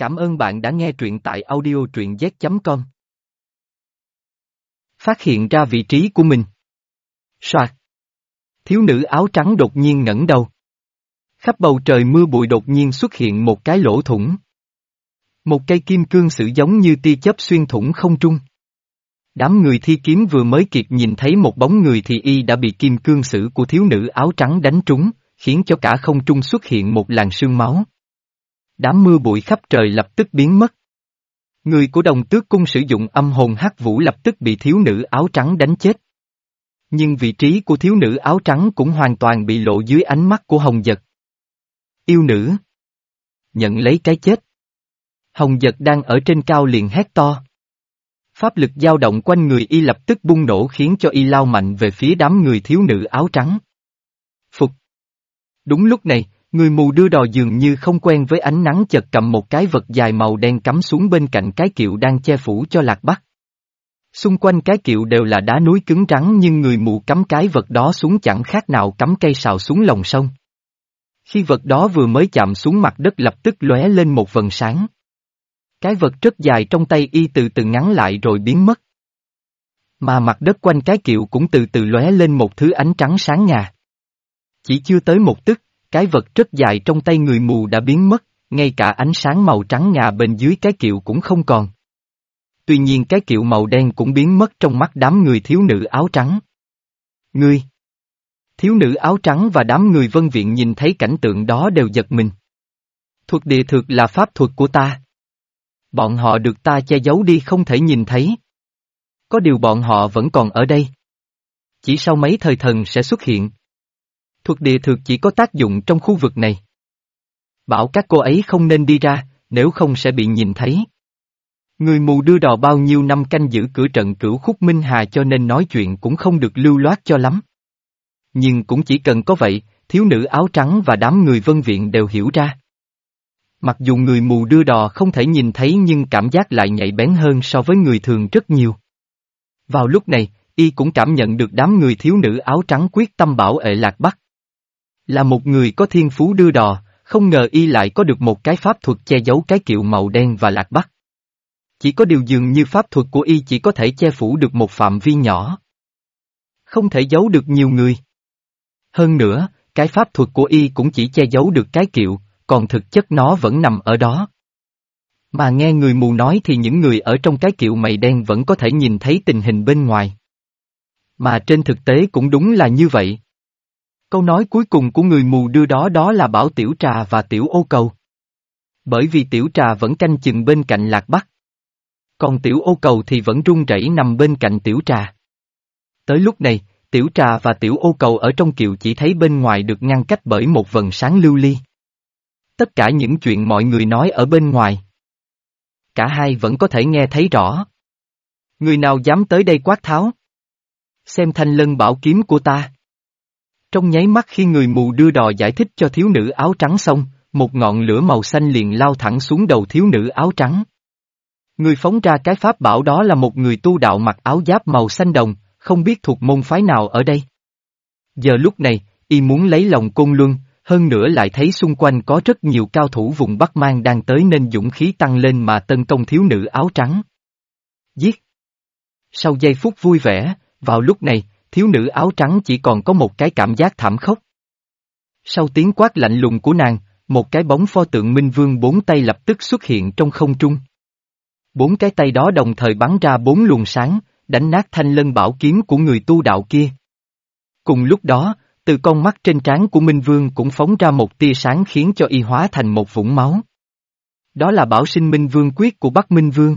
Cảm ơn bạn đã nghe truyện tại audio truyện z.com. Phát hiện ra vị trí của mình. Soạt. Thiếu nữ áo trắng đột nhiên ngẩng đầu. Khắp bầu trời mưa bụi đột nhiên xuất hiện một cái lỗ thủng. Một cây kim cương sử giống như tia chớp xuyên thủng không trung. Đám người thi kiếm vừa mới kịp nhìn thấy một bóng người thì y đã bị kim cương sử của thiếu nữ áo trắng đánh trúng, khiến cho cả không trung xuất hiện một làn sương máu. Đám mưa bụi khắp trời lập tức biến mất. Người của đồng tước cung sử dụng âm hồn hắc vũ lập tức bị thiếu nữ áo trắng đánh chết. Nhưng vị trí của thiếu nữ áo trắng cũng hoàn toàn bị lộ dưới ánh mắt của hồng giật. Yêu nữ. Nhận lấy cái chết. Hồng giật đang ở trên cao liền hét to. Pháp lực dao động quanh người y lập tức bung nổ khiến cho y lao mạnh về phía đám người thiếu nữ áo trắng. Phục. Đúng lúc này, người mù đưa đò dường như không quen với ánh nắng chợt cầm một cái vật dài màu đen cắm xuống bên cạnh cái kiệu đang che phủ cho lạc bắc. Xung quanh cái kiệu đều là đá núi cứng rắn nhưng người mù cắm cái vật đó xuống chẳng khác nào cắm cây sào xuống lòng sông. Khi vật đó vừa mới chạm xuống mặt đất lập tức lóe lên một vần sáng. Cái vật rất dài trong tay y từ từ ngắn lại rồi biến mất. Mà mặt đất quanh cái kiệu cũng từ từ lóe lên một thứ ánh trắng sáng ngà. Chỉ chưa tới một tức, cái vật rất dài trong tay người mù đã biến mất, ngay cả ánh sáng màu trắng ngà bên dưới cái kiệu cũng không còn. Tuy nhiên cái kiệu màu đen cũng biến mất trong mắt đám người thiếu nữ áo trắng. Ngươi! Thiếu nữ áo trắng và đám người vân viện nhìn thấy cảnh tượng đó đều giật mình. Thuật địa thực là pháp thuật của ta. Bọn họ được ta che giấu đi không thể nhìn thấy. Có điều bọn họ vẫn còn ở đây. Chỉ sau mấy thời thần sẽ xuất hiện. Thuật địa thực chỉ có tác dụng trong khu vực này. Bảo các cô ấy không nên đi ra, nếu không sẽ bị nhìn thấy. Người mù đưa đò bao nhiêu năm canh giữ cửa trận cửu khúc Minh Hà cho nên nói chuyện cũng không được lưu loát cho lắm. Nhưng cũng chỉ cần có vậy, thiếu nữ áo trắng và đám người vân viện đều hiểu ra. Mặc dù người mù đưa đò không thể nhìn thấy nhưng cảm giác lại nhạy bén hơn so với người thường rất nhiều. Vào lúc này, y cũng cảm nhận được đám người thiếu nữ áo trắng quyết tâm bảo ệ lạc bắc. Là một người có thiên phú đưa đò, không ngờ y lại có được một cái pháp thuật che giấu cái kiệu màu đen và lạc bắc. Chỉ có điều dường như pháp thuật của y chỉ có thể che phủ được một phạm vi nhỏ. Không thể giấu được nhiều người. Hơn nữa, cái pháp thuật của y cũng chỉ che giấu được cái kiệu, còn thực chất nó vẫn nằm ở đó. Mà nghe người mù nói thì những người ở trong cái kiệu mày đen vẫn có thể nhìn thấy tình hình bên ngoài. Mà trên thực tế cũng đúng là như vậy. Câu nói cuối cùng của người mù đưa đó đó là bảo tiểu trà và tiểu ô cầu. Bởi vì tiểu trà vẫn canh chừng bên cạnh lạc bắc. Còn tiểu ô cầu thì vẫn run rẩy nằm bên cạnh tiểu trà. Tới lúc này, tiểu trà và tiểu ô cầu ở trong kiệu chỉ thấy bên ngoài được ngăn cách bởi một vần sáng lưu ly. Tất cả những chuyện mọi người nói ở bên ngoài. Cả hai vẫn có thể nghe thấy rõ. Người nào dám tới đây quát tháo? Xem thanh lân bảo kiếm của ta. Trong nháy mắt khi người mù đưa đò giải thích cho thiếu nữ áo trắng xong, một ngọn lửa màu xanh liền lao thẳng xuống đầu thiếu nữ áo trắng. Người phóng ra cái pháp bảo đó là một người tu đạo mặc áo giáp màu xanh đồng, không biết thuộc môn phái nào ở đây. Giờ lúc này, y muốn lấy lòng côn luân, hơn nữa lại thấy xung quanh có rất nhiều cao thủ vùng Bắc Mang đang tới nên dũng khí tăng lên mà tấn công thiếu nữ áo trắng. Giết! Sau giây phút vui vẻ, vào lúc này, thiếu nữ áo trắng chỉ còn có một cái cảm giác thảm khốc. Sau tiếng quát lạnh lùng của nàng, một cái bóng pho tượng Minh Vương bốn tay lập tức xuất hiện trong không trung. Bốn cái tay đó đồng thời bắn ra bốn luồng sáng, đánh nát thanh lân bảo kiếm của người tu đạo kia. Cùng lúc đó, từ con mắt trên trán của Minh Vương cũng phóng ra một tia sáng khiến cho y hóa thành một vũng máu. Đó là bảo sinh Minh Vương quyết của Bắc Minh Vương.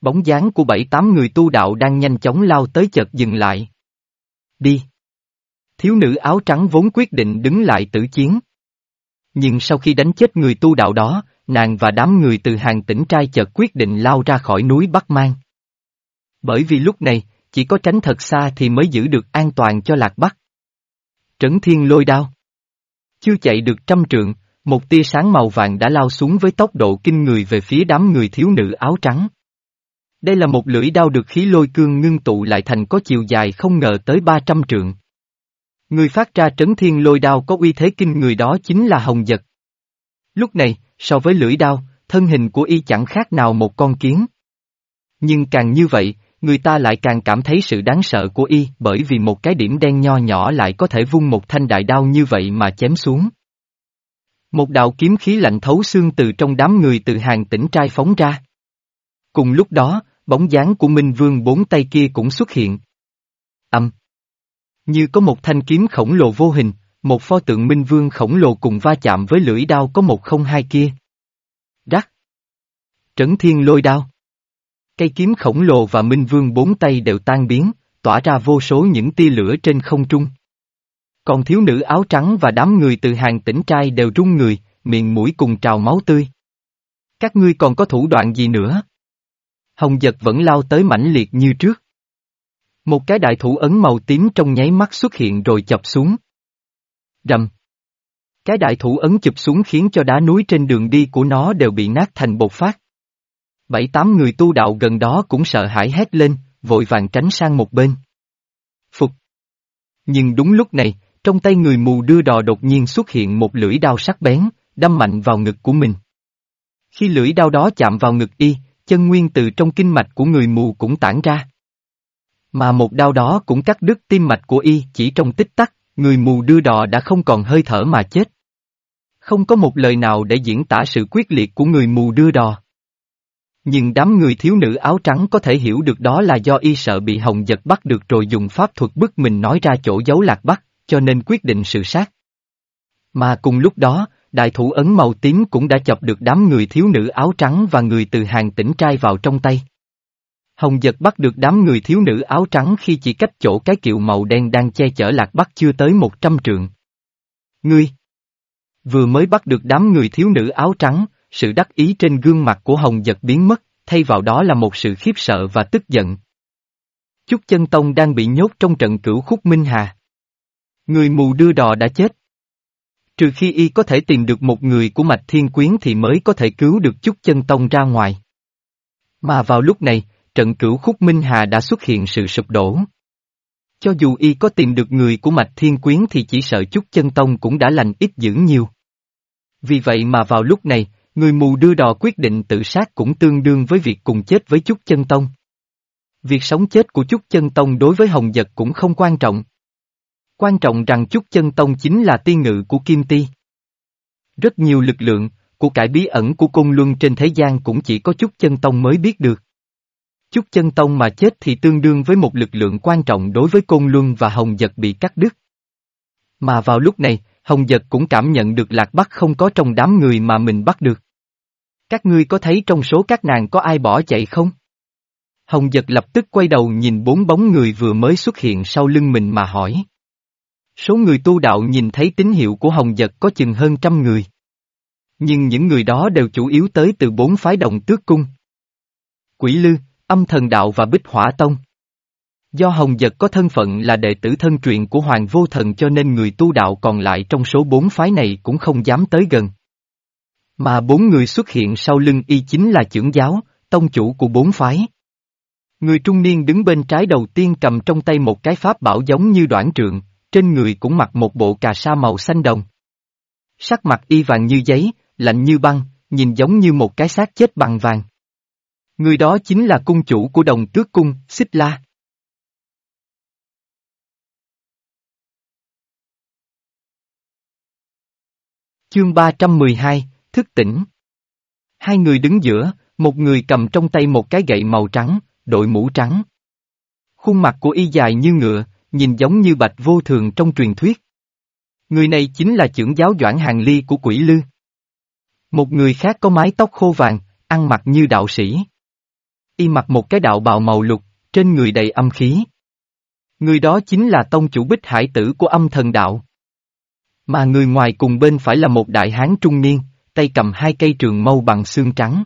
Bóng dáng của bảy tám người tu đạo đang nhanh chóng lao tới chợt dừng lại. Đi. Thiếu nữ áo trắng vốn quyết định đứng lại tử chiến. Nhưng sau khi đánh chết người tu đạo đó, nàng và đám người từ hàng tỉnh trai chợt quyết định lao ra khỏi núi Bắc Mang. Bởi vì lúc này, chỉ có tránh thật xa thì mới giữ được an toàn cho Lạc Bắc. Trấn thiên lôi đao. Chưa chạy được trăm trượng, một tia sáng màu vàng đã lao xuống với tốc độ kinh người về phía đám người thiếu nữ áo trắng. Đây là một lưỡi đao được khí lôi cương ngưng tụ lại thành có chiều dài không ngờ tới 300 trượng. Người phát ra trấn thiên lôi đao có uy thế kinh người đó chính là Hồng Giật. Lúc này, so với lưỡi đao, thân hình của y chẳng khác nào một con kiến. Nhưng càng như vậy, người ta lại càng cảm thấy sự đáng sợ của y bởi vì một cái điểm đen nho nhỏ lại có thể vung một thanh đại đao như vậy mà chém xuống. Một đạo kiếm khí lạnh thấu xương từ trong đám người từ hàng tỉnh trai phóng ra. Cùng lúc đó, bóng dáng của Minh Vương bốn tay kia cũng xuất hiện. Âm. Như có một thanh kiếm khổng lồ vô hình, một pho tượng Minh Vương khổng lồ cùng va chạm với lưỡi đao có một không hai kia. Rắc. Trấn thiên lôi đao. Cây kiếm khổng lồ và Minh Vương bốn tay đều tan biến, tỏa ra vô số những tia lửa trên không trung. Còn thiếu nữ áo trắng và đám người từ hàng tỉnh trai đều rung người, miệng mũi cùng trào máu tươi. Các ngươi còn có thủ đoạn gì nữa? Hồng giật vẫn lao tới mãnh liệt như trước. Một cái đại thủ ấn màu tím trong nháy mắt xuất hiện rồi chập xuống. Rầm. Cái đại thủ ấn chụp xuống khiến cho đá núi trên đường đi của nó đều bị nát thành bột phát. Bảy tám người tu đạo gần đó cũng sợ hãi hét lên, vội vàng tránh sang một bên. Phục. Nhưng đúng lúc này, trong tay người mù đưa đò đột nhiên xuất hiện một lưỡi đao sắc bén, đâm mạnh vào ngực của mình. Khi lưỡi đao đó chạm vào ngực y, chân nguyên từ trong kinh mạch của người mù cũng tản ra. Mà một đau đó cũng cắt đứt tim mạch của y chỉ trong tích tắc, người mù đưa đò đã không còn hơi thở mà chết. Không có một lời nào để diễn tả sự quyết liệt của người mù đưa đò. Nhưng đám người thiếu nữ áo trắng có thể hiểu được đó là do y sợ bị hồng giật bắt được rồi dùng pháp thuật bức mình nói ra chỗ giấu lạc bắt, cho nên quyết định sự sát. Mà cùng lúc đó, đại thủ ấn màu tím cũng đã chọc được đám người thiếu nữ áo trắng và người từ hàng tỉnh trai vào trong tay. Hồng giật bắt được đám người thiếu nữ áo trắng khi chỉ cách chỗ cái kiệu màu đen đang che chở lạc bắc chưa tới một trăm trượng. Ngươi! Vừa mới bắt được đám người thiếu nữ áo trắng, sự đắc ý trên gương mặt của Hồng giật biến mất, thay vào đó là một sự khiếp sợ và tức giận. Chúc chân tông đang bị nhốt trong trận cửu khúc Minh Hà. Người mù đưa đò đã chết. Trừ khi y có thể tìm được một người của mạch thiên quyến thì mới có thể cứu được chút chân tông ra ngoài. Mà vào lúc này, trận cửu khúc Minh Hà đã xuất hiện sự sụp đổ. Cho dù y có tìm được người của mạch thiên quyến thì chỉ sợ chút chân tông cũng đã lành ít dữ nhiều. Vì vậy mà vào lúc này, người mù đưa đò quyết định tự sát cũng tương đương với việc cùng chết với chút chân tông. Việc sống chết của chút chân tông đối với Hồng Giật cũng không quan trọng. Quan trọng rằng chút chân tông chính là tiên ngự của Kim Ti. Rất nhiều lực lượng, của cải bí ẩn của cung luân trên thế gian cũng chỉ có chút chân tông mới biết được. Chút chân tông mà chết thì tương đương với một lực lượng quan trọng đối với Côn Luân và Hồng Giật bị cắt đứt. Mà vào lúc này, Hồng Giật cũng cảm nhận được Lạc Bắc không có trong đám người mà mình bắt được. Các ngươi có thấy trong số các nàng có ai bỏ chạy không? Hồng Giật lập tức quay đầu nhìn bốn bóng người vừa mới xuất hiện sau lưng mình mà hỏi. Số người tu đạo nhìn thấy tín hiệu của Hồng Giật có chừng hơn trăm người. Nhưng những người đó đều chủ yếu tới từ bốn phái đồng tước cung. Quỷ Lư, âm thần đạo và bích hỏa tông. Do Hồng Giật có thân phận là đệ tử thân truyền của Hoàng Vô Thần cho nên người tu đạo còn lại trong số bốn phái này cũng không dám tới gần. Mà bốn người xuất hiện sau lưng y chính là trưởng giáo, tông chủ của bốn phái. Người trung niên đứng bên trái đầu tiên cầm trong tay một cái pháp bảo giống như đoạn trượng, trên người cũng mặc một bộ cà sa màu xanh đồng. Sắc mặt y vàng như giấy, lạnh như băng, nhìn giống như một cái xác chết bằng vàng. Người đó chính là cung chủ của đồng tước cung, Xích La. Chương 312, thức tỉnh. Hai người đứng giữa, một người cầm trong tay một cái gậy màu trắng, đội mũ trắng. Khuôn mặt của y dài như ngựa, nhìn giống như bạch vô thường trong truyền thuyết. Người này chính là trưởng giáo Doãn Hàng Ly của quỷ lư. Một người khác có mái tóc khô vàng, ăn mặc như đạo sĩ y mặc một cái đạo bào màu lục, trên người đầy âm khí. Người đó chính là tông chủ bích hải tử của âm thần đạo. Mà người ngoài cùng bên phải là một đại hán trung niên, tay cầm hai cây trường mâu bằng xương trắng.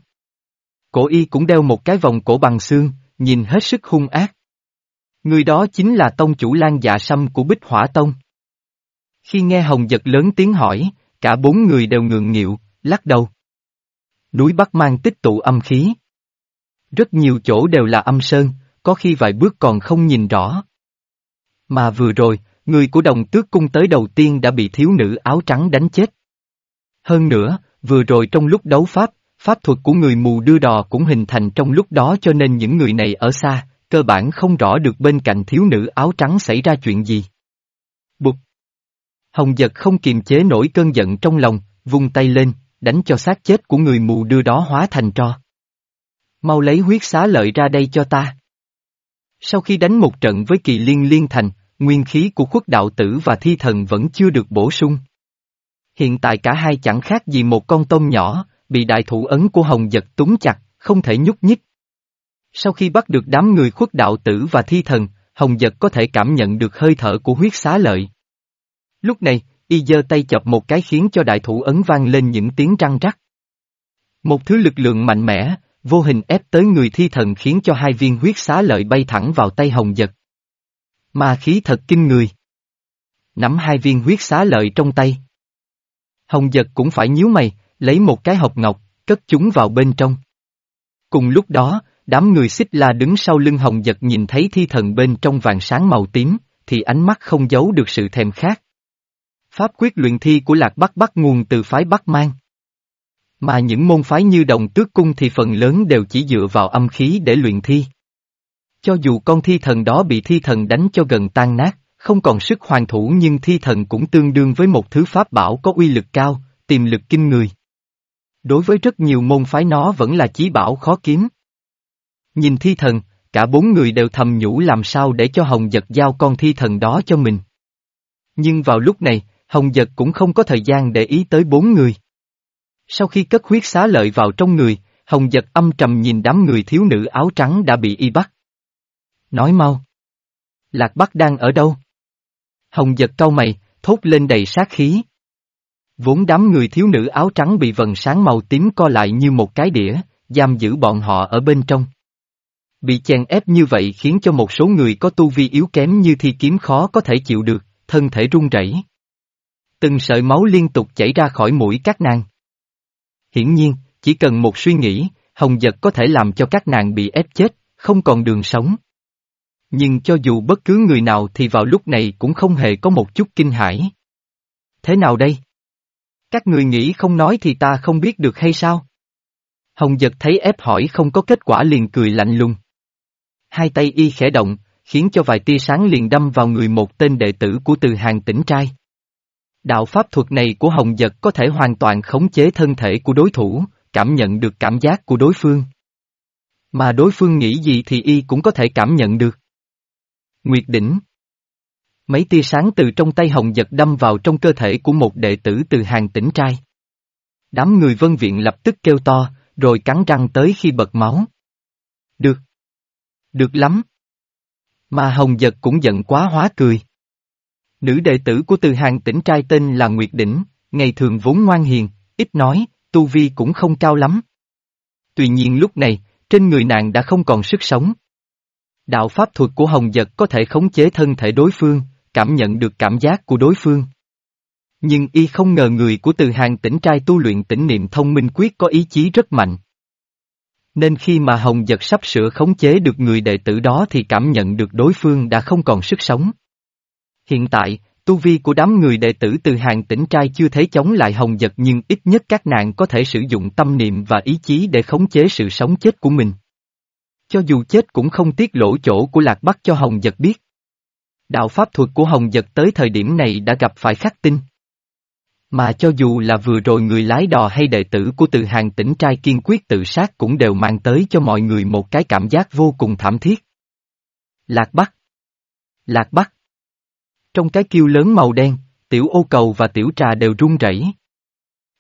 Cổ y cũng đeo một cái vòng cổ bằng xương, nhìn hết sức hung ác. Người đó chính là tông chủ lan dạ sâm của bích hỏa tông. Khi nghe Hồng giật lớn tiếng hỏi, cả bốn người đều ngượng nghịu, lắc đầu. Núi Bắc mang tích tụ âm khí. Rất nhiều chỗ đều là âm sơn, có khi vài bước còn không nhìn rõ. Mà vừa rồi, người của đồng tước cung tới đầu tiên đã bị thiếu nữ áo trắng đánh chết. Hơn nữa, vừa rồi trong lúc đấu pháp, Pháp thuật của người mù đưa đò cũng hình thành trong lúc đó cho nên những người này ở xa, cơ bản không rõ được bên cạnh thiếu nữ áo trắng xảy ra chuyện gì. Bụt! Hồng giật không kiềm chế nổi cơn giận trong lòng, vung tay lên, đánh cho xác chết của người mù đưa đó hóa thành tro. Mau lấy huyết xá lợi ra đây cho ta. Sau khi đánh một trận với kỳ liên liên thành, nguyên khí của khuất đạo tử và thi thần vẫn chưa được bổ sung. Hiện tại cả hai chẳng khác gì một con tôm nhỏ, bị đại thủ ấn của Hồng giật túng chặt, không thể nhúc nhích. Sau khi bắt được đám người khuất đạo tử và thi thần, Hồng giật có thể cảm nhận được hơi thở của huyết xá lợi. Lúc này, y giơ tay chọc một cái khiến cho đại thủ ấn vang lên những tiếng răng rắc. Một thứ lực lượng mạnh mẽ, vô hình ép tới người thi thần khiến cho hai viên huyết xá lợi bay thẳng vào tay hồng giật. Ma khí thật kinh người. Nắm hai viên huyết xá lợi trong tay. Hồng giật cũng phải nhíu mày, lấy một cái hộp ngọc, cất chúng vào bên trong. Cùng lúc đó, đám người xích la đứng sau lưng hồng giật nhìn thấy thi thần bên trong vàng sáng màu tím, thì ánh mắt không giấu được sự thèm khát. Pháp quyết luyện thi của Lạc Bắc bắt nguồn từ phái Bắc Mang. Mà những môn phái như đồng tước cung thì phần lớn đều chỉ dựa vào âm khí để luyện thi. Cho dù con thi thần đó bị thi thần đánh cho gần tan nát, không còn sức hoàn thủ nhưng thi thần cũng tương đương với một thứ pháp bảo có uy lực cao, tiềm lực kinh người. Đối với rất nhiều môn phái nó vẫn là chí bảo khó kiếm. Nhìn thi thần, cả bốn người đều thầm nhủ làm sao để cho Hồng Giật giao con thi thần đó cho mình. Nhưng vào lúc này, Hồng Giật cũng không có thời gian để ý tới bốn người. Sau khi cất huyết xá lợi vào trong người, Hồng Giật âm trầm nhìn đám người thiếu nữ áo trắng đã bị y bắt. Nói mau. Lạc Bắc đang ở đâu? Hồng Giật cau mày, thốt lên đầy sát khí. Vốn đám người thiếu nữ áo trắng bị vần sáng màu tím co lại như một cái đĩa, giam giữ bọn họ ở bên trong. Bị chèn ép như vậy khiến cho một số người có tu vi yếu kém như thi kiếm khó có thể chịu được, thân thể run rẩy. Từng sợi máu liên tục chảy ra khỏi mũi các nàng. Hiển nhiên, chỉ cần một suy nghĩ, Hồng Giật có thể làm cho các nàng bị ép chết, không còn đường sống. Nhưng cho dù bất cứ người nào thì vào lúc này cũng không hề có một chút kinh hãi. Thế nào đây? Các người nghĩ không nói thì ta không biết được hay sao? Hồng Giật thấy ép hỏi không có kết quả liền cười lạnh lùng. Hai tay y khẽ động, khiến cho vài tia sáng liền đâm vào người một tên đệ tử của từ hàng tỉnh trai. Đạo pháp thuật này của Hồng Giật có thể hoàn toàn khống chế thân thể của đối thủ, cảm nhận được cảm giác của đối phương. Mà đối phương nghĩ gì thì y cũng có thể cảm nhận được. Nguyệt đỉnh Mấy tia sáng từ trong tay Hồng Giật đâm vào trong cơ thể của một đệ tử từ hàng tỉnh trai. Đám người vân viện lập tức kêu to, rồi cắn răng tới khi bật máu. Được. Được lắm. Mà Hồng Giật cũng giận quá hóa cười. Nữ đệ tử của từ hàng tỉnh trai tên là Nguyệt Đỉnh, ngày thường vốn ngoan hiền, ít nói, tu vi cũng không cao lắm. Tuy nhiên lúc này, trên người nàng đã không còn sức sống. Đạo pháp thuật của Hồng Giật có thể khống chế thân thể đối phương, cảm nhận được cảm giác của đối phương. Nhưng y không ngờ người của từ hàng tỉnh trai tu luyện tỉnh niệm thông minh quyết có ý chí rất mạnh. Nên khi mà Hồng Giật sắp sửa khống chế được người đệ tử đó thì cảm nhận được đối phương đã không còn sức sống. Hiện tại, tu vi của đám người đệ tử từ hàng tỉnh trai chưa thấy chống lại Hồng Giật nhưng ít nhất các nạn có thể sử dụng tâm niệm và ý chí để khống chế sự sống chết của mình. Cho dù chết cũng không tiết lộ chỗ của Lạc Bắc cho Hồng Giật biết. Đạo pháp thuật của Hồng Giật tới thời điểm này đã gặp phải khắc tinh. Mà cho dù là vừa rồi người lái đò hay đệ tử của từ hàng tỉnh trai kiên quyết tự sát cũng đều mang tới cho mọi người một cái cảm giác vô cùng thảm thiết. Lạc Bắc Lạc Bắc Trong cái kiêu lớn màu đen, tiểu ô cầu và tiểu trà đều run rẩy.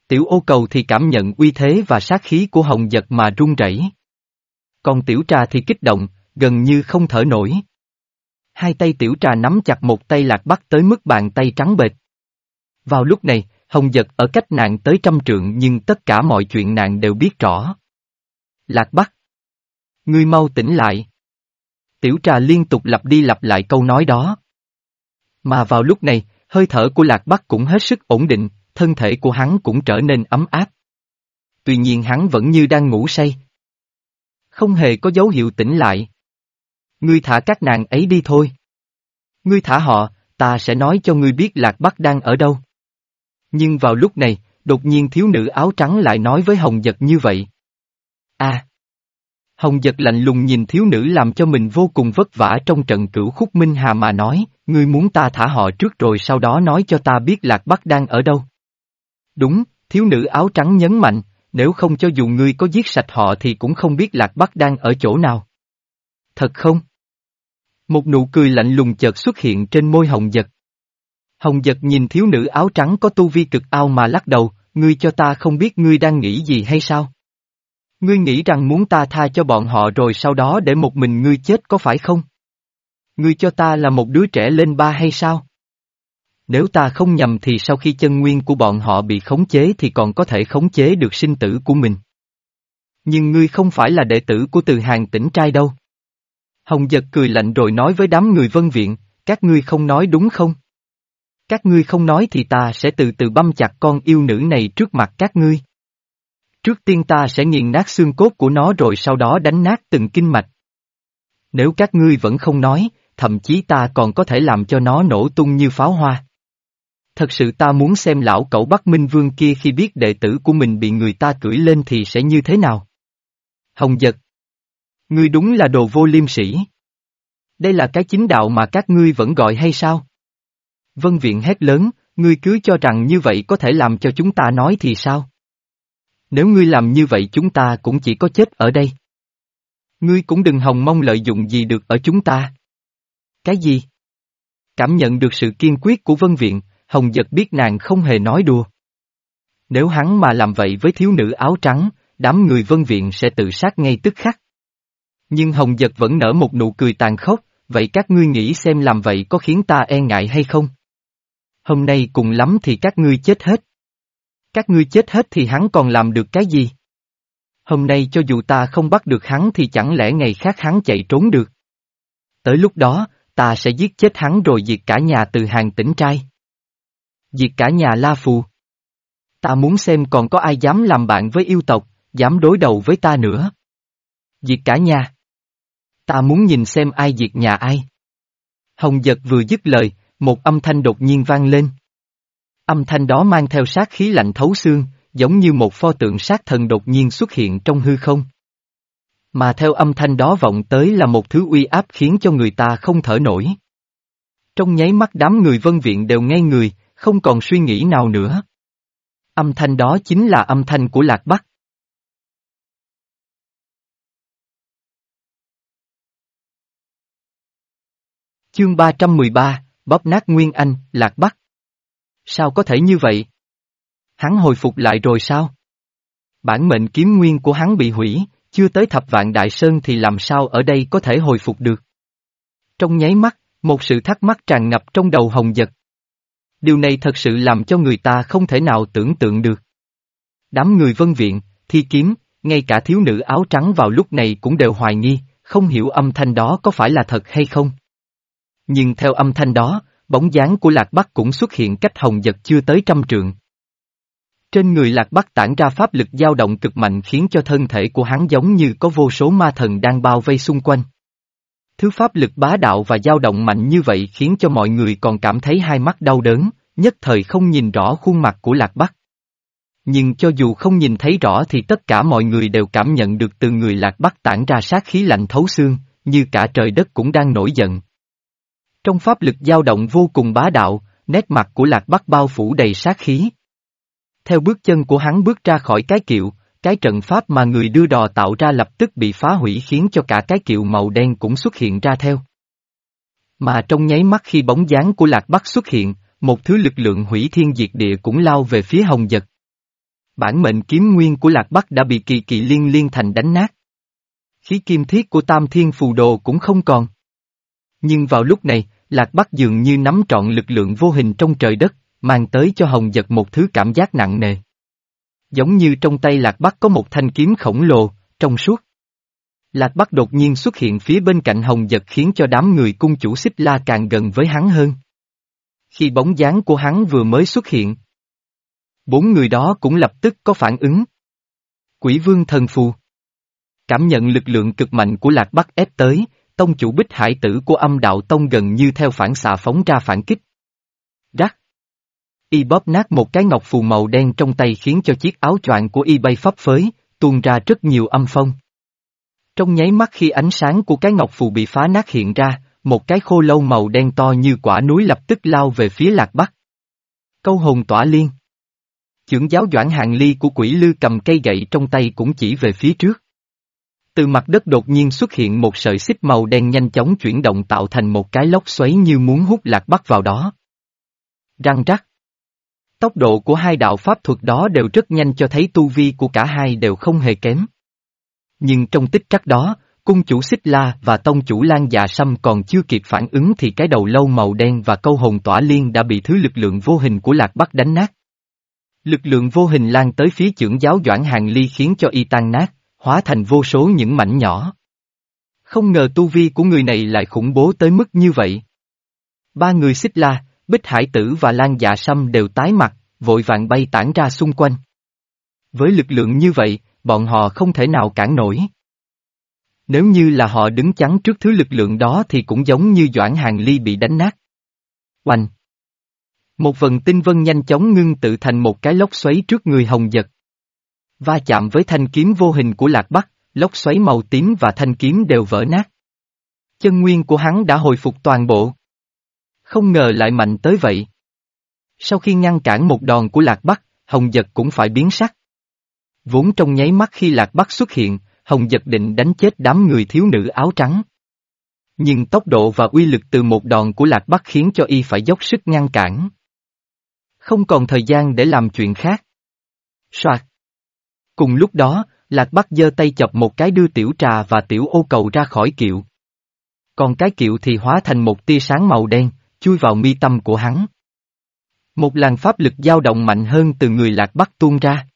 Tiểu ô cầu thì cảm nhận uy thế và sát khí của hồng giật mà run rẩy. Còn tiểu trà thì kích động, gần như không thở nổi. Hai tay tiểu trà nắm chặt một tay lạc bắc tới mức bàn tay trắng bệch. Vào lúc này, Hồng Giật ở cách nạn tới trăm trượng nhưng tất cả mọi chuyện nạn đều biết rõ. Lạc Bắc. Ngươi mau tỉnh lại. Tiểu trà liên tục lặp đi lặp lại câu nói đó. Mà vào lúc này, hơi thở của Lạc Bắc cũng hết sức ổn định, thân thể của hắn cũng trở nên ấm áp. Tuy nhiên hắn vẫn như đang ngủ say. Không hề có dấu hiệu tỉnh lại. Ngươi thả các nàng ấy đi thôi. Ngươi thả họ, ta sẽ nói cho ngươi biết Lạc Bắc đang ở đâu. Nhưng vào lúc này, đột nhiên thiếu nữ áo trắng lại nói với Hồng Giật như vậy. À! Hồng Giật lạnh lùng nhìn thiếu nữ làm cho mình vô cùng vất vả trong trận cửu khúc Minh Hà mà nói, ngươi muốn ta thả họ trước rồi sau đó nói cho ta biết Lạc Bắc đang ở đâu. Đúng, thiếu nữ áo trắng nhấn mạnh, nếu không cho dù ngươi có giết sạch họ thì cũng không biết Lạc Bắc đang ở chỗ nào. Thật không? Một nụ cười lạnh lùng chợt xuất hiện trên môi Hồng Giật. Hồng Giật nhìn thiếu nữ áo trắng có tu vi cực ao mà lắc đầu, ngươi cho ta không biết ngươi đang nghĩ gì hay sao? Ngươi nghĩ rằng muốn ta tha cho bọn họ rồi sau đó để một mình ngươi chết có phải không? Ngươi cho ta là một đứa trẻ lên ba hay sao? Nếu ta không nhầm thì sau khi chân nguyên của bọn họ bị khống chế thì còn có thể khống chế được sinh tử của mình. Nhưng ngươi không phải là đệ tử của từ hàng tỉnh trai đâu. Hồng giật cười lạnh rồi nói với đám người vân viện, các ngươi không nói đúng không? Các ngươi không nói thì ta sẽ từ từ băm chặt con yêu nữ này trước mặt các ngươi. Trước tiên ta sẽ nghiền nát xương cốt của nó rồi sau đó đánh nát từng kinh mạch. Nếu các ngươi vẫn không nói, thậm chí ta còn có thể làm cho nó nổ tung như pháo hoa. Thật sự ta muốn xem lão cậu Bắc Minh Vương kia khi biết đệ tử của mình bị người ta cưỡi lên thì sẽ như thế nào. Hồng giật. Ngươi đúng là đồ vô liêm sĩ. Đây là cái chính đạo mà các ngươi vẫn gọi hay sao? Vân Viện hét lớn, ngươi cứ cho rằng như vậy có thể làm cho chúng ta nói thì sao? Nếu ngươi làm như vậy chúng ta cũng chỉ có chết ở đây. Ngươi cũng đừng hòng mong lợi dụng gì được ở chúng ta. Cái gì? Cảm nhận được sự kiên quyết của Vân Viện, Hồng Giật biết nàng không hề nói đùa. Nếu hắn mà làm vậy với thiếu nữ áo trắng, đám người Vân Viện sẽ tự sát ngay tức khắc. Nhưng Hồng Giật vẫn nở một nụ cười tàn khốc, vậy các ngươi nghĩ xem làm vậy có khiến ta e ngại hay không? Hôm nay cùng lắm thì các ngươi chết hết. Các ngươi chết hết thì hắn còn làm được cái gì? Hôm nay cho dù ta không bắt được hắn thì chẳng lẽ ngày khác hắn chạy trốn được. Tới lúc đó, ta sẽ giết chết hắn rồi diệt cả nhà từ hàng tỉnh trai. Diệt cả nhà La Phù. Ta muốn xem còn có ai dám làm bạn với yêu tộc, dám đối đầu với ta nữa. Diệt cả nhà. Ta muốn nhìn xem ai diệt nhà ai. Hồng giật vừa dứt lời, một âm thanh đột nhiên vang lên. Âm thanh đó mang theo sát khí lạnh thấu xương, giống như một pho tượng sát thần đột nhiên xuất hiện trong hư không. Mà theo âm thanh đó vọng tới là một thứ uy áp khiến cho người ta không thở nổi. Trong nháy mắt đám người vân viện đều ngay người, không còn suy nghĩ nào nữa. Âm thanh đó chính là âm thanh của Lạc Bắc. Chương 313, bóp nát Nguyên Anh, Lạc Bắc. Sao có thể như vậy? Hắn hồi phục lại rồi sao? Bản mệnh kiếm nguyên của hắn bị hủy, chưa tới thập vạn đại sơn thì làm sao ở đây có thể hồi phục được? Trong nháy mắt, một sự thắc mắc tràn ngập trong đầu hồng giật. Điều này thật sự làm cho người ta không thể nào tưởng tượng được. Đám người vân viện, thi kiếm, ngay cả thiếu nữ áo trắng vào lúc này cũng đều hoài nghi, không hiểu âm thanh đó có phải là thật hay không. Nhưng theo âm thanh đó, bóng dáng của Lạc Bắc cũng xuất hiện cách hồng giật chưa tới trăm trượng. Trên người Lạc Bắc tản ra pháp lực dao động cực mạnh khiến cho thân thể của hắn giống như có vô số ma thần đang bao vây xung quanh. Thứ pháp lực bá đạo và dao động mạnh như vậy khiến cho mọi người còn cảm thấy hai mắt đau đớn, nhất thời không nhìn rõ khuôn mặt của Lạc Bắc. Nhưng cho dù không nhìn thấy rõ thì tất cả mọi người đều cảm nhận được từ người Lạc Bắc tản ra sát khí lạnh thấu xương, như cả trời đất cũng đang nổi giận. Trong pháp lực dao động vô cùng bá đạo, nét mặt của Lạc Bắc bao phủ đầy sát khí. Theo bước chân của hắn bước ra khỏi cái kiệu, cái trận pháp mà người đưa đò tạo ra lập tức bị phá hủy khiến cho cả cái kiệu màu đen cũng xuất hiện ra theo. Mà trong nháy mắt khi bóng dáng của Lạc Bắc xuất hiện, một thứ lực lượng hủy thiên diệt địa cũng lao về phía hồng giật. Bản mệnh kiếm nguyên của Lạc Bắc đã bị kỳ kỳ liên liên thành đánh nát. Khí kim thiết của Tam Thiên Phù Đồ cũng không còn. Nhưng vào lúc này, Lạc Bắc dường như nắm trọn lực lượng vô hình trong trời đất, mang tới cho Hồng Giật một thứ cảm giác nặng nề. Giống như trong tay Lạc Bắc có một thanh kiếm khổng lồ, trong suốt. Lạc Bắc đột nhiên xuất hiện phía bên cạnh Hồng Giật khiến cho đám người cung chủ xích la càng gần với hắn hơn. Khi bóng dáng của hắn vừa mới xuất hiện, bốn người đó cũng lập tức có phản ứng. Quỷ vương thần phù. Cảm nhận lực lượng cực mạnh của Lạc Bắc ép tới, tông chủ bích hải tử của âm đạo tông gần như theo phản xạ phóng ra phản kích. Rắc. Y bóp nát một cái ngọc phù màu đen trong tay khiến cho chiếc áo choàng của y bay phấp phới, tuôn ra rất nhiều âm phong. Trong nháy mắt khi ánh sáng của cái ngọc phù bị phá nát hiện ra, một cái khô lâu màu đen to như quả núi lập tức lao về phía lạc bắc. Câu hồn tỏa liên. Chưởng giáo doãn hạng ly của quỷ lư cầm cây gậy trong tay cũng chỉ về phía trước. Từ mặt đất đột nhiên xuất hiện một sợi xích màu đen nhanh chóng chuyển động tạo thành một cái lốc xoáy như muốn hút lạc bắc vào đó. Răng rắc. Tốc độ của hai đạo pháp thuật đó đều rất nhanh cho thấy tu vi của cả hai đều không hề kém. Nhưng trong tích trắc đó, cung chủ xích la và tông chủ lan già sâm còn chưa kịp phản ứng thì cái đầu lâu màu đen và câu hồn tỏa liên đã bị thứ lực lượng vô hình của lạc bắc đánh nát. Lực lượng vô hình lan tới phía trưởng giáo Doãn Hàng Ly khiến cho y tan nát, hóa thành vô số những mảnh nhỏ. Không ngờ tu vi của người này lại khủng bố tới mức như vậy. Ba người xích la, Bích Hải Tử và Lan Dạ Sâm đều tái mặt, vội vàng bay tản ra xung quanh. Với lực lượng như vậy, bọn họ không thể nào cản nổi. Nếu như là họ đứng chắn trước thứ lực lượng đó thì cũng giống như Doãn Hàng Ly bị đánh nát. Oanh! Một vần tinh vân nhanh chóng ngưng tự thành một cái lốc xoáy trước người hồng giật. Va chạm với thanh kiếm vô hình của Lạc Bắc, lốc xoáy màu tím và thanh kiếm đều vỡ nát. Chân nguyên của hắn đã hồi phục toàn bộ. Không ngờ lại mạnh tới vậy. Sau khi ngăn cản một đòn của Lạc Bắc, Hồng Giật cũng phải biến sắc. Vốn trong nháy mắt khi Lạc Bắc xuất hiện, Hồng Giật định đánh chết đám người thiếu nữ áo trắng. Nhưng tốc độ và uy lực từ một đòn của Lạc Bắc khiến cho y phải dốc sức ngăn cản. Không còn thời gian để làm chuyện khác. Soạt. Cùng lúc đó, Lạc Bắc giơ tay chọc một cái đưa tiểu trà và tiểu ô cầu ra khỏi kiệu. Còn cái kiệu thì hóa thành một tia sáng màu đen, chui vào mi tâm của hắn. Một làn pháp lực dao động mạnh hơn từ người Lạc Bắc tuôn ra.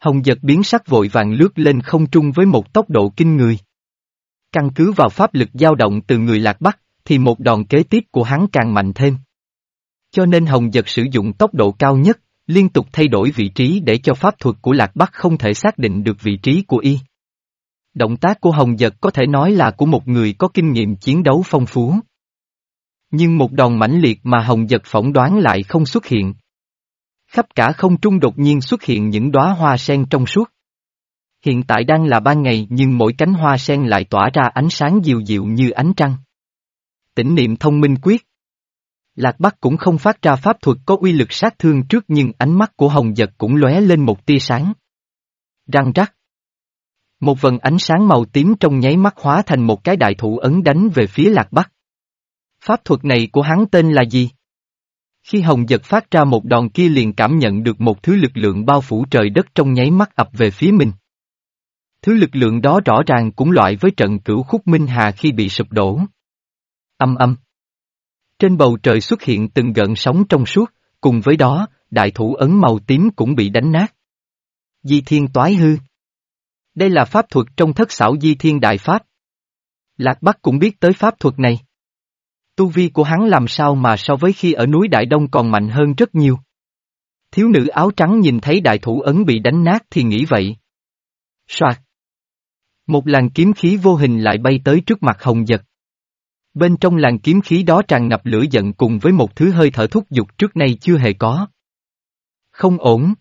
Hồng giật biến sắc vội vàng lướt lên không trung với một tốc độ kinh người. Căn cứ vào pháp lực dao động từ người Lạc Bắc, thì một đòn kế tiếp của hắn càng mạnh thêm. Cho nên Hồng giật sử dụng tốc độ cao nhất, liên tục thay đổi vị trí để cho pháp thuật của Lạc Bắc không thể xác định được vị trí của y. Động tác của Hồng Giật có thể nói là của một người có kinh nghiệm chiến đấu phong phú. Nhưng một đòn mãnh liệt mà Hồng Giật phỏng đoán lại không xuất hiện. Khắp cả không trung đột nhiên xuất hiện những đóa hoa sen trong suốt. Hiện tại đang là ban ngày nhưng mỗi cánh hoa sen lại tỏa ra ánh sáng dịu dịu như ánh trăng. Tỉnh niệm thông minh quyết. Lạc Bắc cũng không phát ra pháp thuật có uy lực sát thương trước nhưng ánh mắt của Hồng Giật cũng lóe lên một tia sáng. Răng rắc. Một vần ánh sáng màu tím trong nháy mắt hóa thành một cái đại thủ ấn đánh về phía Lạc Bắc. Pháp thuật này của hắn tên là gì? Khi Hồng Giật phát ra một đòn kia liền cảm nhận được một thứ lực lượng bao phủ trời đất trong nháy mắt ập về phía mình. Thứ lực lượng đó rõ ràng cũng loại với trận cửu khúc Minh Hà khi bị sụp đổ. Âm âm. Trên bầu trời xuất hiện từng gợn sóng trong suốt, cùng với đó, đại thủ ấn màu tím cũng bị đánh nát. Di thiên toái hư. Đây là pháp thuật trong thất xảo di thiên đại pháp. Lạc Bắc cũng biết tới pháp thuật này. Tu vi của hắn làm sao mà so với khi ở núi Đại Đông còn mạnh hơn rất nhiều. Thiếu nữ áo trắng nhìn thấy đại thủ ấn bị đánh nát thì nghĩ vậy. Soạt. Một làn kiếm khí vô hình lại bay tới trước mặt hồng giật. Bên trong làn kiếm khí đó tràn ngập lửa giận cùng với một thứ hơi thở thúc giục trước nay chưa hề có. Không ổn.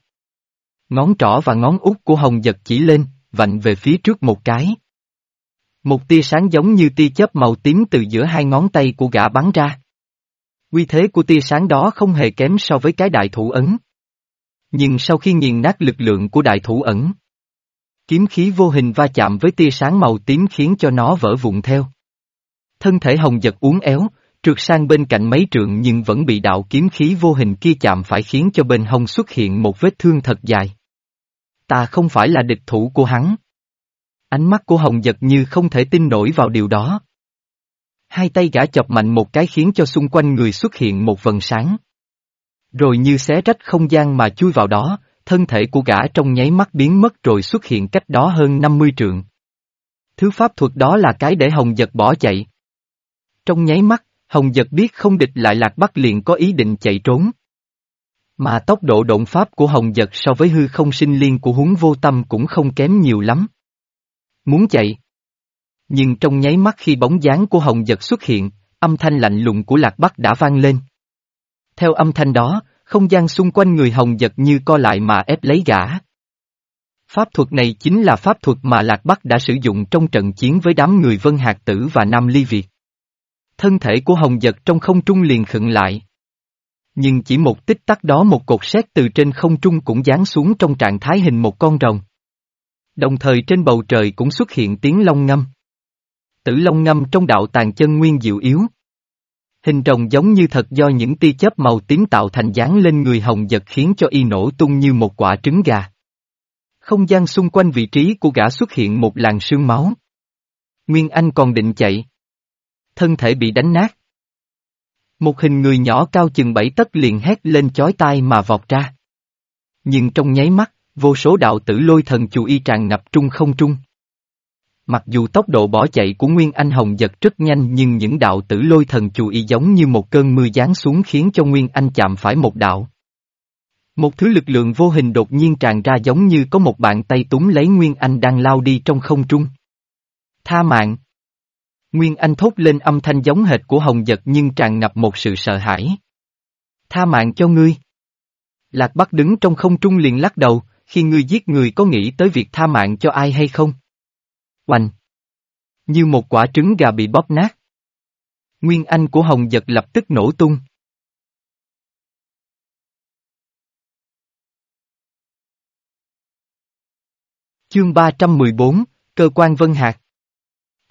Ngón trỏ và ngón út của hồng giật chỉ lên, vạnh về phía trước một cái. Một tia sáng giống như tia chớp màu tím từ giữa hai ngón tay của gã bắn ra. Quy thế của tia sáng đó không hề kém so với cái đại thủ ấn. Nhưng sau khi nghiền nát lực lượng của đại thủ ẩn, kiếm khí vô hình va chạm với tia sáng màu tím khiến cho nó vỡ vụn theo. Thân thể hồng giật uốn éo, trượt sang bên cạnh mấy trượng nhưng vẫn bị đạo kiếm khí vô hình kia chạm phải khiến cho bên hông xuất hiện một vết thương thật dài. Ta không phải là địch thủ của hắn. Ánh mắt của Hồng giật như không thể tin nổi vào điều đó. Hai tay gã chọc mạnh một cái khiến cho xung quanh người xuất hiện một vần sáng. Rồi như xé rách không gian mà chui vào đó, thân thể của gã trong nháy mắt biến mất rồi xuất hiện cách đó hơn 50 trượng. Thứ pháp thuật đó là cái để Hồng giật bỏ chạy. Trong nháy mắt, Hồng giật biết không địch lại lạc bắc liền có ý định chạy trốn. Mà tốc độ động pháp của Hồng giật so với hư không sinh liên của huống vô tâm cũng không kém nhiều lắm. Muốn chạy. Nhưng trong nháy mắt khi bóng dáng của Hồng giật xuất hiện, âm thanh lạnh lùng của Lạc Bắc đã vang lên. Theo âm thanh đó, Không gian xung quanh người hồng giật như co lại mà ép lấy gã. Pháp thuật này chính là pháp thuật mà Lạc Bắc đã sử dụng trong trận chiến với đám người Vân Hạc Tử và Nam Ly Việt. Thân thể của Hồng Giật trong không trung liền khựng lại. Nhưng chỉ một tích tắc đó một cột sét từ trên không trung cũng giáng xuống trong trạng thái hình một con rồng. Đồng thời trên bầu trời cũng xuất hiện tiếng long ngâm. Tử long ngâm trong đạo tàn chân nguyên diệu yếu. Hình rồng giống như thật do những tia chớp màu tím tạo thành dáng lên người hồng giật khiến cho y nổ tung như một quả trứng gà. Không gian xung quanh vị trí của gã xuất hiện một làn sương máu. Nguyên Anh còn định chạy. Thân thể bị đánh nát. Một hình người nhỏ cao chừng bảy tấc liền hét lên chói tai mà vọt ra. Nhưng trong nháy mắt, vô số đạo tử lôi thần chủ y tràn ngập trung không trung. Mặc dù tốc độ bỏ chạy của Nguyên Anh Hồng giật rất nhanh nhưng những đạo tử lôi thần chủ y giống như một cơn mưa giáng xuống khiến cho Nguyên Anh chạm phải một đạo. Một thứ lực lượng vô hình đột nhiên tràn ra giống như có một bàn tay túm lấy Nguyên Anh đang lao đi trong không trung. Tha mạng! Nguyên Anh thốt lên âm thanh giống hệt của Hồng Giật nhưng tràn ngập một sự sợ hãi. Tha mạng cho ngươi! Lạc Bắc đứng trong không trung liền lắc đầu, khi ngươi giết người có nghĩ tới việc tha mạng cho ai hay không? Oanh! Như một quả trứng gà bị bóp nát. Nguyên Anh của Hồng Giật lập tức nổ tung. Chương 314, Cơ quan Vân Hạc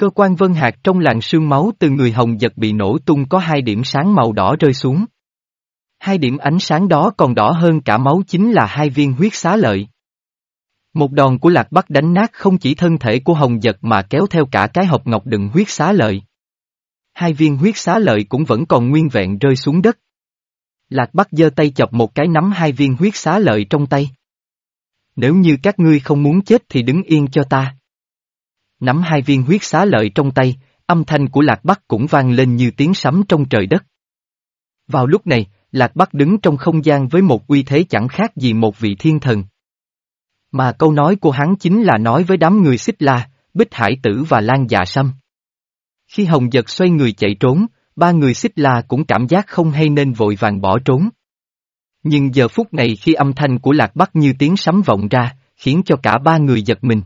Cơ quan Vân hạt trong làn sương máu từ người hồng giật bị nổ tung có hai điểm sáng màu đỏ rơi xuống. Hai điểm ánh sáng đó còn đỏ hơn cả máu chính là hai viên huyết xá lợi. Một đòn của lạc bắc đánh nát không chỉ thân thể của hồng giật mà kéo theo cả cái hộp ngọc đựng huyết xá lợi. Hai viên huyết xá lợi cũng vẫn còn nguyên vẹn rơi xuống đất. Lạc bắc giơ tay chọc một cái nắm hai viên huyết xá lợi trong tay. Nếu như các ngươi không muốn chết thì đứng yên cho ta. Nắm hai viên huyết xá lợi trong tay, âm thanh của Lạc Bắc cũng vang lên như tiếng sấm trong trời đất. Vào lúc này, Lạc Bắc đứng trong không gian với một uy thế chẳng khác gì một vị thiên thần. Mà câu nói của hắn chính là nói với đám người xích la, Bích Hải Tử và Lan Dạ Sâm. Khi Hồng Giật xoay người chạy trốn, ba người xích la cũng cảm giác không hay nên vội vàng bỏ trốn. Nhưng giờ phút này khi âm thanh của Lạc Bắc như tiếng sấm vọng ra, khiến cho cả ba người giật mình.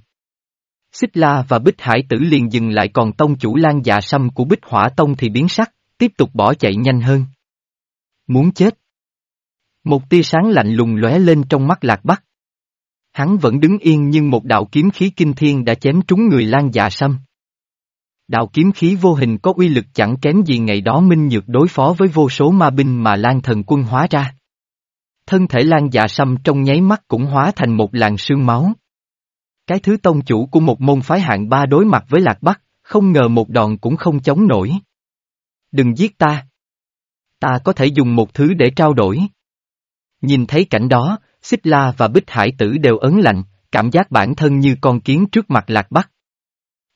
Xích La và Bích Hải Tử liền dừng lại còn tông chủ lan dạ sâm của Bích Hỏa Tông thì biến sắc, tiếp tục bỏ chạy nhanh hơn. Muốn chết. Một tia sáng lạnh lùng lóe lên trong mắt Lạc Bắc. Hắn vẫn đứng yên nhưng một đạo kiếm khí kinh thiên đã chém trúng người lan dạ sâm. Đạo kiếm khí vô hình có uy lực chẳng kém gì ngày đó Minh Nhược đối phó với vô số ma binh mà Lan thần quân hóa ra. Thân thể Lan dạ sâm trong nháy mắt cũng hóa thành một làn sương máu. Cái thứ tông chủ của một môn phái hạng ba đối mặt với Lạc Bắc, không ngờ một đòn cũng không chống nổi. Đừng giết ta. Ta có thể dùng một thứ để trao đổi. Nhìn thấy cảnh đó, Xích La và Bích Hải Tử đều ấn lạnh, cảm giác bản thân như con kiến trước mặt Lạc Bắc.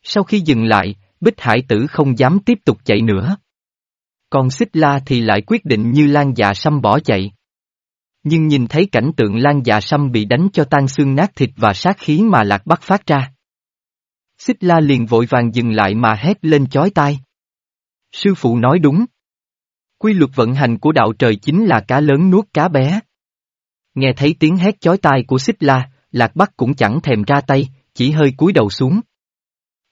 Sau khi dừng lại, Bích Hải Tử không dám tiếp tục chạy nữa. Còn Xích La thì lại quyết định như lan dạ sâm bỏ chạy. Nhưng nhìn thấy cảnh tượng Lan dạ sâm bị đánh cho tan xương nát thịt và sát khí mà Lạc Bắc phát ra. Xích la liền vội vàng dừng lại mà hét lên chói tai. Sư phụ nói đúng. Quy luật vận hành của đạo trời chính là cá lớn nuốt cá bé. Nghe thấy tiếng hét chói tai của xích la, Lạc Bắc cũng chẳng thèm ra tay, chỉ hơi cúi đầu xuống.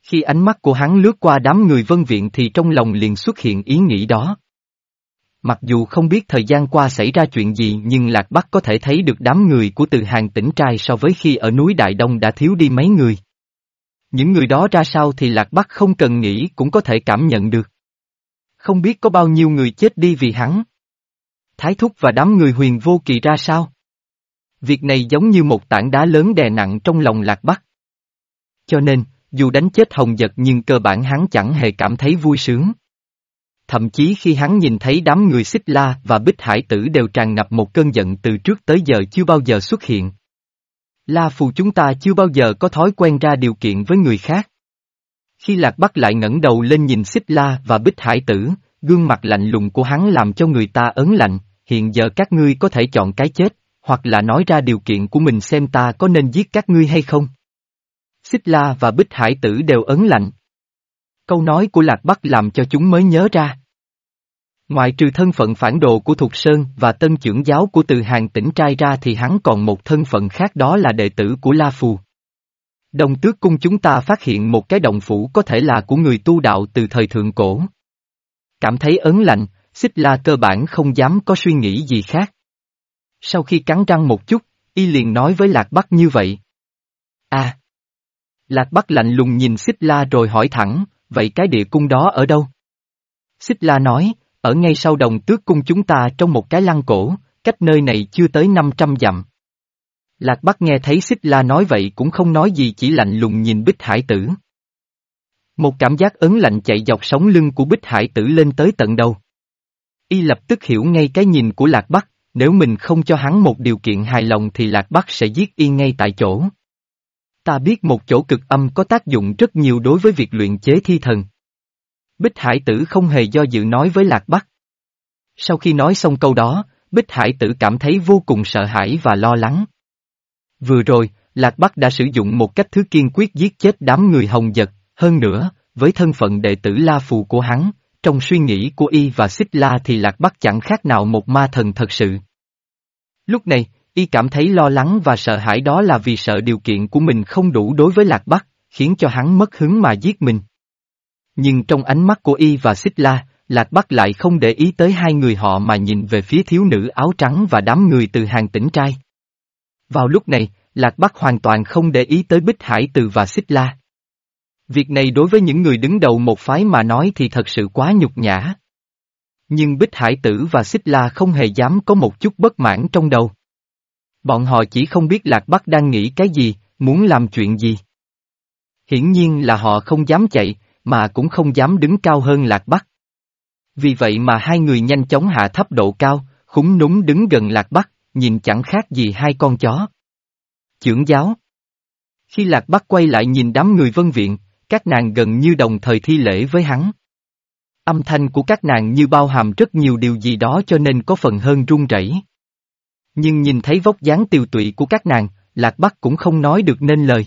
Khi ánh mắt của hắn lướt qua đám người vân viện thì trong lòng liền xuất hiện ý nghĩ đó. Mặc dù không biết thời gian qua xảy ra chuyện gì nhưng Lạc Bắc có thể thấy được đám người của từ hàng tỉnh trai so với khi ở núi Đại Đông đã thiếu đi mấy người. Những người đó ra sao thì Lạc Bắc không cần nghĩ cũng có thể cảm nhận được. Không biết có bao nhiêu người chết đi vì hắn. Thái Thúc và đám người huyền vô kỳ ra sao? Việc này giống như một tảng đá lớn đè nặng trong lòng Lạc Bắc. Cho nên, dù đánh chết Hồng Giật nhưng cơ bản hắn chẳng hề cảm thấy vui sướng. Thậm chí khi hắn nhìn thấy đám người xích la và bích hải tử đều tràn ngập một cơn giận từ trước tới giờ chưa bao giờ xuất hiện. La phù chúng ta chưa bao giờ có thói quen ra điều kiện với người khác. Khi Lạc Bắc lại ngẩng đầu lên nhìn xích la và bích hải tử, gương mặt lạnh lùng của hắn làm cho người ta ấn lạnh, hiện giờ các ngươi có thể chọn cái chết, hoặc là nói ra điều kiện của mình xem ta có nên giết các ngươi hay không. Xích la và bích hải tử đều ấn lạnh. Câu nói của Lạc Bắc làm cho chúng mới nhớ ra. Ngoại trừ thân phận phản đồ của Thục Sơn và tân trưởng giáo của từ hàng tỉnh trai ra thì hắn còn một thân phận khác đó là đệ tử của La Phù. Đồng tước cung chúng ta phát hiện một cái động phủ có thể là của người tu đạo từ thời thượng cổ. Cảm thấy ấn lạnh, xích la cơ bản không dám có suy nghĩ gì khác. Sau khi cắn răng một chút, y liền nói với Lạc Bắc như vậy. À! Lạc Bắc lạnh lùng nhìn xích la rồi hỏi thẳng, vậy cái địa cung đó ở đâu? Xích la nói, ở ngay sau đồng tước cung chúng ta trong một cái lăng cổ, cách nơi này chưa tới 500 dặm. Lạc Bắc nghe thấy xích la nói vậy cũng không nói gì chỉ lạnh lùng nhìn bích hải tử. Một cảm giác ấn lạnh chạy dọc sống lưng của bích hải tử lên tới tận đầu. Y lập tức hiểu ngay cái nhìn của Lạc Bắc, nếu mình không cho hắn một điều kiện hài lòng thì Lạc Bắc sẽ giết Y ngay tại chỗ. Ta biết một chỗ cực âm có tác dụng rất nhiều đối với việc luyện chế thi thần. Bích Hải Tử không hề do dự nói với Lạc Bắc. Sau khi nói xong câu đó, Bích Hải Tử cảm thấy vô cùng sợ hãi và lo lắng. Vừa rồi, Lạc Bắc đã sử dụng một cách thứ kiên quyết giết chết đám người hồng giật, hơn nữa, với thân phận đệ tử La Phù của hắn, trong suy nghĩ của y và Xích La thì Lạc Bắc chẳng khác nào một ma thần thật sự. Lúc này, y cảm thấy lo lắng và sợ hãi đó là vì sợ điều kiện của mình không đủ đối với Lạc Bắc, khiến cho hắn mất hứng mà giết mình. Nhưng trong ánh mắt của y và Xích La, Lạc Bắc lại không để ý tới hai người họ mà nhìn về phía thiếu nữ áo trắng và đám người từ hàng tỉnh trai. Vào lúc này, Lạc Bắc hoàn toàn không để ý tới Bích Hải Từ và Xích La. Việc này đối với những người đứng đầu một phái mà nói thì thật sự quá nhục nhã. Nhưng Bích Hải Tử và Xích La không hề dám có một chút bất mãn trong đầu. Bọn họ chỉ không biết Lạc Bắc đang nghĩ cái gì, muốn làm chuyện gì. Hiển nhiên là họ không dám chạy, mà cũng không dám đứng cao hơn Lạc Bắc. Vì vậy mà hai người nhanh chóng hạ thấp độ cao, khúng núng đứng gần Lạc Bắc, nhìn chẳng khác gì hai con chó. Chưởng giáo Khi Lạc Bắc quay lại nhìn đám người vân viện, các nàng gần như đồng thời thi lễ với hắn. Âm thanh của các nàng như bao hàm rất nhiều điều gì đó cho nên có phần hơn run rẩy. Nhưng nhìn thấy vóc dáng tiều tụy của các nàng, Lạc Bắc cũng không nói được nên lời.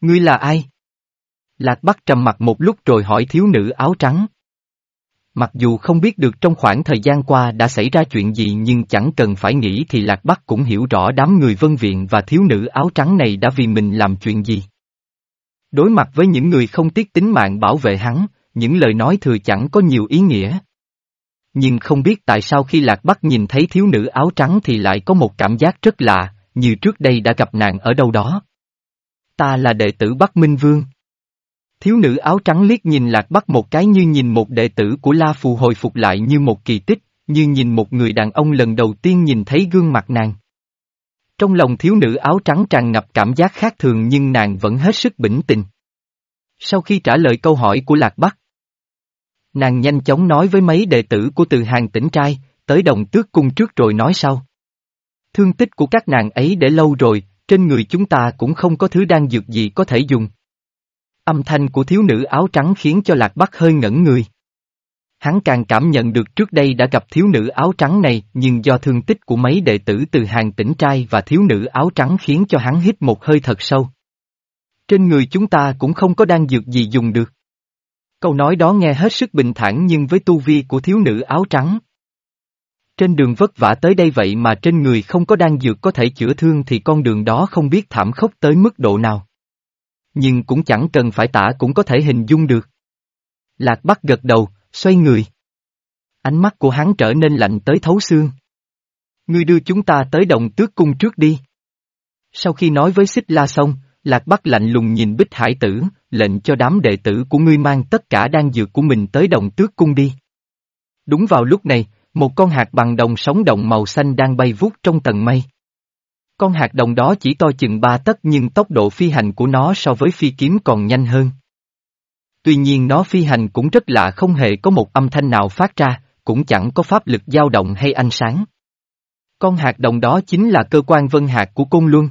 Ngươi là ai? Lạc Bắc trầm mặt một lúc rồi hỏi thiếu nữ áo trắng. Mặc dù không biết được trong khoảng thời gian qua đã xảy ra chuyện gì nhưng chẳng cần phải nghĩ thì Lạc Bắc cũng hiểu rõ đám người vân viện và thiếu nữ áo trắng này đã vì mình làm chuyện gì. Đối mặt với những người không tiếc tính mạng bảo vệ hắn, những lời nói thừa chẳng có nhiều ý nghĩa. Nhưng không biết tại sao khi Lạc Bắc nhìn thấy thiếu nữ áo trắng thì lại có một cảm giác rất lạ, như trước đây đã gặp nàng ở đâu đó. Ta là đệ tử Bắc Minh Vương. Thiếu nữ áo trắng liếc nhìn Lạc Bắc một cái như nhìn một đệ tử của La Phù hồi phục lại như một kỳ tích, như nhìn một người đàn ông lần đầu tiên nhìn thấy gương mặt nàng. Trong lòng thiếu nữ áo trắng tràn ngập cảm giác khác thường nhưng nàng vẫn hết sức bình tĩnh. Sau khi trả lời câu hỏi của Lạc Bắc, nàng nhanh chóng nói với mấy đệ tử của từ hàng tỉnh trai, tới đồng tước cung trước rồi nói sau. Thương tích của các nàng ấy để lâu rồi, trên người chúng ta cũng không có thứ đang dược gì có thể dùng. Âm thanh của thiếu nữ áo trắng khiến cho Lạc Bắc hơi ngẩn người. Hắn càng cảm nhận được trước đây đã gặp thiếu nữ áo trắng này nhưng do thương tích của mấy đệ tử từ hàng tỉnh trai và thiếu nữ áo trắng khiến cho hắn hít một hơi thật sâu. Trên người chúng ta cũng không có đang dược gì dùng được. Câu nói đó nghe hết sức bình thản nhưng với tu vi của thiếu nữ áo trắng. Trên đường vất vả tới đây vậy mà trên người không có đan dược có thể chữa thương thì con đường đó không biết thảm khốc tới mức độ nào. Nhưng cũng chẳng cần phải tả cũng có thể hình dung được. Lạc Bắc gật đầu, xoay người. Ánh mắt của hắn trở nên lạnh tới thấu xương. Ngươi đưa chúng ta tới đồng tước cung trước đi. Sau khi nói với xích la xong, Lạc Bắc lạnh lùng nhìn Bích Hải tử, lệnh cho đám đệ tử của ngươi mang tất cả đan dược của mình tới đồng tước cung đi. Đúng vào lúc này, một con hạt bằng đồng sống động màu xanh đang bay vút trong tầng mây. Con hạt đồng đó chỉ to chừng ba tấc nhưng tốc độ phi hành của nó so với phi kiếm còn nhanh hơn. Tuy nhiên nó phi hành cũng rất lạ không hề có một âm thanh nào phát ra, cũng chẳng có pháp lực dao động hay ánh sáng. Con hạt đồng đó chính là cơ quan vân hạt của Côn Luân.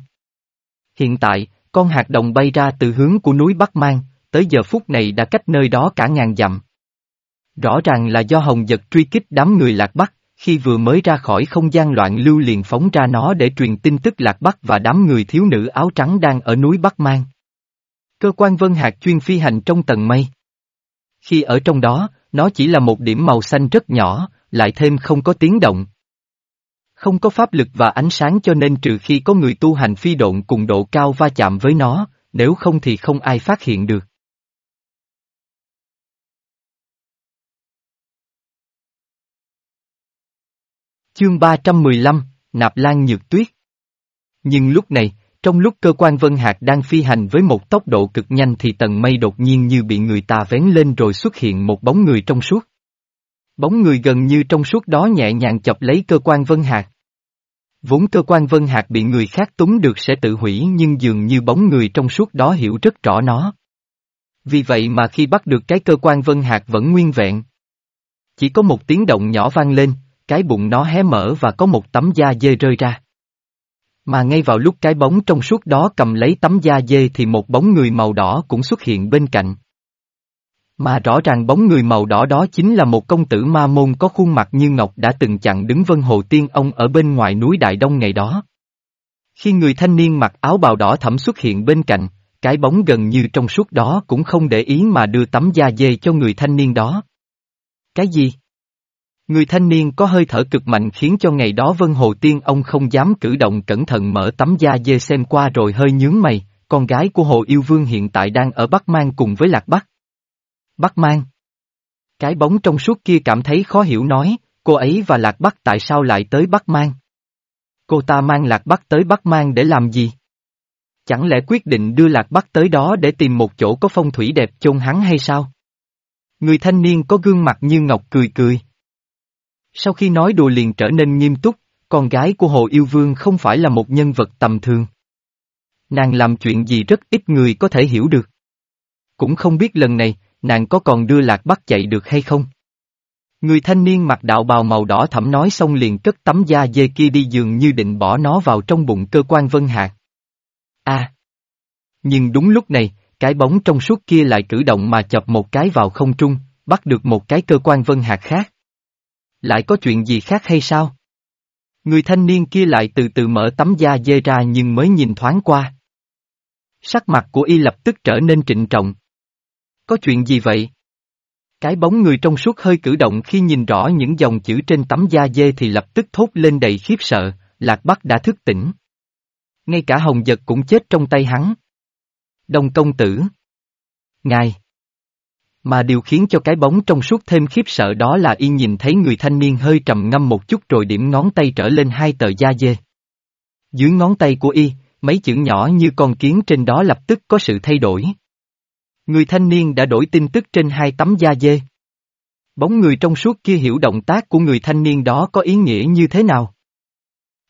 Hiện tại, con hạt đồng bay ra từ hướng của núi Bắc Mang, tới giờ phút này đã cách nơi đó cả ngàn dặm. Rõ ràng là do Hồng Giật truy kích đám người Lạc Bắc, khi vừa mới ra khỏi không gian loạn lưu liền phóng ra nó để truyền tin tức Lạc Bắc và đám người thiếu nữ áo trắng đang ở núi Bắc Mang. Cơ quan vân hạt chuyên phi hành trong tầng mây. Khi ở trong đó, nó chỉ là một điểm màu xanh rất nhỏ, lại thêm không có tiếng động. Không có pháp lực và ánh sáng cho nên trừ khi có người tu hành phi độn cùng độ cao va chạm với nó, nếu không thì không ai phát hiện được. Chương 315, Nạp Lan Nhược Tuyết Nhưng lúc này, trong lúc cơ quan Vân Hạc đang phi hành với một tốc độ cực nhanh thì tầng mây đột nhiên như bị người ta vén lên rồi xuất hiện một bóng người trong suốt. Bóng người gần như trong suốt đó nhẹ nhàng chọc lấy cơ quan Vân hạt. Vốn cơ quan Vân hạt bị người khác túng được sẽ tự hủy nhưng dường như bóng người trong suốt đó hiểu rất rõ nó. Vì vậy mà khi bắt được cái cơ quan Vân hạt vẫn nguyên vẹn. Chỉ có một tiếng động nhỏ vang lên, cái bụng nó hé mở và có một tấm da dê rơi ra. Mà ngay vào lúc cái bóng trong suốt đó cầm lấy tấm da dê thì một bóng người màu đỏ cũng xuất hiện bên cạnh. Mà rõ ràng bóng người màu đỏ đó chính là một công tử ma môn có khuôn mặt như ngọc đã từng chặn đứng Vân Hồ Tiên ông ở bên ngoài núi Đại Đông ngày đó. Khi người thanh niên mặc áo bào đỏ thẫm xuất hiện bên cạnh, cái bóng gần như trong suốt đó cũng không để ý mà đưa tấm da dê cho người thanh niên đó. Cái gì? Người thanh niên có hơi thở cực mạnh khiến cho ngày đó Vân Hồ Tiên ông không dám cử động cẩn thận mở tấm da dê xem qua rồi hơi nhướng mày, con gái của Hồ Yêu Vương hiện tại đang ở Bắc Mang cùng với Lạc Bắc. Bắc Mang. Cái bóng trong suốt kia cảm thấy khó hiểu nói, cô ấy và Lạc Bắc tại sao lại tới Bắc Mang? Cô ta mang Lạc Bắc tới Bắc Mang để làm gì? Chẳng lẽ quyết định đưa Lạc Bắc tới đó để tìm một chỗ có phong thủy đẹp chôn hắn hay sao? Người thanh niên có gương mặt như ngọc cười cười. Sau khi nói đùa liền trở nên nghiêm túc, con gái của Hồ Yêu Vương không phải là một nhân vật tầm thường. Nàng làm chuyện gì rất ít người có thể hiểu được. Cũng không biết lần này, nàng có còn đưa lạc bắc chạy được hay không? Người thanh niên mặc đạo bào màu đỏ thẫm nói xong liền cất tấm da dê kia đi dường như định bỏ nó vào trong bụng cơ quan vân hạt. a à! Nhưng đúng lúc này, cái bóng trong suốt kia lại cử động mà chập một cái vào không trung, bắt được một cái cơ quan vân hạt khác. Lại có chuyện gì khác hay sao? Người thanh niên kia lại từ từ mở tấm da dê ra nhưng mới nhìn thoáng qua. Sắc mặt của y lập tức trở nên trịnh trọng. Có chuyện gì vậy? Cái bóng người trong suốt hơi cử động khi nhìn rõ những dòng chữ trên tấm da dê thì lập tức thốt lên đầy khiếp sợ, Lạc Bắc đã thức tỉnh. Ngay cả Hồng Giật cũng chết trong tay hắn. Đông công tử. Ngài. Mà điều khiến cho cái bóng trong suốt thêm khiếp sợ đó là y nhìn thấy người thanh niên hơi trầm ngâm một chút rồi điểm ngón tay trở lên hai tờ da dê. Dưới ngón tay của y, mấy chữ nhỏ như con kiến trên đó lập tức có sự thay đổi. Người thanh niên đã đổi tin tức trên hai tấm da dê. Bóng người trong suốt kia hiểu động tác của người thanh niên đó có ý nghĩa như thế nào.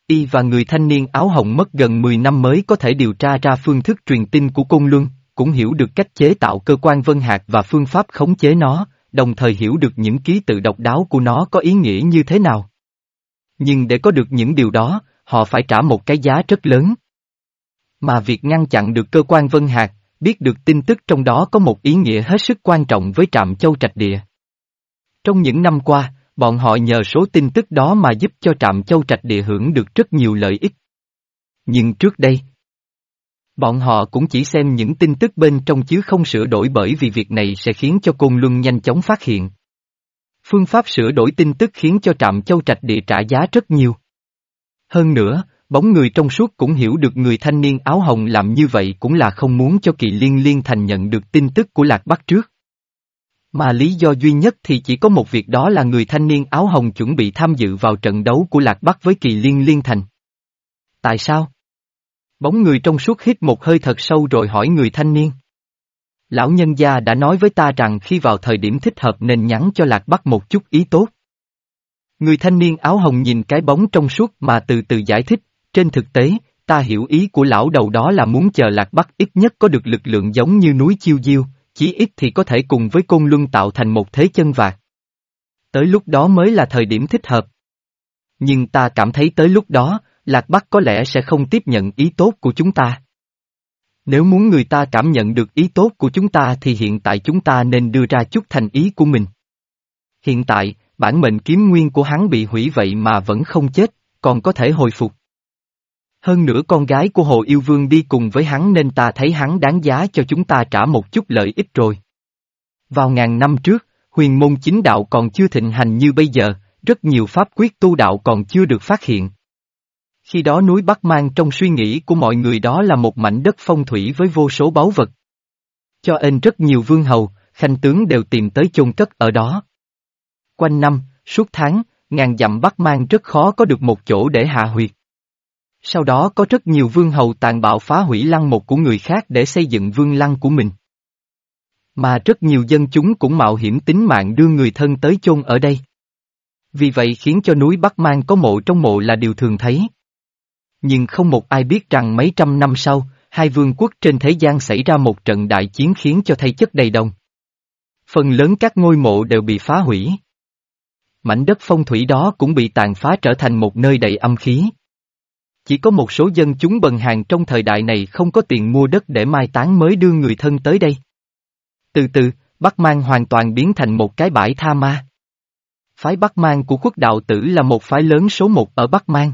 Y và người thanh niên áo hồng mất gần 10 năm mới có thể điều tra ra phương thức truyền tin của Côn Luân, cũng hiểu được cách chế tạo cơ quan vân hạt và phương pháp khống chế nó, đồng thời hiểu được những ký tự độc đáo của nó có ý nghĩa như thế nào. Nhưng để có được những điều đó, họ phải trả một cái giá rất lớn. Mà việc ngăn chặn được cơ quan vân hạt, biết được tin tức trong đó có một ý nghĩa hết sức quan trọng với trạm châu trạch địa. Trong những năm qua, bọn họ nhờ số tin tức đó mà giúp cho trạm châu trạch địa hưởng được rất nhiều lợi ích. Nhưng trước đây, bọn họ cũng chỉ xem những tin tức bên trong chứ không sửa đổi bởi vì việc này sẽ khiến cho Côn Luân nhanh chóng phát hiện. Phương pháp sửa đổi tin tức khiến cho trạm châu trạch địa trả giá rất nhiều. Hơn nữa, Bóng người trong suốt cũng hiểu được người thanh niên áo hồng làm như vậy cũng là không muốn cho kỳ liên liên thành nhận được tin tức của Lạc Bắc trước. Mà lý do duy nhất thì chỉ có một việc đó là người thanh niên áo hồng chuẩn bị tham dự vào trận đấu của Lạc Bắc với kỳ liên liên thành. Tại sao? Bóng người trong suốt hít một hơi thật sâu rồi hỏi người thanh niên. Lão nhân gia đã nói với ta rằng khi vào thời điểm thích hợp nên nhắn cho Lạc Bắc một chút ý tốt. Người thanh niên áo hồng nhìn cái bóng trong suốt mà từ từ giải thích, trên thực tế, ta hiểu ý của lão đầu đó là muốn chờ Lạc Bắc ít nhất có được lực lượng giống như núi Chiêu Diêu, chí ít thì có thể cùng với Côn Luân tạo thành một thế chân vạc. Tới lúc đó mới là thời điểm thích hợp. Nhưng ta cảm thấy tới lúc đó, Lạc Bắc có lẽ sẽ không tiếp nhận ý tốt của chúng ta. Nếu muốn người ta cảm nhận được ý tốt của chúng ta thì hiện tại chúng ta nên đưa ra chút thành ý của mình. Hiện tại, bản mệnh kiếm nguyên của hắn bị hủy vậy mà vẫn không chết, còn có thể hồi phục. Hơn nữa con gái của Hồ Yêu Vương đi cùng với hắn nên ta thấy hắn đáng giá cho chúng ta trả một chút lợi ích rồi. Vào ngàn năm trước, huyền môn chính đạo còn chưa thịnh hành như bây giờ, rất nhiều pháp quyết tu đạo còn chưa được phát hiện. Khi đó núi Bắc Mang trong suy nghĩ của mọi người đó là một mảnh đất phong thủy với vô số báu vật. Cho nên rất nhiều vương hầu, khanh tướng đều tìm tới chôn cất ở đó. Quanh năm, suốt tháng, ngàn dặm Bắc Mang rất khó có được một chỗ để hạ huyệt. Sau đó có rất nhiều vương hầu tàn bạo phá hủy lăng một của người khác để xây dựng vương lăng của mình. Mà rất nhiều dân chúng cũng mạo hiểm tính mạng đưa người thân tới chôn ở đây. Vì vậy khiến cho núi Bắc Mang có mộ trong mộ là điều thường thấy. Nhưng không một ai biết rằng mấy trăm năm sau, hai vương quốc trên thế gian xảy ra một trận đại chiến khiến cho thay chất đầy đồng. Phần lớn các ngôi mộ đều bị phá hủy. Mảnh đất phong thủy đó cũng bị tàn phá trở thành một nơi đầy âm khí. Chỉ có một số dân chúng bần hàng trong thời đại này không có tiền mua đất để mai táng mới đưa người thân tới đây. Từ từ, Bắc Mang hoàn toàn biến thành một cái bãi tha ma. Phái Bắc Mang của quốc đạo tử là một phái lớn số một ở Bắc Mang.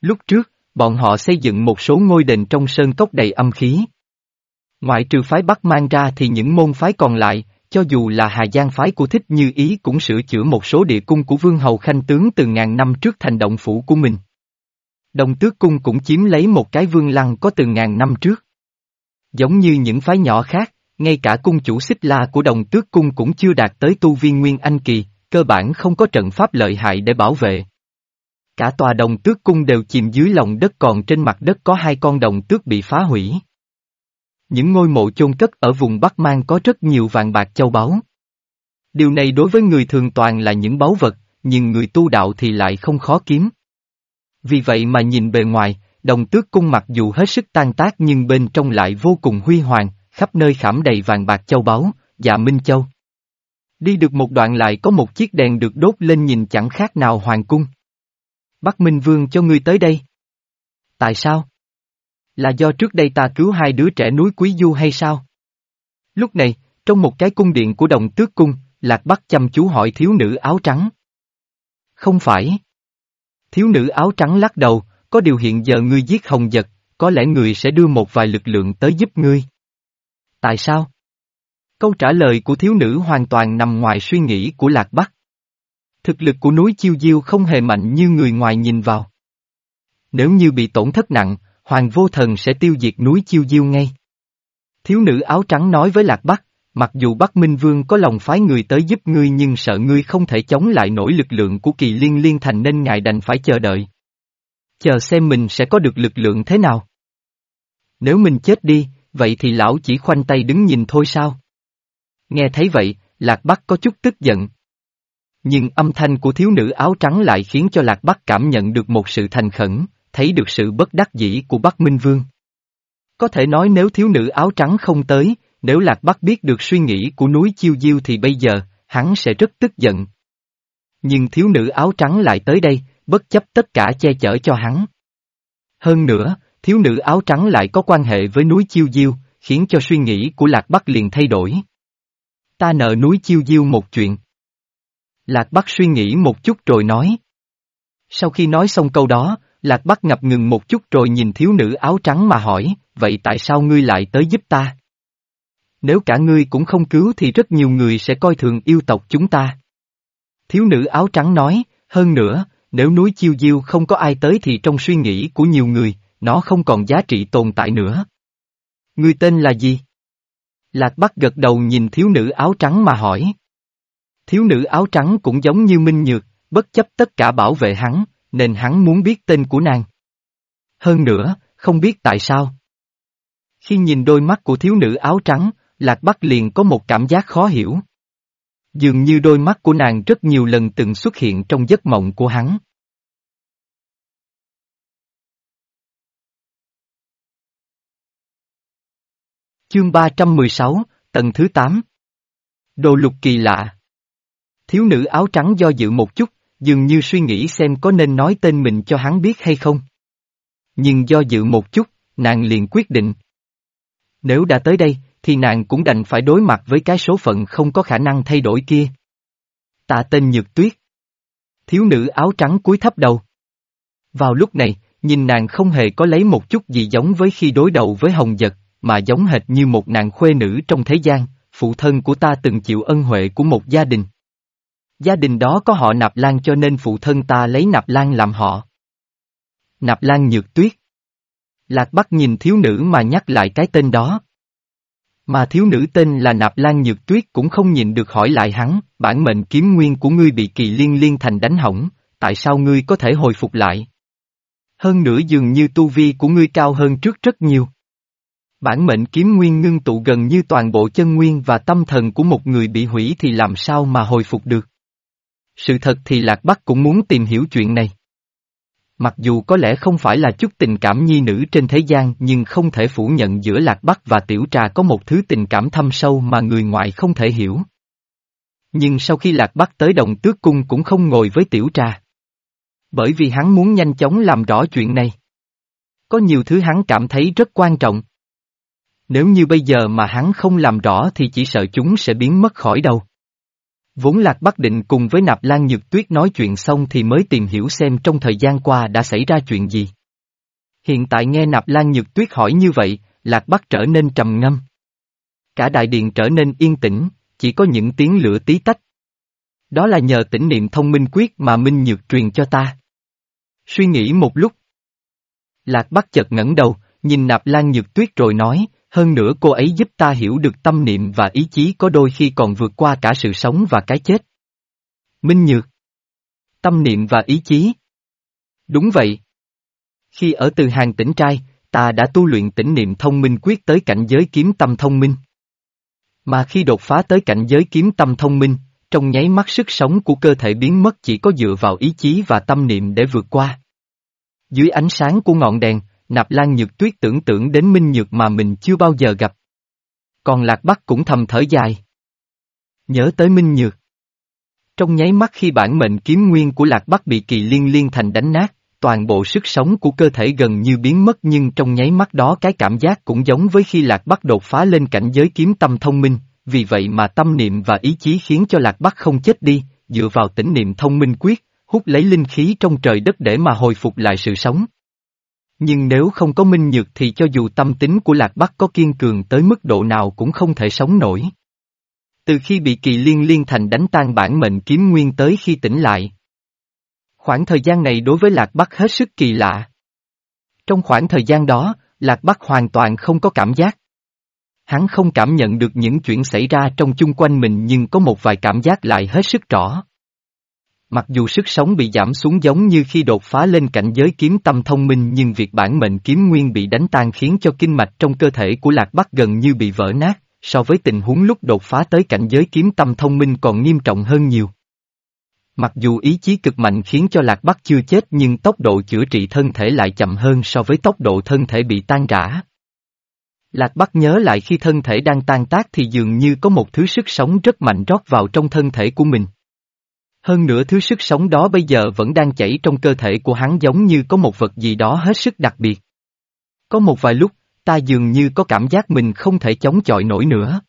Lúc trước, bọn họ xây dựng một số ngôi đền trong sơn cốc đầy âm khí. Ngoại trừ phái Bắc Mang ra thì những môn phái còn lại, cho dù là Hà Giang phái của Thích Như Ý cũng sửa chữa một số địa cung của Vương Hầu Khanh Tướng từ ngàn năm trước thành động phủ của mình. Đồng tước cung cũng chiếm lấy một cái vương lăng có từ ngàn năm trước. Giống như những phái nhỏ khác, ngay cả cung chủ xích la của đồng tước cung cũng chưa đạt tới tu viên Nguyên Anh Kỳ, cơ bản không có trận pháp lợi hại để bảo vệ. Cả tòa đồng tước cung đều chìm dưới lòng đất còn trên mặt đất có hai con đồng tước bị phá hủy. Những ngôi mộ chôn cất ở vùng Bắc Mang có rất nhiều vàng bạc châu báu. Điều này đối với người thường toàn là những báu vật, nhưng người tu đạo thì lại không khó kiếm. Vì vậy mà nhìn bề ngoài, đồng tước cung mặc dù hết sức tan tác nhưng bên trong lại vô cùng huy hoàng, khắp nơi khảm đầy vàng bạc châu báu, dạ Minh Châu. Đi được một đoạn lại có một chiếc đèn được đốt lên nhìn chẳng khác nào hoàng cung. Bắc Minh Vương cho ngươi tới đây. Tại sao? Là do trước đây ta cứu hai đứa trẻ núi Quý Du hay sao? Lúc này, trong một cái cung điện của đồng tước cung, Lạc Bắc chăm chú hỏi thiếu nữ áo trắng. Không phải. Thiếu nữ áo trắng lắc đầu, có điều hiện giờ ngươi giết hồng giật, có lẽ người sẽ đưa một vài lực lượng tới giúp ngươi. Tại sao? Câu trả lời của thiếu nữ hoàn toàn nằm ngoài suy nghĩ của Lạc Bắc. Thực lực của núi Chiêu Diêu không hề mạnh như người ngoài nhìn vào. Nếu như bị tổn thất nặng, Hoàng Vô Thần sẽ tiêu diệt núi Chiêu Diêu ngay. Thiếu nữ áo trắng nói với Lạc Bắc, mặc dù Bắc Minh Vương có lòng phái người tới giúp ngươi nhưng sợ ngươi không thể chống lại nổi lực lượng của kỳ liên liên thành nên ngài đành phải chờ đợi. Chờ xem mình sẽ có được lực lượng thế nào. Nếu mình chết đi, vậy thì lão chỉ khoanh tay đứng nhìn thôi sao? Nghe thấy vậy, Lạc Bắc có chút tức giận. Nhưng âm thanh của thiếu nữ áo trắng lại khiến cho Lạc Bắc cảm nhận được một sự thành khẩn, thấy được sự bất đắc dĩ của Bắc Minh Vương. Có thể nói nếu thiếu nữ áo trắng không tới, nếu Lạc Bắc biết được suy nghĩ của núi Chiêu Diêu thì bây giờ, hắn sẽ rất tức giận. Nhưng thiếu nữ áo trắng lại tới đây, bất chấp tất cả che chở cho hắn. Hơn nữa, thiếu nữ áo trắng lại có quan hệ với núi Chiêu Diêu, khiến cho suy nghĩ của Lạc Bắc liền thay đổi. Ta nợ núi Chiêu Diêu một chuyện. Lạc Bắc suy nghĩ một chút rồi nói. Sau khi nói xong câu đó, Lạc Bắc ngập ngừng một chút rồi nhìn thiếu nữ áo trắng mà hỏi, vậy tại sao ngươi lại tới giúp ta? Nếu cả ngươi cũng không cứu thì rất nhiều người sẽ coi thường yêu tộc chúng ta. Thiếu nữ áo trắng nói, hơn nữa, nếu núi chiêu diêu không có ai tới thì trong suy nghĩ của nhiều người, nó không còn giá trị tồn tại nữa. Ngươi tên là gì? Lạc Bắc gật đầu nhìn thiếu nữ áo trắng mà hỏi. Thiếu nữ áo trắng cũng giống như Minh Nhược, bất chấp tất cả bảo vệ hắn, nên hắn muốn biết tên của nàng. Hơn nữa, không biết tại sao. Khi nhìn đôi mắt của thiếu nữ áo trắng, Lạc Bắc liền có một cảm giác khó hiểu. Dường như đôi mắt của nàng rất nhiều lần từng xuất hiện trong giấc mộng của hắn. Chương 316, tầng thứ 8 Đồ lục kỳ lạ Thiếu nữ áo trắng do dự một chút, dường như suy nghĩ xem có nên nói tên mình cho hắn biết hay không. Nhưng do dự một chút, nàng liền quyết định. Nếu đã tới đây, thì nàng cũng đành phải đối mặt với cái số phận không có khả năng thay đổi kia. Tạ tên Nhược Tuyết. Thiếu nữ áo trắng cúi thấp đầu. Vào lúc này, nhìn nàng không hề có lấy một chút gì giống với khi đối đầu với Hồng Giật, mà giống hệt như một nàng khuê nữ trong thế gian, phụ thân của ta từng chịu ân huệ của một gia đình. Gia đình đó có họ Nạp Lan cho nên phụ thân ta lấy Nạp Lan làm họ. Nạp Lan Nhược Tuyết. Lạc Bắc nhìn thiếu nữ mà nhắc lại cái tên đó. Mà thiếu nữ tên là Nạp Lan Nhược Tuyết cũng không nhìn được hỏi lại hắn, bản mệnh kiếm nguyên của ngươi bị kỳ liên liên thành đánh hỏng, tại sao ngươi có thể hồi phục lại? Hơn nữa dường như tu vi của ngươi cao hơn trước rất nhiều. Bản mệnh kiếm nguyên ngưng tụ gần như toàn bộ chân nguyên và tâm thần của một người bị hủy thì làm sao mà hồi phục được. Sự thật thì Lạc Bắc cũng muốn tìm hiểu chuyện này. Mặc dù có lẽ không phải là chút tình cảm nhi nữ trên thế gian, nhưng không thể phủ nhận giữa Lạc Bắc và Tiểu Trà có một thứ tình cảm thâm sâu mà người ngoại không thể hiểu. Nhưng sau khi Lạc Bắc tới đồng tước cung cũng không ngồi với Tiểu Trà. Bởi vì hắn muốn nhanh chóng làm rõ chuyện này. Có nhiều thứ hắn cảm thấy rất quan trọng. Nếu như bây giờ mà hắn không làm rõ thì chỉ sợ chúng sẽ biến mất khỏi đâu. Vốn Lạc Bắc định cùng với Nạp Lan Nhược Tuyết nói chuyện xong thì mới tìm hiểu xem trong thời gian qua đã xảy ra chuyện gì. Hiện tại nghe Nạp Lan Nhược Tuyết hỏi như vậy, Lạc Bắc trở nên trầm ngâm. Cả đại điện trở nên yên tĩnh, chỉ có những tiếng lửa tí tách. Đó là nhờ tỉnh niệm thông minh quyết mà Minh Nhược truyền cho ta. Suy nghĩ một lúc. Lạc Bắc chợt ngẩng đầu, nhìn Nạp Lan Nhược Tuyết rồi nói, hơn nữa cô ấy giúp ta hiểu được tâm niệm và ý chí có đôi khi còn vượt qua cả sự sống và cái chết. Minh Nhược Tâm niệm và ý chí Đúng vậy. Khi ở từ hàng tỉnh trai, ta đã tu luyện tỉnh niệm thông minh quyết tới cảnh giới kiếm tâm thông minh. Mà khi đột phá tới cảnh giới kiếm tâm thông minh, trong nháy mắt sức sống của cơ thể biến mất chỉ có dựa vào ý chí và tâm niệm để vượt qua. Dưới ánh sáng của ngọn đèn, Nạp Lan Nhược Tuyết tưởng tượng đến Minh Nhược mà mình chưa bao giờ gặp. Còn Lạc Bắc cũng thầm thở dài. Nhớ tới Minh Nhược. Trong nháy mắt khi bản mệnh kiếm nguyên của Lạc Bắc bị kỳ liên liên thành đánh nát, toàn bộ sức sống của cơ thể gần như biến mất nhưng trong nháy mắt đó cái cảm giác cũng giống với khi Lạc Bắc đột phá lên cảnh giới kiếm tâm thông minh, vì vậy mà tâm niệm và ý chí khiến cho Lạc Bắc không chết đi, dựa vào tỉnh niệm thông minh quyết, hút lấy linh khí trong trời đất để mà hồi phục lại sự sống. Nhưng nếu không có minh nhược thì cho dù tâm tính của Lạc Bắc có kiên cường tới mức độ nào cũng không thể sống nổi. Từ khi bị kỳ liên liên thành đánh tan bản mệnh kiếm nguyên tới khi tỉnh lại. Khoảng thời gian này đối với Lạc Bắc hết sức kỳ lạ. Trong khoảng thời gian đó, Lạc Bắc hoàn toàn không có cảm giác. Hắn không cảm nhận được những chuyện xảy ra trong chung quanh mình nhưng có một vài cảm giác lại hết sức rõ. Mặc dù sức sống bị giảm xuống giống như khi đột phá lên cảnh giới kiếm tâm thông minh nhưng việc bản mệnh kiếm nguyên bị đánh tan khiến cho kinh mạch trong cơ thể của Lạc Bắc gần như bị vỡ nát, so với tình huống lúc đột phá tới cảnh giới kiếm tâm thông minh còn nghiêm trọng hơn nhiều. Mặc dù ý chí cực mạnh khiến cho Lạc Bắc chưa chết nhưng tốc độ chữa trị thân thể lại chậm hơn so với tốc độ thân thể bị tan rã. Lạc Bắc nhớ lại khi thân thể đang tan tác thì dường như có một thứ sức sống rất mạnh rót vào trong thân thể của mình. Hơn nữa thứ sức sống đó bây giờ vẫn đang chảy trong cơ thể của hắn giống như có một vật gì đó hết sức đặc biệt. Có một vài lúc, ta dường như có cảm giác mình không thể chống chọi nổi nữa.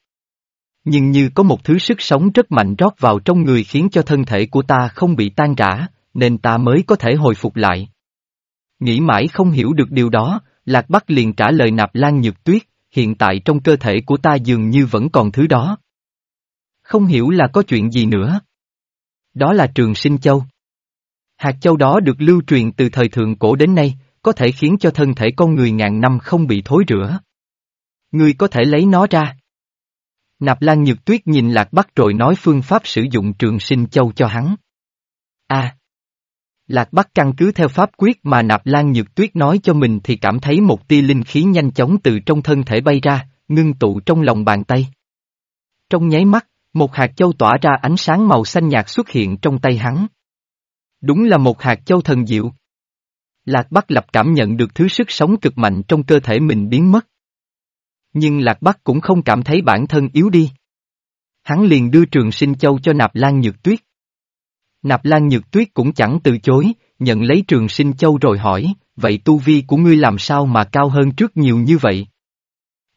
Nhưng như có một thứ sức sống rất mạnh rót vào trong người khiến cho thân thể của ta không bị tan rã, nên ta mới có thể hồi phục lại. Nghĩ mãi không hiểu được điều đó, Lạc Bắc liền trả lời nạp lan nhược tuyết, hiện tại trong cơ thể của ta dường như vẫn còn thứ đó. Không hiểu là có chuyện gì nữa. Đó là trường sinh châu. Hạt châu đó được lưu truyền từ thời thượng cổ đến nay, có thể khiến cho thân thể con người ngàn năm không bị thối rữa. Người có thể lấy nó ra. Nạp Lan Nhược Tuyết nhìn Lạc Bắc rồi nói phương pháp sử dụng trường sinh châu cho hắn. A. Lạc Bắc căn cứ theo pháp quyết mà Nạp Lan Nhược Tuyết nói cho mình thì cảm thấy một tia linh khí nhanh chóng từ trong thân thể bay ra, ngưng tụ trong lòng bàn tay. Trong nháy mắt, một hạt châu tỏa ra ánh sáng màu xanh nhạt xuất hiện trong tay hắn. Đúng là một hạt châu thần diệu. Lạc Bắc lập cảm nhận được thứ sức sống cực mạnh trong cơ thể mình biến mất. Nhưng Lạc Bắc cũng không cảm thấy bản thân yếu đi. Hắn liền đưa trường sinh châu cho Nạp Lan Nhược Tuyết. Nạp Lan Nhược Tuyết cũng chẳng từ chối, nhận lấy trường sinh châu rồi hỏi, vậy tu vi của ngươi làm sao mà cao hơn trước nhiều như vậy?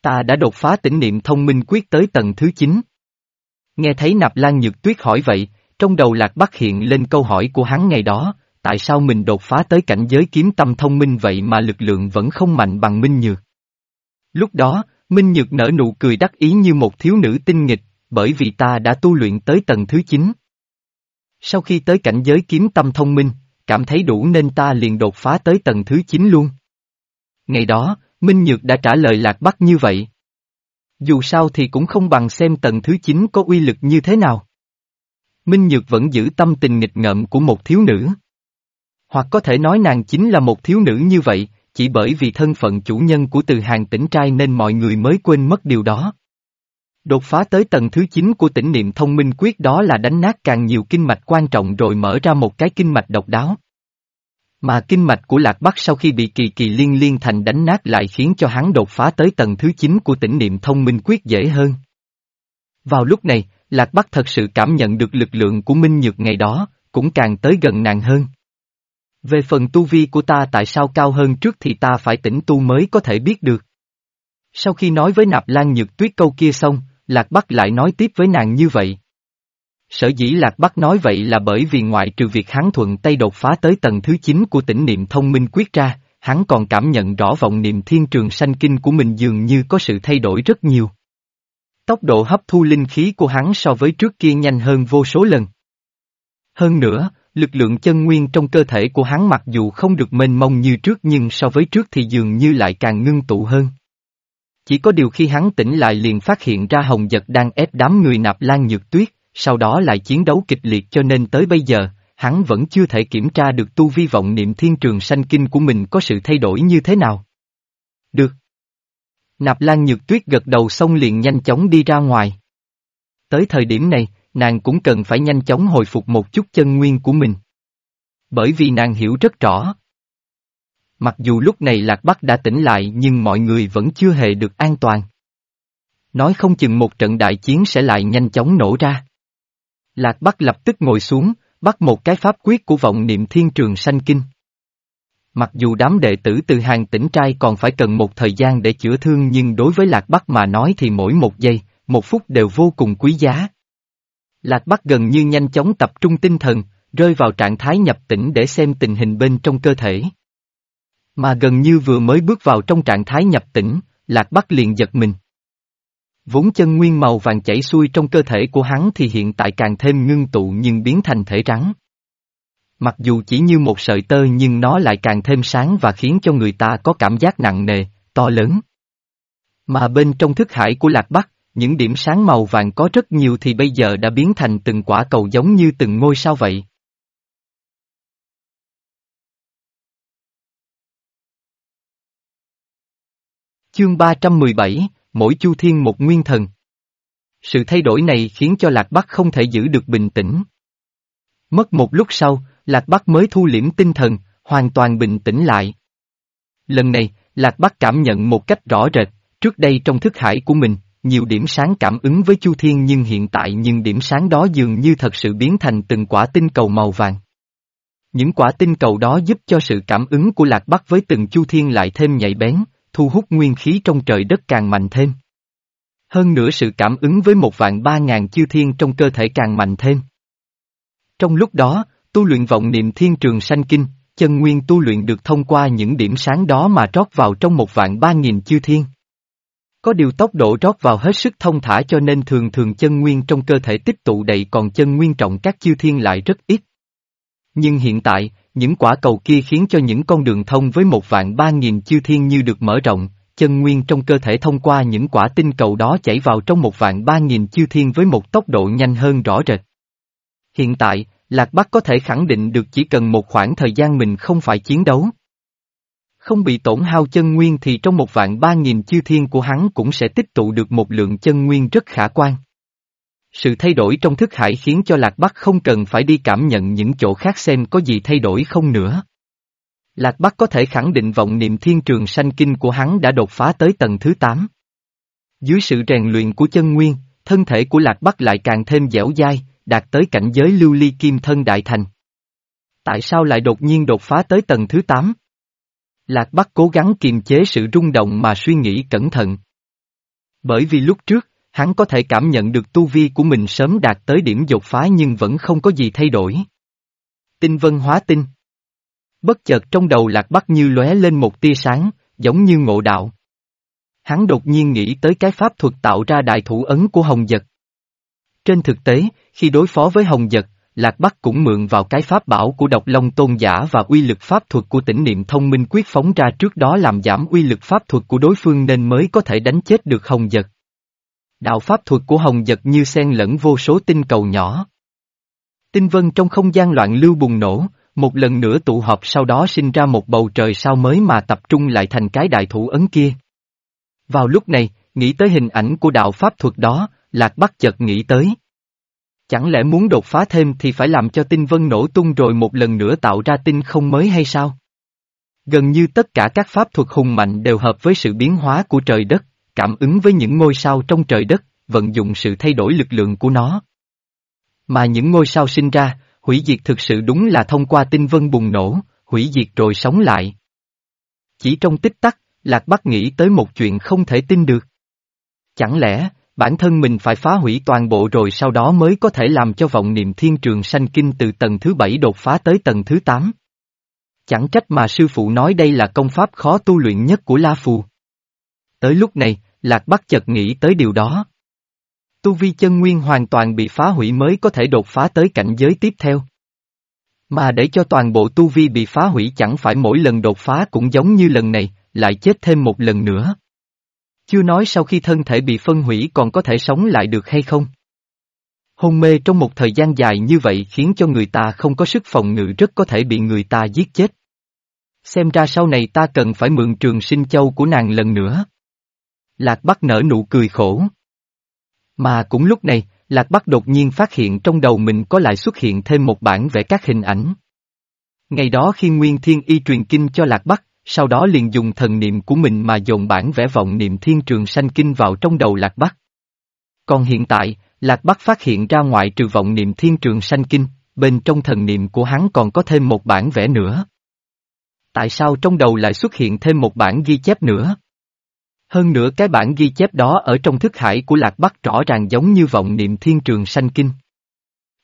Ta đã đột phá tỉnh niệm thông minh quyết tới tầng thứ 9. Nghe thấy Nạp Lan Nhược Tuyết hỏi vậy, trong đầu Lạc Bắc hiện lên câu hỏi của hắn ngày đó, tại sao mình đột phá tới cảnh giới kiếm tâm thông minh vậy mà lực lượng vẫn không mạnh bằng Minh Nhược. Lúc đó, Minh Nhược nở nụ cười đắc ý như một thiếu nữ tinh nghịch, bởi vì ta đã tu luyện tới tầng thứ 9. Sau khi tới cảnh giới kiếm tâm thông minh, cảm thấy đủ nên ta liền đột phá tới tầng thứ 9 luôn. Ngày đó, Minh Nhược đã trả lời Lạc Bắc như vậy. Dù sao thì cũng không bằng xem tầng thứ 9 có uy lực như thế nào. Minh Nhược vẫn giữ tâm tình nghịch ngợm của một thiếu nữ. Hoặc có thể nói nàng chính là một thiếu nữ như vậy, chỉ bởi vì thân phận chủ nhân của từ hàng tỉnh trai nên mọi người mới quên mất điều đó. Đột phá tới tầng thứ 9 của tỉnh niệm thông minh quyết đó là đánh nát càng nhiều kinh mạch quan trọng rồi mở ra một cái kinh mạch độc đáo. Mà kinh mạch của Lạc Bắc sau khi bị kỳ kỳ liên liên thành đánh nát lại khiến cho hắn đột phá tới tầng thứ 9 của tỉnh niệm thông minh quyết dễ hơn. Vào lúc này, Lạc Bắc thật sự cảm nhận được lực lượng của Minh Nhược ngày đó, cũng càng tới gần nàng hơn. Về phần tu vi của ta tại sao cao hơn trước thì ta phải tỉnh tu mới có thể biết được. Sau khi nói với Nạp Lan Nhược Tuyết câu kia xong, Lạc Bắc lại nói tiếp với nàng như vậy. Sở dĩ Lạc Bắc nói vậy là bởi vì ngoại trừ việc hắn thuận tay đột phá tới tầng thứ 9 của tỉnh niệm thông minh quyết ra, hắn còn cảm nhận rõ vọng niệm thiên trường sanh kinh của mình dường như có sự thay đổi rất nhiều. Tốc độ hấp thu linh khí của hắn so với trước kia nhanh hơn vô số lần. Hơn nữa, lực lượng chân nguyên trong cơ thể của hắn mặc dù không được mênh mông như trước nhưng so với trước thì dường như lại càng ngưng tụ hơn. Chỉ có điều khi hắn tỉnh lại liền phát hiện ra Hồng Giật đang ép đám người nạp lan nhược tuyết, sau đó lại chiến đấu kịch liệt cho nên tới bây giờ, hắn vẫn chưa thể kiểm tra được tu vi vọng niệm thiên trường sanh kinh của mình có sự thay đổi như thế nào. Được. Nạp Lan Nhược Tuyết gật đầu xong liền nhanh chóng đi ra ngoài. Tới thời điểm này, nàng cũng cần phải nhanh chóng hồi phục một chút chân nguyên của mình. Bởi vì nàng hiểu rất rõ. Mặc dù lúc này Lạc Bắc đã tỉnh lại nhưng mọi người vẫn chưa hề được an toàn. Nói không chừng một trận đại chiến sẽ lại nhanh chóng nổ ra. Lạc Bắc lập tức ngồi xuống, bắt một cái pháp quyết của vọng niệm thiên trường sanh kinh. Mặc dù đám đệ tử từ hàng tỉnh trai còn phải cần một thời gian để chữa thương nhưng đối với Lạc Bắc mà nói thì mỗi một giây, một phút đều vô cùng quý giá. Lạc Bắc gần như nhanh chóng tập trung tinh thần, rơi vào trạng thái nhập tỉnh để xem tình hình bên trong cơ thể. Mà gần như vừa mới bước vào trong trạng thái nhập tỉnh, Lạc Bắc liền giật mình. Vốn chân nguyên màu vàng chảy xuôi trong cơ thể của hắn thì hiện tại càng thêm ngưng tụ nhưng biến thành thể rắn. Mặc dù chỉ như một sợi tơ nhưng nó lại càng thêm sáng và khiến cho người ta có cảm giác nặng nề, to lớn. Mà bên trong thức hải của Lạc Bắc, những điểm sáng màu vàng có rất nhiều thì bây giờ đã biến thành từng quả cầu giống như từng ngôi sao vậy. Chương 317, mỗi chu thiên một nguyên thần. Sự thay đổi này khiến cho Lạc Bắc không thể giữ được bình tĩnh. Mất một lúc sau, Lạc Bắc mới thu liễm tinh thần, hoàn toàn bình tĩnh lại. Lần này, Lạc Bắc cảm nhận một cách rõ rệt, trước đây trong thức hải của mình, nhiều điểm sáng cảm ứng với Chu Thiên nhưng hiện tại những điểm sáng đó dường như thật sự biến thành từng quả tinh cầu màu vàng. Những quả tinh cầu đó giúp cho sự cảm ứng của Lạc Bắc với từng Chu Thiên lại thêm nhạy bén, thu hút nguyên khí trong trời đất càng mạnh thêm. Hơn nữa sự cảm ứng với một vạn ba ngàn chư thiên trong cơ thể càng mạnh thêm. Trong lúc đó, tu luyện vọng niệm thiên trường sanh kinh, chân nguyên tu luyện được thông qua những điểm sáng đó mà trót vào trong một vạn ba nghìn chư thiên. Có điều tốc độ rót vào hết sức thông thả cho nên thường thường chân nguyên trong cơ thể tích tụ đầy còn chân nguyên trọng các chư thiên lại rất ít. Nhưng hiện tại, những quả cầu kia khiến cho những con đường thông với một vạn ba nghìn chư thiên như được mở rộng, chân nguyên trong cơ thể thông qua những quả tinh cầu đó chảy vào trong một vạn ba nghìn chư thiên với một tốc độ nhanh hơn rõ rệt. Hiện tại, Lạc Bắc có thể khẳng định được chỉ cần một khoảng thời gian mình không phải chiến đấu. Không bị tổn hao chân nguyên thì trong một vạn ba nghìn chư thiên của hắn cũng sẽ tích tụ được một lượng chân nguyên rất khả quan. Sự thay đổi trong thức hải khiến cho Lạc Bắc không cần phải đi cảm nhận những chỗ khác xem có gì thay đổi không nữa. Lạc Bắc có thể khẳng định vọng niệm thiên trường sanh kinh của hắn đã đột phá tới tầng thứ 8. Dưới sự rèn luyện của chân nguyên, thân thể của Lạc Bắc lại càng thêm dẻo dai, đạt tới cảnh giới lưu ly kim thân đại thành. Tại sao lại đột nhiên đột phá tới tầng thứ 8? Lạc Bắc cố gắng kiềm chế sự rung động mà suy nghĩ cẩn thận. Bởi vì lúc trước, hắn có thể cảm nhận được tu vi của mình sớm đạt tới điểm dột phá nhưng vẫn không có gì thay đổi. Tinh vân hóa tinh. Bất chợt trong đầu Lạc Bắc như lóe lên một tia sáng, giống như ngộ đạo. Hắn đột nhiên nghĩ tới cái pháp thuật tạo ra đại thủ ấn của Hồng vật Trên thực tế, khi đối phó với Hồng vật Lạc Bắc cũng mượn vào cái pháp bảo của độc long tôn giả và uy lực pháp thuật của tỉnh niệm thông minh quyết phóng ra trước đó làm giảm uy lực pháp thuật của đối phương nên mới có thể đánh chết được Hồng vật Đạo pháp thuật của Hồng Giật như xen lẫn vô số tinh cầu nhỏ. Tinh vân trong không gian loạn lưu bùng nổ, một lần nữa tụ họp sau đó sinh ra một bầu trời sao mới mà tập trung lại thành cái đại thủ ấn kia. Vào lúc này, nghĩ tới hình ảnh của đạo pháp thuật đó, Lạc Bắc chợt nghĩ tới. Chẳng lẽ muốn đột phá thêm thì phải làm cho tinh vân nổ tung rồi một lần nữa tạo ra tinh không mới hay sao? Gần như tất cả các pháp thuật hùng mạnh đều hợp với sự biến hóa của trời đất, cảm ứng với những ngôi sao trong trời đất, vận dụng sự thay đổi lực lượng của nó. Mà những ngôi sao sinh ra, hủy diệt thực sự đúng là thông qua tinh vân bùng nổ, hủy diệt rồi sống lại. Chỉ trong tích tắc, Lạc Bắc nghĩ tới một chuyện không thể tin được. Chẳng lẽ, bản thân mình phải phá hủy toàn bộ rồi sau đó mới có thể làm cho vọng niệm thiên trường sanh kinh từ tầng thứ bảy đột phá tới tầng thứ tám. Chẳng trách mà sư phụ nói đây là công pháp khó tu luyện nhất của La Phù. Tới lúc này, Lạc Bắc chợt nghĩ tới điều đó. Tu vi chân nguyên hoàn toàn bị phá hủy mới có thể đột phá tới cảnh giới tiếp theo. Mà để cho toàn bộ tu vi bị phá hủy chẳng phải mỗi lần đột phá cũng giống như lần này, lại chết thêm một lần nữa. Chưa nói sau khi thân thể bị phân hủy còn có thể sống lại được hay không. Hôn mê trong một thời gian dài như vậy khiến cho người ta không có sức phòng ngự rất có thể bị người ta giết chết. Xem ra sau này ta cần phải mượn trường sinh châu của nàng lần nữa. Lạc Bắc nở nụ cười khổ. Mà cũng lúc này, Lạc Bắc đột nhiên phát hiện trong đầu mình có lại xuất hiện thêm một bản vẽ các hình ảnh. Ngày đó khi Nguyên Thiên Y truyền kinh cho Lạc Bắc, sau đó liền dùng thần niệm của mình mà dồn bản vẽ vọng niệm thiên trường sanh kinh vào trong đầu Lạc Bắc. Còn hiện tại, Lạc Bắc phát hiện ra ngoại trừ vọng niệm thiên trường sanh kinh, bên trong thần niệm của hắn còn có thêm một bản vẽ nữa. Tại sao trong đầu lại xuất hiện thêm một bản ghi chép nữa? Hơn nữa cái bản ghi chép đó ở trong thức hải của Lạc Bắc rõ ràng giống như vọng niệm thiên trường sanh kinh.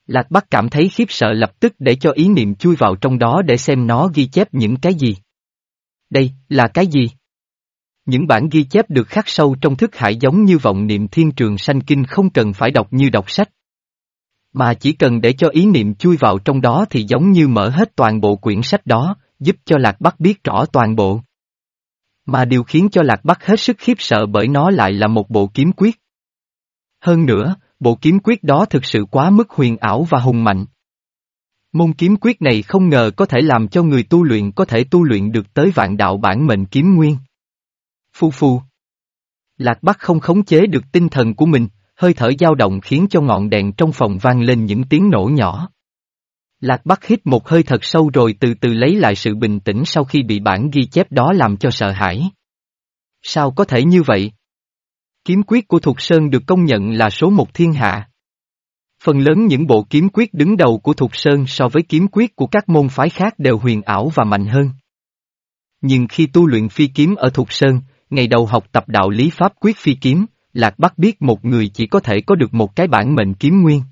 Lạc Bắc cảm thấy khiếp sợ lập tức để cho ý niệm chui vào trong đó để xem nó ghi chép những cái gì. Đây, là cái gì? Những bản ghi chép được khắc sâu trong thức hải giống như vọng niệm thiên trường sanh kinh không cần phải đọc như đọc sách. Mà chỉ cần để cho ý niệm chui vào trong đó thì giống như mở hết toàn bộ quyển sách đó, giúp cho Lạc Bắc biết rõ toàn bộ. Mà điều khiến cho Lạc Bắc hết sức khiếp sợ bởi nó lại là một bộ kiếm quyết. Hơn nữa, bộ kiếm quyết đó thực sự quá mức huyền ảo và hùng mạnh. Môn kiếm quyết này không ngờ có thể làm cho người tu luyện có thể tu luyện được tới vạn đạo bản mệnh kiếm nguyên. Phu phu. Lạc Bắc không khống chế được tinh thần của mình, hơi thở dao động khiến cho ngọn đèn trong phòng vang lên những tiếng nổ nhỏ. Lạc Bắc hít một hơi thật sâu rồi từ từ lấy lại sự bình tĩnh sau khi bị bản ghi chép đó làm cho sợ hãi. Sao có thể như vậy? Kiếm quyết của Thục Sơn được công nhận là số một thiên hạ. Phần lớn những bộ kiếm quyết đứng đầu của Thục Sơn so với kiếm quyết của các môn phái khác đều huyền ảo và mạnh hơn. Nhưng khi tu luyện phi kiếm ở Thục Sơn, ngày đầu học tập đạo lý pháp quyết phi kiếm, Lạc Bắc biết một người chỉ có thể có được một cái bản mệnh kiếm nguyên.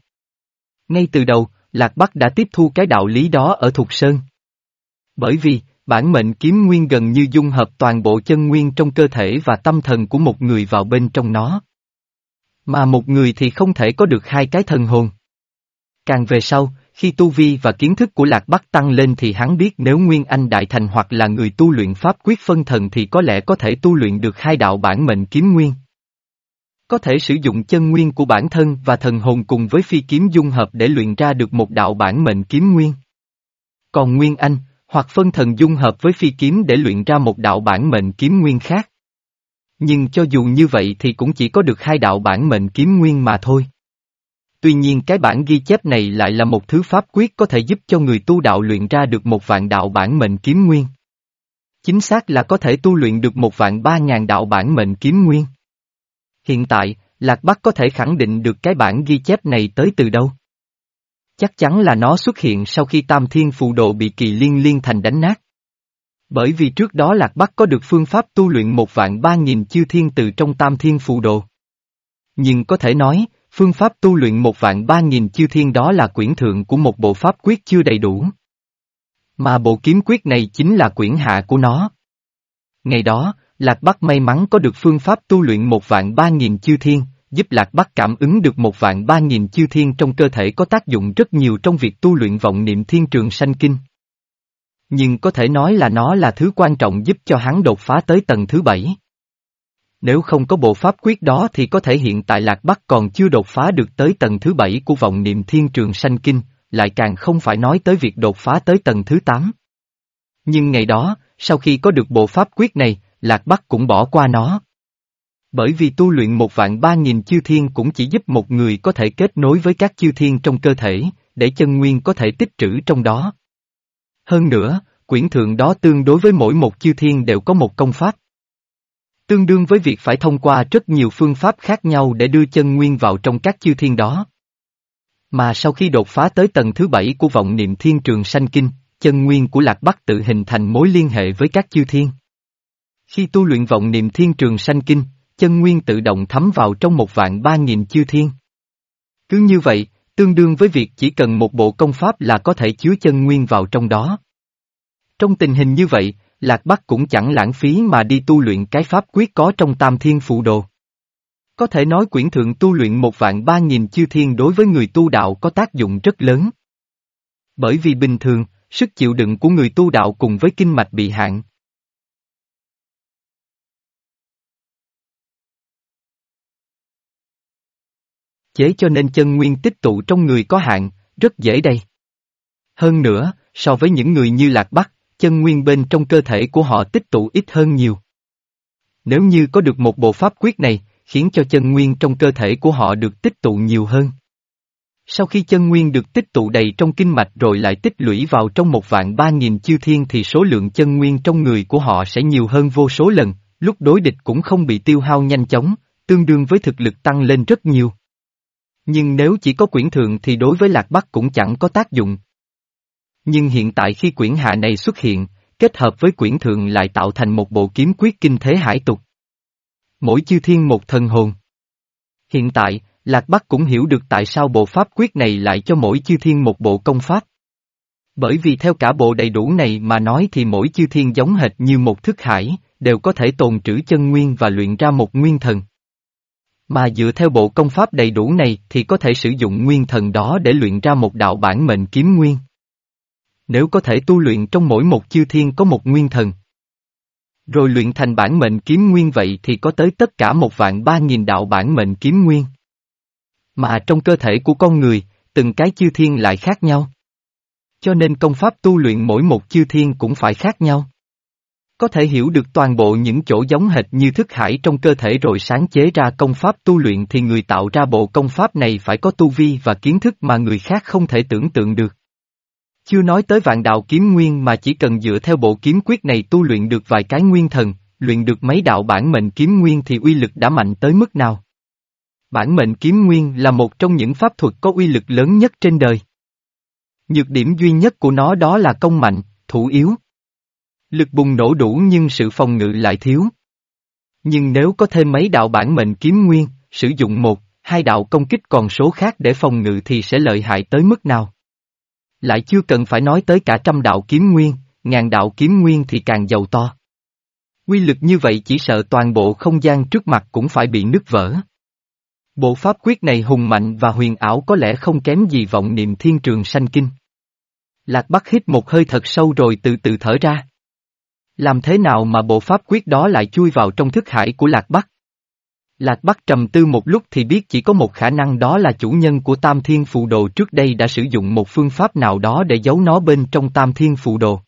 Ngay từ đầu, Lạc Bắc đã tiếp thu cái đạo lý đó ở Thục Sơn. Bởi vì, bản mệnh kiếm nguyên gần như dung hợp toàn bộ chân nguyên trong cơ thể và tâm thần của một người vào bên trong nó. Mà một người thì không thể có được hai cái thần hồn. Càng về sau, khi tu vi và kiến thức của Lạc Bắc tăng lên thì hắn biết nếu Nguyên Anh Đại Thành hoặc là người tu luyện pháp quyết phân thần thì có lẽ có thể tu luyện được hai đạo bản mệnh kiếm nguyên. Có thể sử dụng chân nguyên của bản thân và thần hồn cùng với phi kiếm dung hợp để luyện ra được một đạo bản mệnh kiếm nguyên. Còn Nguyên Anh, hoặc phân thần dung hợp với phi kiếm để luyện ra một đạo bản mệnh kiếm nguyên khác. Nhưng cho dù như vậy thì cũng chỉ có được hai đạo bản mệnh kiếm nguyên mà thôi. Tuy nhiên cái bản ghi chép này lại là một thứ pháp quyết có thể giúp cho người tu đạo luyện ra được một vạn đạo bản mệnh kiếm nguyên. Chính xác là có thể tu luyện được một vạn ba ngàn đạo bản mệnh kiếm nguyên. Hiện tại, Lạc Bắc có thể khẳng định được cái bản ghi chép này tới từ đâu. Chắc chắn là nó xuất hiện sau khi Tam Thiên Phù Độ bị kỳ liên liên thành đánh nát. Bởi vì trước đó Lạc Bắc có được phương pháp tu luyện một vạn ba nghìn chư thiên từ trong Tam Thiên Phù Độ. Nhưng có thể nói, phương pháp tu luyện một vạn ba nghìn chư thiên đó là quyển thượng của một bộ pháp quyết chưa đầy đủ. Mà bộ kiếm quyết này chính là quyển hạ của nó. Ngày đó, Lạc Bắc may mắn có được phương pháp tu luyện một vạn ba nghìn chư thiên, giúp Lạc Bắc cảm ứng được một vạn ba nghìn chư thiên trong cơ thể có tác dụng rất nhiều trong việc tu luyện vọng niệm thiên trường sanh kinh. Nhưng có thể nói là nó là thứ quan trọng giúp cho hắn đột phá tới tầng thứ bảy. Nếu không có bộ pháp quyết đó thì có thể hiện tại Lạc Bắc còn chưa đột phá được tới tầng thứ bảy của vọng niệm thiên trường sanh kinh, lại càng không phải nói tới việc đột phá tới tầng thứ tám. Nhưng ngày đó, sau khi có được bộ pháp quyết này, Lạc Bắc cũng bỏ qua nó. Bởi vì tu luyện một vạn ba nghìn chư thiên cũng chỉ giúp một người có thể kết nối với các chư thiên trong cơ thể, để chân nguyên có thể tích trữ trong đó. Hơn nữa, quyển thượng đó tương đối với mỗi một chư thiên đều có một công pháp. Tương đương với việc phải thông qua rất nhiều phương pháp khác nhau để đưa chân nguyên vào trong các chư thiên đó. Mà sau khi đột phá tới tầng thứ bảy của vọng niệm thiên trường sanh kinh, chân nguyên của Lạc Bắc tự hình thành mối liên hệ với các chư thiên. Khi tu luyện vọng niệm thiên trường sanh kinh, chân nguyên tự động thấm vào trong một vạn ba nghìn chư thiên. Cứ như vậy, tương đương với việc chỉ cần một bộ công pháp là có thể chứa chân nguyên vào trong đó. Trong tình hình như vậy, Lạc Bắc cũng chẳng lãng phí mà đi tu luyện cái pháp quyết có trong tam thiên phụ đồ. Có thể nói quyển thượng tu luyện một vạn ba nghìn chư thiên đối với người tu đạo có tác dụng rất lớn. Bởi vì bình thường, sức chịu đựng của người tu đạo cùng với kinh mạch bị hạn. Chế cho nên chân nguyên tích tụ trong người có hạn, rất dễ đây. Hơn nữa, so với những người như Lạc Bắc, chân nguyên bên trong cơ thể của họ tích tụ ít hơn nhiều. Nếu như có được một bộ pháp quyết này, khiến cho chân nguyên trong cơ thể của họ được tích tụ nhiều hơn. Sau khi chân nguyên được tích tụ đầy trong kinh mạch rồi lại tích lũy vào trong một vạn ba nghìn chư thiên thì số lượng chân nguyên trong người của họ sẽ nhiều hơn vô số lần, lúc đối địch cũng không bị tiêu hao nhanh chóng, tương đương với thực lực tăng lên rất nhiều. Nhưng nếu chỉ có quyển thượng thì đối với Lạc Bắc cũng chẳng có tác dụng. Nhưng hiện tại khi quyển hạ này xuất hiện, kết hợp với quyển thượng lại tạo thành một bộ kiếm quyết kinh thế hải tục. Mỗi chư thiên một thần hồn. Hiện tại, Lạc Bắc cũng hiểu được tại sao bộ pháp quyết này lại cho mỗi chư thiên một bộ công pháp. Bởi vì theo cả bộ đầy đủ này mà nói thì mỗi chư thiên giống hệt như một thức hải, đều có thể tồn trữ chân nguyên và luyện ra một nguyên thần. Mà dựa theo bộ công pháp đầy đủ này thì có thể sử dụng nguyên thần đó để luyện ra một đạo bản mệnh kiếm nguyên. Nếu có thể tu luyện trong mỗi một chư thiên có một nguyên thần. Rồi luyện thành bản mệnh kiếm nguyên vậy thì có tới tất cả một vạn ba nghìn đạo bản mệnh kiếm nguyên. Mà trong cơ thể của con người, từng cái chư thiên lại khác nhau. Cho nên công pháp tu luyện mỗi một chư thiên cũng phải khác nhau. Có thể hiểu được toàn bộ những chỗ giống hệt như thức hải trong cơ thể rồi sáng chế ra công pháp tu luyện thì người tạo ra bộ công pháp này phải có tu vi và kiến thức mà người khác không thể tưởng tượng được. Chưa nói tới vạn đạo kiếm nguyên mà chỉ cần dựa theo bộ kiếm quyết này tu luyện được vài cái nguyên thần, luyện được mấy đạo bản mệnh kiếm nguyên thì uy lực đã mạnh tới mức nào. Bản mệnh kiếm nguyên là một trong những pháp thuật có uy lực lớn nhất trên đời. Nhược điểm duy nhất của nó đó là công mạnh, thủ yếu. Lực bùng nổ đủ nhưng sự phòng ngự lại thiếu. Nhưng nếu có thêm mấy đạo bản mệnh kiếm nguyên, sử dụng một, hai đạo công kích còn số khác để phòng ngự thì sẽ lợi hại tới mức nào? Lại chưa cần phải nói tới cả trăm đạo kiếm nguyên, ngàn đạo kiếm nguyên thì càng giàu to. Quy lực như vậy chỉ sợ toàn bộ không gian trước mặt cũng phải bị nứt vỡ. Bộ pháp quyết này hùng mạnh và huyền ảo có lẽ không kém gì vọng niệm thiên trường sanh kinh. Lạc Bắc hít một hơi thật sâu rồi từ từ thở ra. Làm thế nào mà bộ pháp quyết đó lại chui vào trong thức hải của Lạc Bắc? Lạc Bắc trầm tư một lúc thì biết chỉ có một khả năng đó là chủ nhân của Tam Thiên Phụ Đồ trước đây đã sử dụng một phương pháp nào đó để giấu nó bên trong Tam Thiên Phụ Đồ.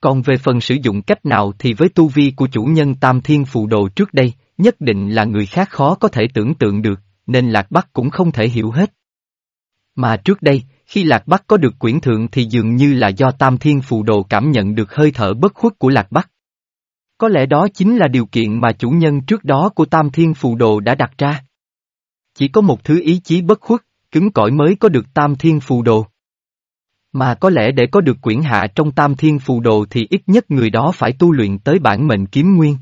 Còn về phần sử dụng cách nào thì với tu vi của chủ nhân Tam Thiên Phụ Đồ trước đây, nhất định là người khác khó có thể tưởng tượng được, nên Lạc Bắc cũng không thể hiểu hết. Mà trước đây, khi Lạc Bắc có được quyển thượng thì dường như là do Tam Thiên Phù Đồ cảm nhận được hơi thở bất khuất của Lạc Bắc. Có lẽ đó chính là điều kiện mà chủ nhân trước đó của Tam Thiên Phù Đồ đã đặt ra. Chỉ có một thứ ý chí bất khuất, cứng cỏi mới có được Tam Thiên Phù Đồ. Mà có lẽ để có được quyển hạ trong Tam Thiên Phù Đồ thì ít nhất người đó phải tu luyện tới bản mệnh kiếm nguyên.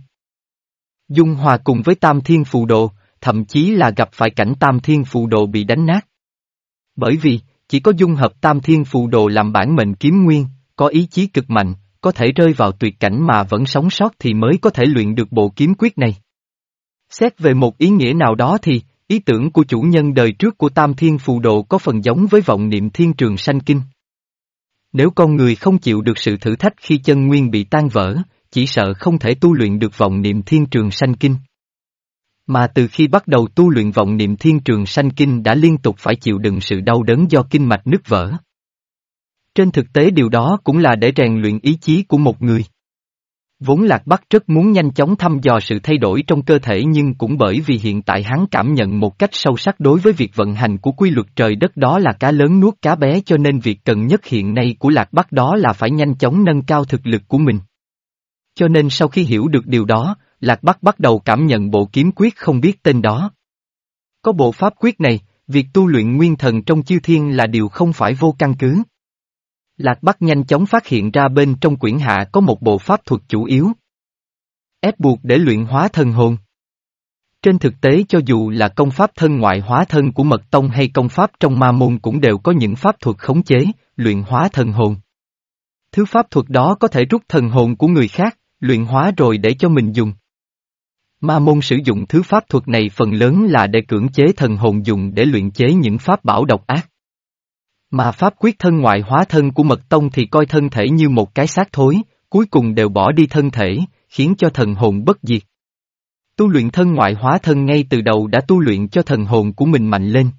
Dung hòa cùng với Tam Thiên Phù Đồ, thậm chí là gặp phải cảnh Tam Thiên Phù Đồ bị đánh nát. Bởi vì, chỉ có dung hợp Tam Thiên Phù Đồ làm bản mệnh kiếm nguyên, có ý chí cực mạnh, có thể rơi vào tuyệt cảnh mà vẫn sống sót thì mới có thể luyện được bộ kiếm quyết này. Xét về một ý nghĩa nào đó thì, ý tưởng của chủ nhân đời trước của Tam Thiên Phù Độ có phần giống với vọng niệm thiên trường sanh kinh. Nếu con người không chịu được sự thử thách khi chân nguyên bị tan vỡ, chỉ sợ không thể tu luyện được vọng niệm thiên trường sanh kinh. Mà từ khi bắt đầu tu luyện vọng niệm thiên trường sanh kinh đã liên tục phải chịu đựng sự đau đớn do kinh mạch nứt vỡ. Trên thực tế điều đó cũng là để rèn luyện ý chí của một người. Vốn Lạc Bắc rất muốn nhanh chóng thăm dò sự thay đổi trong cơ thể nhưng cũng bởi vì hiện tại hắn cảm nhận một cách sâu sắc đối với việc vận hành của quy luật trời đất đó là cá lớn nuốt cá bé cho nên việc cần nhất hiện nay của Lạc Bắc đó là phải nhanh chóng nâng cao thực lực của mình. Cho nên sau khi hiểu được điều đó, Lạc Bắc bắt đầu cảm nhận bộ kiếm quyết không biết tên đó. Có bộ pháp quyết này, việc tu luyện nguyên thần trong chiêu thiên là điều không phải vô căn cứ. Lạc Bắc nhanh chóng phát hiện ra bên trong quyển hạ có một bộ pháp thuật chủ yếu. Ép buộc để luyện hóa thân hồn. Trên thực tế cho dù là công pháp thân ngoại hóa thân của mật tông hay công pháp trong ma môn cũng đều có những pháp thuật khống chế, luyện hóa thần hồn. Thứ pháp thuật đó có thể rút thần hồn của người khác, luyện hóa rồi để cho mình dùng. Ma môn sử dụng thứ pháp thuật này phần lớn là để cưỡng chế thần hồn dùng để luyện chế những pháp bảo độc ác. Mà pháp quyết thân ngoại hóa thân của mật tông thì coi thân thể như một cái xác thối, cuối cùng đều bỏ đi thân thể, khiến cho thần hồn bất diệt. Tu luyện thân ngoại hóa thân ngay từ đầu đã tu luyện cho thần hồn của mình mạnh lên.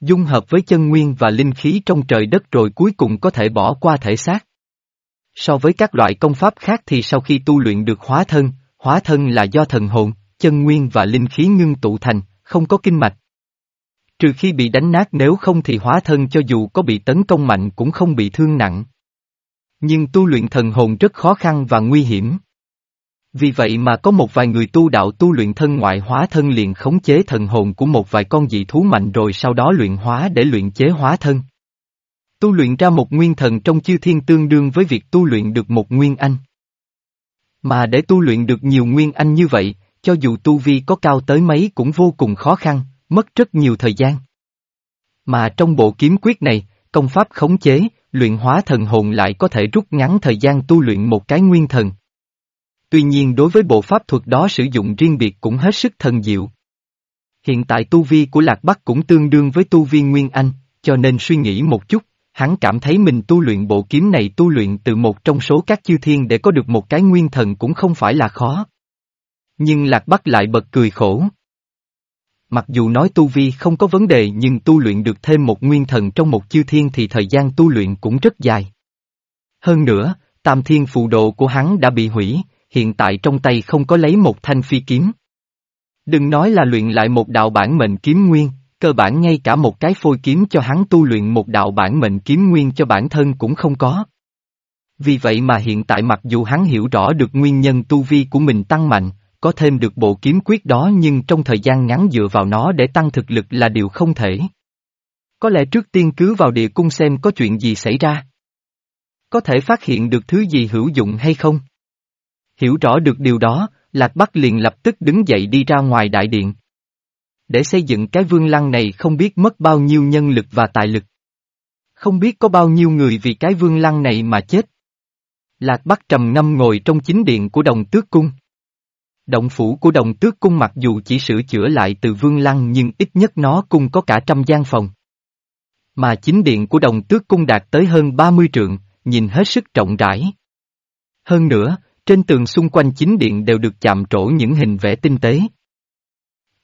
Dung hợp với chân nguyên và linh khí trong trời đất rồi cuối cùng có thể bỏ qua thể xác. So với các loại công pháp khác thì sau khi tu luyện được hóa thân, hóa thân là do thần hồn, chân nguyên và linh khí ngưng tụ thành, không có kinh mạch. Trừ khi bị đánh nát nếu không thì hóa thân cho dù có bị tấn công mạnh cũng không bị thương nặng. Nhưng tu luyện thần hồn rất khó khăn và nguy hiểm. Vì vậy mà có một vài người tu đạo tu luyện thân ngoại hóa thân liền khống chế thần hồn của một vài con dị thú mạnh rồi sau đó luyện hóa để luyện chế hóa thân. Tu luyện ra một nguyên thần trong chư thiên tương đương với việc tu luyện được một nguyên anh. Mà để tu luyện được nhiều nguyên anh như vậy, cho dù tu vi có cao tới mấy cũng vô cùng khó khăn, mất rất nhiều thời gian. Mà trong bộ kiếm quyết này, công pháp khống chế, luyện hóa thần hồn lại có thể rút ngắn thời gian tu luyện một cái nguyên thần. Tuy nhiên đối với bộ pháp thuật đó sử dụng riêng biệt cũng hết sức thần diệu. Hiện tại tu vi của Lạc Bắc cũng tương đương với tu vi Nguyên Anh, cho nên suy nghĩ một chút, hắn cảm thấy mình tu luyện bộ kiếm này tu luyện từ một trong số các chư thiên để có được một cái nguyên thần cũng không phải là khó. Nhưng Lạc Bắc lại bật cười khổ. Mặc dù nói tu vi không có vấn đề nhưng tu luyện được thêm một nguyên thần trong một chư thiên thì thời gian tu luyện cũng rất dài. Hơn nữa, tam thiên phù độ của hắn đã bị hủy, hiện tại trong tay không có lấy một thanh phi kiếm. Đừng nói là luyện lại một đạo bản mệnh kiếm nguyên, cơ bản ngay cả một cái phôi kiếm cho hắn tu luyện một đạo bản mệnh kiếm nguyên cho bản thân cũng không có. Vì vậy mà hiện tại mặc dù hắn hiểu rõ được nguyên nhân tu vi của mình tăng mạnh, có thêm được bộ kiếm quyết đó nhưng trong thời gian ngắn dựa vào nó để tăng thực lực là điều không thể. Có lẽ trước tiên cứ vào địa cung xem có chuyện gì xảy ra. Có thể phát hiện được thứ gì hữu dụng hay không? Hiểu rõ được điều đó, Lạc Bắc liền lập tức đứng dậy đi ra ngoài đại điện. Để xây dựng cái vương lăng này không biết mất bao nhiêu nhân lực và tài lực. Không biết có bao nhiêu người vì cái vương lăng này mà chết. Lạc Bắc trầm ngâm ngồi trong chính điện của đồng tước cung. Động phủ của đồng tước cung mặc dù chỉ sửa chữa lại từ vương lăng nhưng ít nhất nó cung có cả trăm gian phòng. Mà chính điện của đồng tước cung đạt tới hơn 30 trượng, nhìn hết sức rộng rãi. Hơn nữa, trên tường xung quanh chính điện đều được chạm trổ những hình vẽ tinh tế.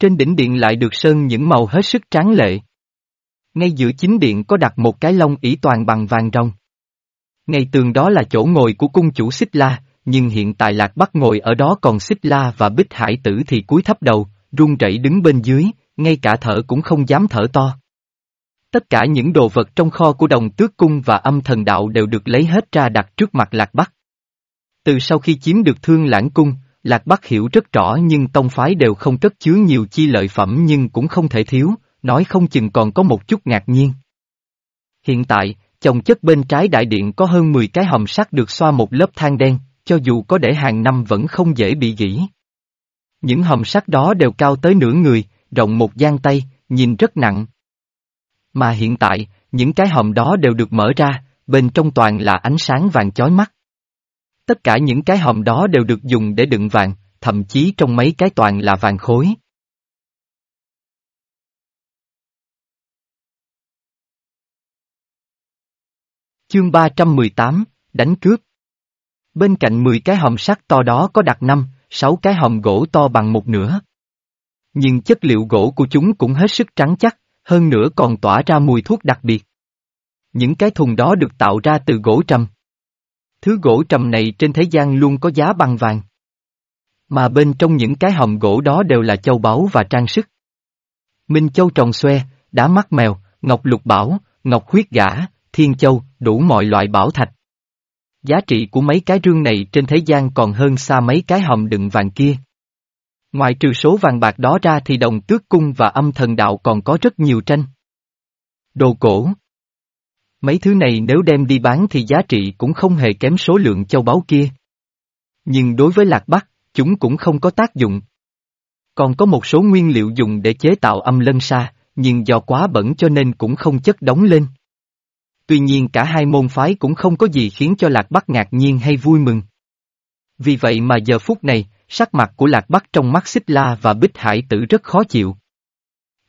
Trên đỉnh điện lại được sơn những màu hết sức tráng lệ. Ngay giữa chính điện có đặt một cái lông ỷ toàn bằng vàng rồng. Ngay tường đó là chỗ ngồi của cung chủ Xích La, nhưng hiện tại Lạc Bắc ngồi ở đó còn Xích La và Bích Hải Tử thì cúi thấp đầu, run rẩy đứng bên dưới, ngay cả thở cũng không dám thở to. Tất cả những đồ vật trong kho của đồng tước cung và âm thần đạo đều được lấy hết ra đặt trước mặt Lạc Bắc. Từ sau khi chiếm được thương lãng cung, Lạc Bắc hiểu rất rõ nhưng tông phái đều không cất chứa nhiều chi lợi phẩm nhưng cũng không thể thiếu, nói không chừng còn có một chút ngạc nhiên. Hiện tại, chồng chất bên trái đại điện có hơn 10 cái hầm sắt được xoa một lớp than đen, cho dù có để hàng năm vẫn không dễ bị gỉ. Những hầm sắt đó đều cao tới nửa người, rộng một gian tay, nhìn rất nặng. Mà hiện tại, những cái hầm đó đều được mở ra, bên trong toàn là ánh sáng vàng chói mắt. Tất cả những cái hòm đó đều được dùng để đựng vàng, thậm chí trong mấy cái toàn là vàng khối. Chương 318, đánh cướp. Bên cạnh 10 cái hòm sắt to đó có đặt 5, 6 cái hòm gỗ to bằng một nửa. Nhưng chất liệu gỗ của chúng cũng hết sức trắng chắc, hơn nữa còn tỏa ra mùi thuốc đặc biệt. Những cái thùng đó được tạo ra từ gỗ trầm. Thứ gỗ trầm này trên thế gian luôn có giá bằng vàng. Mà bên trong những cái hòm gỗ đó đều là châu báu và trang sức. Minh châu tròn xoe, đá mắt mèo, ngọc lục bảo, ngọc huyết gã, thiên châu, đủ mọi loại bảo thạch. Giá trị của mấy cái rương này trên thế gian còn hơn xa mấy cái hòm đựng vàng kia. Ngoài trừ số vàng bạc đó ra thì đồng tước cung và âm thần đạo còn có rất nhiều tranh. Đồ cổ Mấy thứ này nếu đem đi bán thì giá trị cũng không hề kém số lượng châu báu kia. Nhưng đối với lạc bắc, chúng cũng không có tác dụng. Còn có một số nguyên liệu dùng để chế tạo âm lân sa, nhưng do quá bẩn cho nên cũng không chất đóng lên. Tuy nhiên cả hai môn phái cũng không có gì khiến cho Lạc Bắc ngạc nhiên hay vui mừng. Vì vậy mà giờ phút này, sắc mặt của Lạc Bắc trong mắt xích la và bích hải tử rất khó chịu.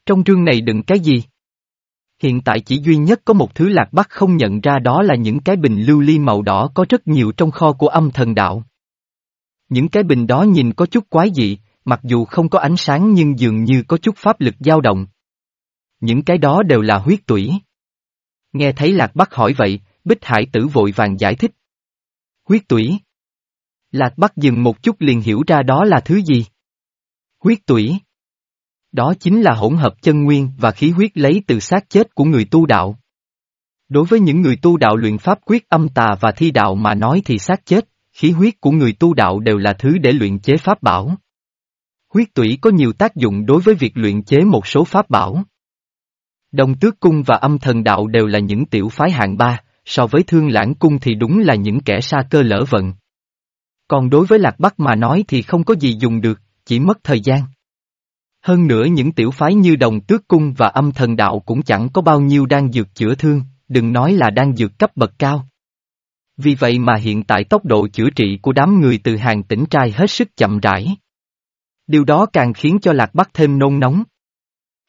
Trong trương này đựng cái gì? Hiện tại chỉ duy nhất có một thứ Lạc Bắc không nhận ra đó là những cái bình lưu ly màu đỏ có rất nhiều trong kho của âm thần đạo. Những cái bình đó nhìn có chút quái dị, mặc dù không có ánh sáng nhưng dường như có chút pháp lực dao động. Những cái đó đều là huyết tủy. Nghe thấy Lạc Bắc hỏi vậy, Bích Hải tử vội vàng giải thích. Huyết tủy. Lạc Bắc dừng một chút liền hiểu ra đó là thứ gì. Huyết tủy. Đó chính là hỗn hợp chân nguyên và khí huyết lấy từ xác chết của người tu đạo. Đối với những người tu đạo luyện pháp quyết âm tà và thi đạo mà nói thì xác chết, khí huyết của người tu đạo đều là thứ để luyện chế pháp bảo. Huyết tủy có nhiều tác dụng đối với việc luyện chế một số pháp bảo. Đồng tước cung và âm thần đạo đều là những tiểu phái hạng ba, so với thương lãng cung thì đúng là những kẻ xa cơ lỡ vận. Còn đối với lạc bắc mà nói thì không có gì dùng được, chỉ mất thời gian. Hơn nữa những tiểu phái như đồng tước cung và âm thần đạo cũng chẳng có bao nhiêu đang dược chữa thương, đừng nói là đang dược cấp bậc cao. Vì vậy mà hiện tại tốc độ chữa trị của đám người từ hàng tỉnh trai hết sức chậm rãi. Điều đó càng khiến cho Lạc Bắc thêm nôn nóng.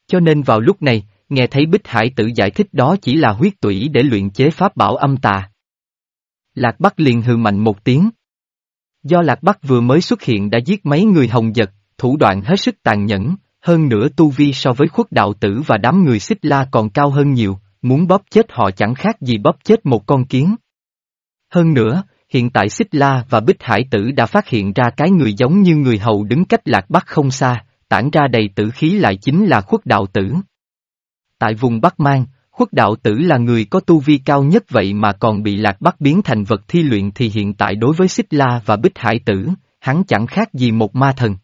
Cho nên vào lúc này, nghe thấy Bích Hải tự giải thích đó chỉ là huyết tủy để luyện chế pháp bảo âm tà. Lạc Bắc liền hừ mạnh một tiếng. Do Lạc Bắc vừa mới xuất hiện đã giết mấy người hồng giật, thủ đoạn hết sức tàn nhẫn, hơn nữa tu vi so với khuất đạo tử và đám người xích la còn cao hơn nhiều, muốn bóp chết họ chẳng khác gì bóp chết một con kiến. Hơn nữa, hiện tại xích la và bích hải tử đã phát hiện ra cái người giống như người hầu đứng cách lạc bắc không xa, tản ra đầy tử khí lại chính là khuất đạo tử. Tại vùng Bắc Mang, khuất đạo tử là người có tu vi cao nhất vậy mà còn bị lạc bắc biến thành vật thi luyện thì hiện tại đối với xích la và bích hải tử, hắn chẳng khác gì một ma thần.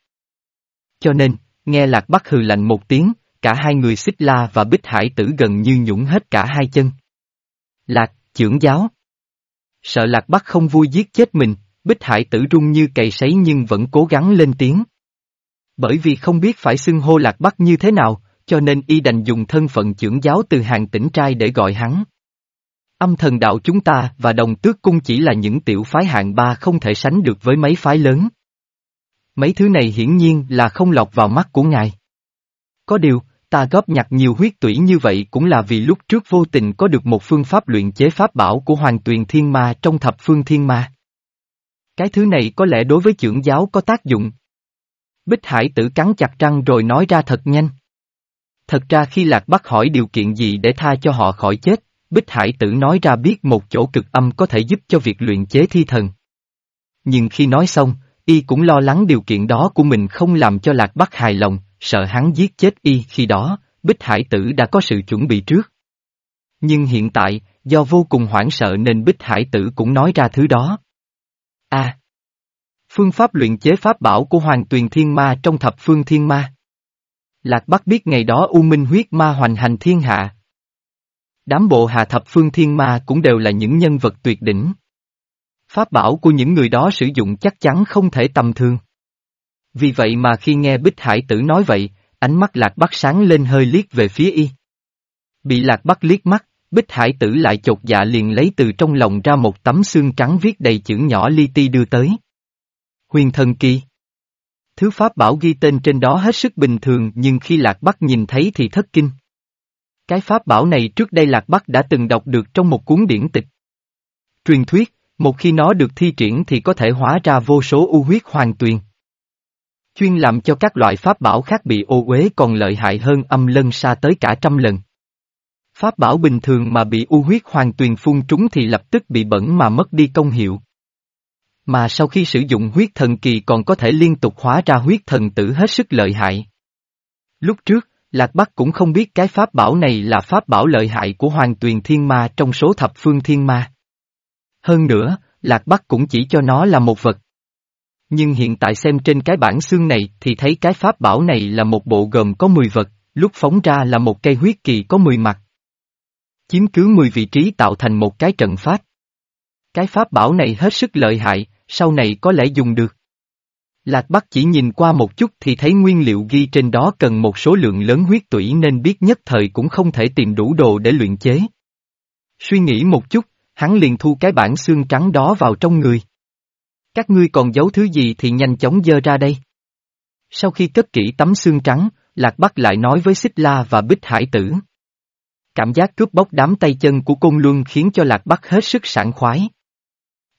Cho nên, nghe lạc bắc hừ lạnh một tiếng, cả hai người xích la và bích hải tử gần như nhũng hết cả hai chân. Lạc, trưởng giáo. Sợ lạc bắc không vui giết chết mình, bích hải tử run như cày sấy nhưng vẫn cố gắng lên tiếng. Bởi vì không biết phải xưng hô lạc bắc như thế nào, cho nên y đành dùng thân phận trưởng giáo từ hàng tỉnh trai để gọi hắn. Âm thần đạo chúng ta và đồng tước cung chỉ là những tiểu phái hạng ba không thể sánh được với mấy phái lớn. Mấy thứ này hiển nhiên là không lọt vào mắt của ngài. Có điều, ta góp nhặt nhiều huyết tủy như vậy cũng là vì lúc trước vô tình có được một phương pháp luyện chế pháp bảo của Hoàng Tuyền Thiên Ma trong thập phương Thiên Ma. Cái thứ này có lẽ đối với trưởng giáo có tác dụng. Bích Hải tử cắn chặt răng rồi nói ra thật nhanh. Thật ra khi Lạc Bắc hỏi điều kiện gì để tha cho họ khỏi chết, Bích Hải tử nói ra biết một chỗ cực âm có thể giúp cho việc luyện chế thi thần. Nhưng khi nói xong, y cũng lo lắng điều kiện đó của mình không làm cho Lạc Bắc hài lòng, sợ hắn giết chết y khi đó, Bích Hải tử đã có sự chuẩn bị trước. Nhưng hiện tại, do vô cùng hoảng sợ nên Bích Hải tử cũng nói ra thứ đó. A. phương pháp luyện chế pháp bảo của Hoàng Tuyền Thiên Ma trong thập phương Thiên Ma. Lạc Bắc biết ngày đó U Minh huyết ma hoành hành thiên hạ. Đám bộ hạ thập phương thiên ma cũng đều là những nhân vật tuyệt đỉnh. Pháp bảo của những người đó sử dụng chắc chắn không thể tầm thường. Vì vậy mà khi nghe Bích Hải Tử nói vậy, ánh mắt Lạc Bắc sáng lên hơi liếc về phía y. Bị Lạc Bắc liếc mắt, Bích Hải tử lại chột dạ liền lấy từ trong lòng ra một tấm xương trắng viết đầy chữ nhỏ li ti đưa tới. Huyền thần kỳ. Thứ pháp bảo ghi tên trên đó hết sức bình thường nhưng khi Lạc Bắc nhìn thấy thì thất kinh. Cái pháp bảo này trước đây Lạc Bắc đã từng đọc được trong một cuốn điển tịch. Truyền thuyết, một khi nó được thi triển thì có thể hóa ra vô số u huyết hoàng tuyền. Chuyên làm cho các loại pháp bảo khác bị ô uế còn lợi hại hơn âm lân xa tới cả trăm lần. Pháp bảo bình thường mà bị u huyết hoàng tuyền phun trúng thì lập tức bị bẩn mà mất đi công hiệu. Mà sau khi sử dụng huyết thần kỳ còn có thể liên tục hóa ra huyết thần tử hết sức lợi hại. Lúc trước, Lạc Bắc cũng không biết cái pháp bảo này là pháp bảo lợi hại của hoàng tuyền thiên ma trong số thập phương thiên ma. Hơn nữa, Lạc Bắc cũng chỉ cho nó là một vật. Nhưng hiện tại xem trên cái bản xương này thì thấy cái pháp bảo này là một bộ gồm có 10 vật, lúc phóng ra là một cây huyết kỳ có 10 mặt. Chiếm cứ 10 vị trí tạo thành một cái trận pháp. Cái pháp bảo này hết sức lợi hại, sau này có lẽ dùng được. Lạc Bắc chỉ nhìn qua một chút thì thấy nguyên liệu ghi trên đó cần một số lượng lớn huyết tủy nên biết nhất thời cũng không thể tìm đủ đồ để luyện chế. Suy nghĩ một chút, hắn liền thu cái bản xương trắng đó vào trong người. Các ngươi còn giấu thứ gì thì nhanh chóng dơ ra đây. Sau khi cất kỹ tấm xương trắng, Lạc Bắc lại nói với Xích La và Bích Hải Tử. Cảm giác cướp bóc đám tay chân của Côn Luân khiến cho Lạc Bắc hết sức sảng khoái.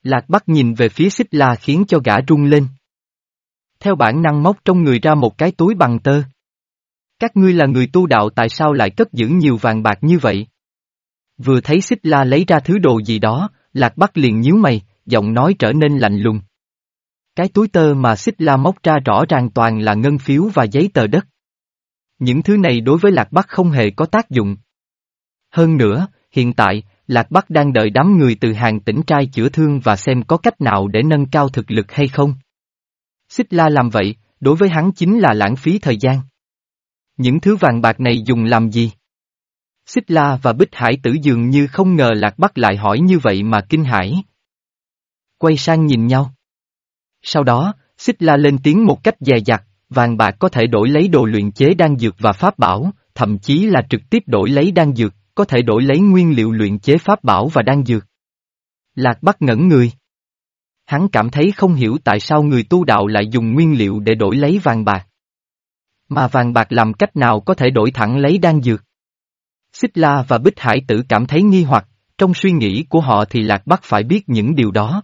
Lạc Bắc nhìn về phía Xích La khiến cho gã rung lên. Theo bản năng móc trong người ra một cái túi bằng tơ. Các ngươi là người tu đạo tại sao lại cất giữ nhiều vàng bạc như vậy? Vừa thấy xích la lấy ra thứ đồ gì đó, lạc bắc liền nhíu mày, giọng nói trở nên lạnh lùng. Cái túi tơ mà xích la móc ra rõ ràng toàn là ngân phiếu và giấy tờ đất. Những thứ này đối với lạc bắc không hề có tác dụng. Hơn nữa, hiện tại, lạc bắc đang đợi đám người từ hàng tỉnh trai chữa thương và xem có cách nào để nâng cao thực lực hay không. Xích la làm vậy, đối với hắn chính là lãng phí thời gian. Những thứ vàng bạc này dùng làm gì? Xích La và Bích Hải tử dường như không ngờ Lạc Bắc lại hỏi như vậy mà kinh hãi. Quay sang nhìn nhau. Sau đó, Xích La lên tiếng một cách dè dặt, vàng bạc có thể đổi lấy đồ luyện chế đan dược và pháp bảo, thậm chí là trực tiếp đổi lấy đan dược, có thể đổi lấy nguyên liệu luyện chế pháp bảo và đan dược. Lạc Bắc ngẩn người. Hắn cảm thấy không hiểu tại sao người tu đạo lại dùng nguyên liệu để đổi lấy vàng bạc. Mà vàng bạc làm cách nào có thể đổi thẳng lấy đan dược. Xích La và Bích Hải Tử cảm thấy nghi hoặc, trong suy nghĩ của họ thì Lạc Bắc phải biết những điều đó.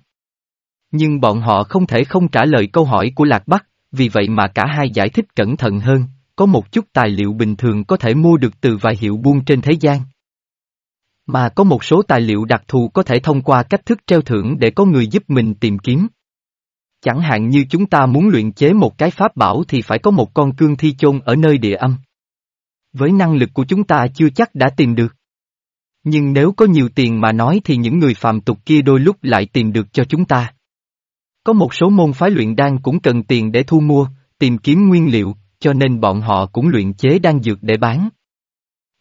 Nhưng bọn họ không thể không trả lời câu hỏi của Lạc Bắc, vì vậy mà cả hai giải thích cẩn thận hơn, có một chút tài liệu bình thường có thể mua được từ vài hiệu buôn trên thế gian. Mà có một số tài liệu đặc thù có thể thông qua cách thức treo thưởng để có người giúp mình tìm kiếm. Chẳng hạn như chúng ta muốn luyện chế một cái pháp bảo thì phải có một con cương thi chôn ở nơi địa âm. Với năng lực của chúng ta chưa chắc đã tìm được. Nhưng nếu có nhiều tiền mà nói thì những người phạm tục kia đôi lúc lại tìm được cho chúng ta. Có một số môn phái luyện đan cũng cần tiền để thu mua, tìm kiếm nguyên liệu, cho nên bọn họ cũng luyện chế đan dược để bán.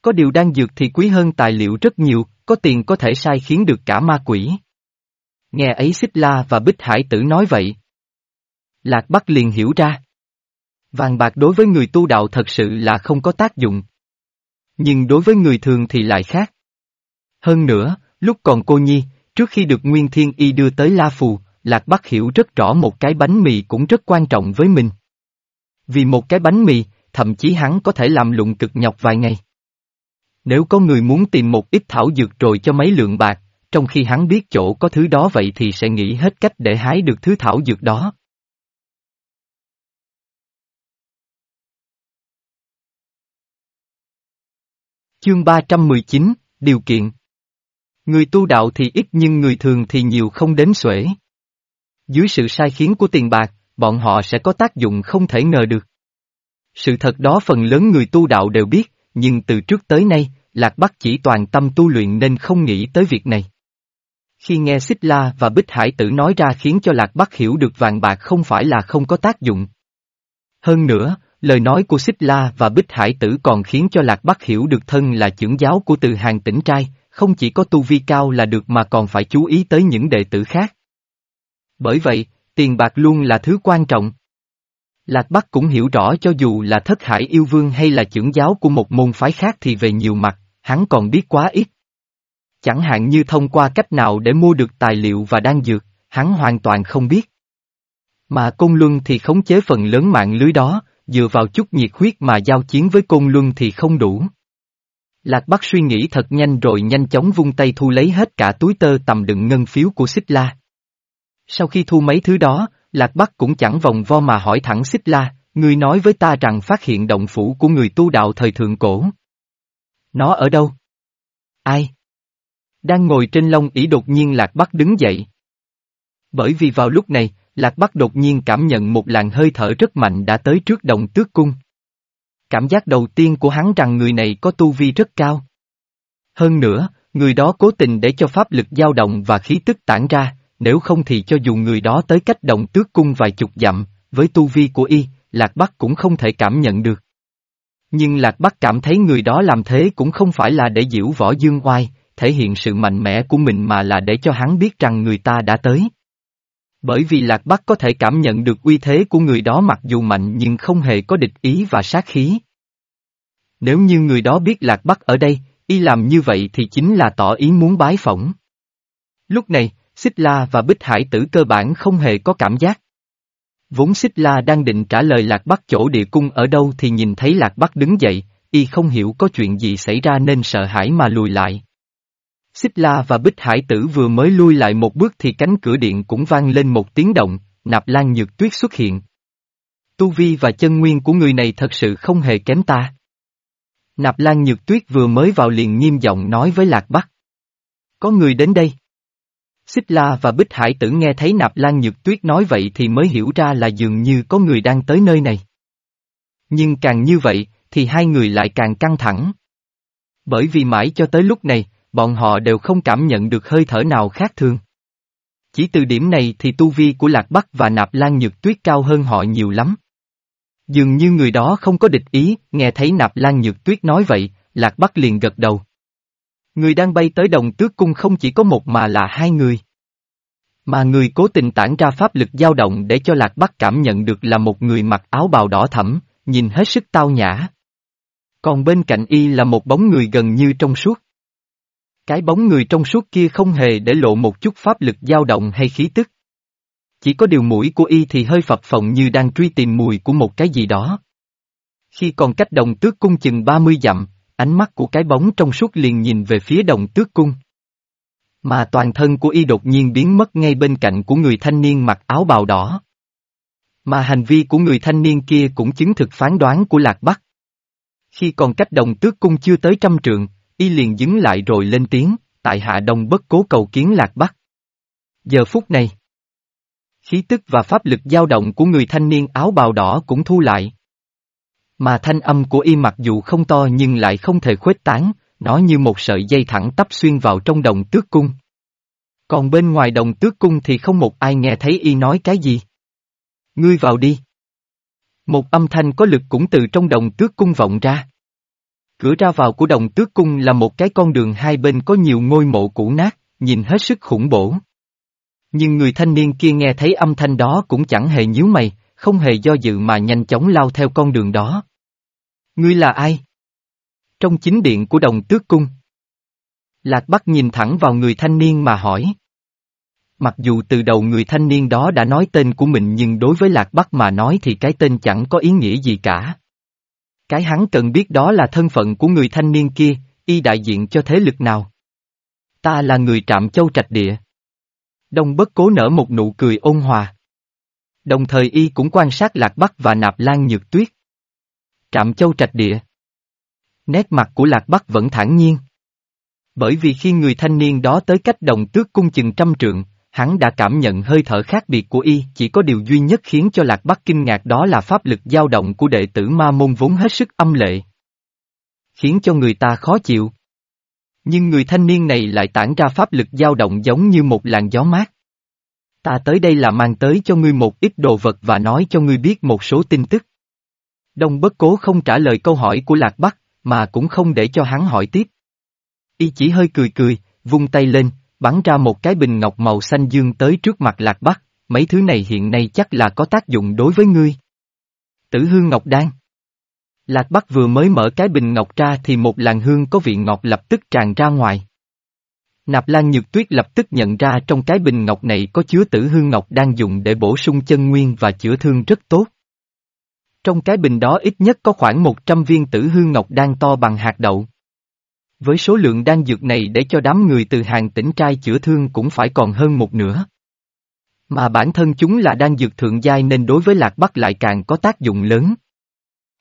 Có điều đan dược thì quý hơn tài liệu rất nhiều, có tiền có thể sai khiến được cả ma quỷ. Nghe ấy xích la và bích hải tử nói vậy. Lạc Bắc liền hiểu ra. Vàng bạc đối với người tu đạo thật sự là không có tác dụng. Nhưng đối với người thường thì lại khác. Hơn nữa, lúc còn cô nhi, trước khi được Nguyên Thiên Y đưa tới La Phù, Lạc Bắc hiểu rất rõ một cái bánh mì cũng rất quan trọng với mình. Vì một cái bánh mì, thậm chí hắn có thể làm lụng cực nhọc vài ngày. Nếu có người muốn tìm một ít thảo dược rồi cho mấy lượng bạc, trong khi hắn biết chỗ có thứ đó vậy thì sẽ nghĩ hết cách để hái được thứ thảo dược đó. Chương 319, Điều kiện Người tu đạo thì ít nhưng người thường thì nhiều không đến xuể. Dưới sự sai khiến của tiền bạc, bọn họ sẽ có tác dụng không thể ngờ được. Sự thật đó phần lớn người tu đạo đều biết, nhưng từ trước tới nay, Lạc Bắc chỉ toàn tâm tu luyện nên không nghĩ tới việc này. Khi nghe Xích La và Bích Hải Tử nói ra khiến cho Lạc Bắc hiểu được vàng bạc không phải là không có tác dụng. Hơn nữa, Lời nói của Xích La và Bích Hải Tử còn khiến cho Lạc Bắc hiểu được thân là trưởng giáo của từ hàng tỉnh trai, không chỉ có tu vi cao là được mà còn phải chú ý tới những đệ tử khác. Bởi vậy, tiền bạc luôn là thứ quan trọng. Lạc Bắc cũng hiểu rõ cho dù là thất hải yêu vương hay là trưởng giáo của một môn phái khác thì về nhiều mặt, hắn còn biết quá ít. Chẳng hạn như thông qua cách nào để mua được tài liệu và đan dược, hắn hoàn toàn không biết. Mà công Luân thì khống chế phần lớn mạng lưới đó, dựa vào chút nhiệt huyết mà giao chiến với Côn Luân thì không đủ. Lạc Bắc suy nghĩ thật nhanh rồi nhanh chóng vung tay thu lấy hết cả túi tơ tầm đựng ngân phiếu của Xích La. Sau khi thu mấy thứ đó, Lạc Bắc cũng chẳng vòng vo mà hỏi thẳng Xích La, ngươi nói với ta rằng phát hiện động phủ của người tu đạo thời thượng cổ. Nó ở đâu? Ai? Đang ngồi trên lông ý đột nhiên Lạc Bắc đứng dậy. Bởi vì vào lúc này, Lạc Bắc đột nhiên cảm nhận một làn hơi thở rất mạnh đã tới trước đồng tước cung. Cảm giác đầu tiên của hắn rằng người này có tu vi rất cao. Hơn nữa, người đó cố tình để cho pháp lực dao động và khí tức tản ra, nếu không thì cho dù người đó tới cách đồng tước cung vài chục dặm, với tu vi của y, Lạc Bắc cũng không thể cảm nhận được. Nhưng Lạc Bắc cảm thấy người đó làm thế cũng không phải là để diễu võ dương oai, thể hiện sự mạnh mẽ của mình mà là để cho hắn biết rằng người ta đã tới. Bởi vì Lạc Bắc có thể cảm nhận được uy thế của người đó mặc dù mạnh nhưng không hề có địch ý và sát khí. Nếu như người đó biết Lạc Bắc ở đây, y làm như vậy thì chính là tỏ ý muốn bái phỏng. Lúc này, Xích La và Bích Hải Tử cơ bản không hề có cảm giác. Vốn Xích La đang định trả lời Lạc Bắc chỗ địa cung ở đâu thì nhìn thấy Lạc Bắc đứng dậy, y không hiểu có chuyện gì xảy ra nên sợ hãi mà lùi lại. Xích La và Bích Hải Tử vừa mới lui lại một bước thì cánh cửa điện cũng vang lên một tiếng động, Nạp Lan Nhược Tuyết xuất hiện. Tu vi và chân nguyên của người này thật sự không hề kém ta. Nạp Lan Nhược Tuyết vừa mới vào liền nghiêm giọng nói với Lạc Bắc. Có người đến đây. Xích La và Bích Hải Tử nghe thấy Nạp Lan Nhược Tuyết nói vậy thì mới hiểu ra là dường như có người đang tới nơi này. Nhưng càng như vậy, thì hai người lại càng căng thẳng. Bởi vì mãi cho tới lúc này, bọn họ đều không cảm nhận được hơi thở nào khác thường. Chỉ từ điểm này thì tu vi của Lạc Bắc và Nạp Lan Nhược Tuyết cao hơn họ nhiều lắm. Dường như người đó không có địch ý, nghe thấy Nạp Lan Nhược Tuyết nói vậy, Lạc Bắc liền gật đầu. Người đang bay tới đồng tước cung không chỉ có một mà là hai người. Mà người cố tình tản ra pháp lực dao động để cho Lạc Bắc cảm nhận được là một người mặc áo bào đỏ thẫm, nhìn hết sức tao nhã. Còn bên cạnh y là một bóng người gần như trong suốt. Cái bóng người trong suốt kia không hề để lộ một chút pháp lực dao động hay khí tức. Chỉ có điều mũi của y thì hơi phập phồng như đang truy tìm mùi của một cái gì đó. Khi còn cách đồng tước cung chừng 30 dặm, ánh mắt của cái bóng trong suốt liền nhìn về phía đồng tước cung. Mà toàn thân của y đột nhiên biến mất ngay bên cạnh của người thanh niên mặc áo bào đỏ. Mà hành vi của người thanh niên kia cũng chứng thực phán đoán của Lạc Bắc. Khi còn cách đồng tước cung chưa tới trăm trượng, y liền dứng lại rồi lên tiếng, tại hạ đông bất cố cầu kiến Lạc Bắc. Giờ phút này, khí tức và pháp lực dao động của người thanh niên áo bào đỏ cũng thu lại. Mà thanh âm của y mặc dù không to nhưng lại không thể khuếch tán, nó như một sợi dây thẳng tắp xuyên vào trong đồng tước cung. Còn bên ngoài đồng tước cung thì không một ai nghe thấy y nói cái gì. Ngươi vào đi. Một âm thanh có lực cũng từ trong đồng tước cung vọng ra. Cửa ra vào của đồng tước cung là một cái con đường hai bên có nhiều ngôi mộ cũ nát, nhìn hết sức khủng bổ. Nhưng người thanh niên kia nghe thấy âm thanh đó cũng chẳng hề nhíu mày, không hề do dự mà nhanh chóng lao theo con đường đó. Ngươi là ai? Trong chính điện của đồng tước cung. Lạc Bắc nhìn thẳng vào người thanh niên mà hỏi. Mặc dù từ đầu người thanh niên đó đã nói tên của mình nhưng đối với Lạc Bắc mà nói thì cái tên chẳng có ý nghĩa gì cả. Cái hắn cần biết đó là thân phận của người thanh niên kia, y đại diện cho thế lực nào. Ta là người trạm châu trạch địa. Đông bất cố nở một nụ cười ôn hòa. Đồng thời y cũng quan sát Lạc Bắc và Nạp Lan Nhược Tuyết. Trạm châu trạch địa. Nét mặt của Lạc Bắc vẫn thản nhiên. Bởi vì khi người thanh niên đó tới cách đồng tước cung chừng trăm trượng, hắn đã cảm nhận hơi thở khác biệt của y, chỉ có điều duy nhất khiến cho Lạc Bắc kinh ngạc đó là pháp lực dao động của đệ tử ma môn vốn hết sức âm lệ. Khiến cho người ta khó chịu. Nhưng người thanh niên này lại tản ra pháp lực dao động giống như một làn gió mát. Ta tới đây là mang tới cho ngươi một ít đồ vật và nói cho ngươi biết một số tin tức. Đông bất cố không trả lời câu hỏi của Lạc Bắc, mà cũng không để cho hắn hỏi tiếp. Y chỉ hơi cười cười, vung tay lên, bắn ra một cái bình ngọc màu xanh dương tới trước mặt Lạc Bắc, mấy thứ này hiện nay chắc là có tác dụng đối với ngươi. Tử hương ngọc đan. Lạc Bắc vừa mới mở cái bình ngọc ra thì một làn hương có vị ngọt lập tức tràn ra ngoài. Nạp Lan Nhược Tuyết lập tức nhận ra trong cái bình ngọc này có chứa tử hương ngọc đang dùng để bổ sung chân nguyên và chữa thương rất tốt. Trong cái bình đó ít nhất có khoảng 100 viên tử hương ngọc đang to bằng hạt đậu. Với số lượng đan dược này để cho đám người từ hàng tỉnh trai chữa thương cũng phải còn hơn một nửa. Mà bản thân chúng là đan dược thượng giai nên đối với Lạc Bắc lại càng có tác dụng lớn.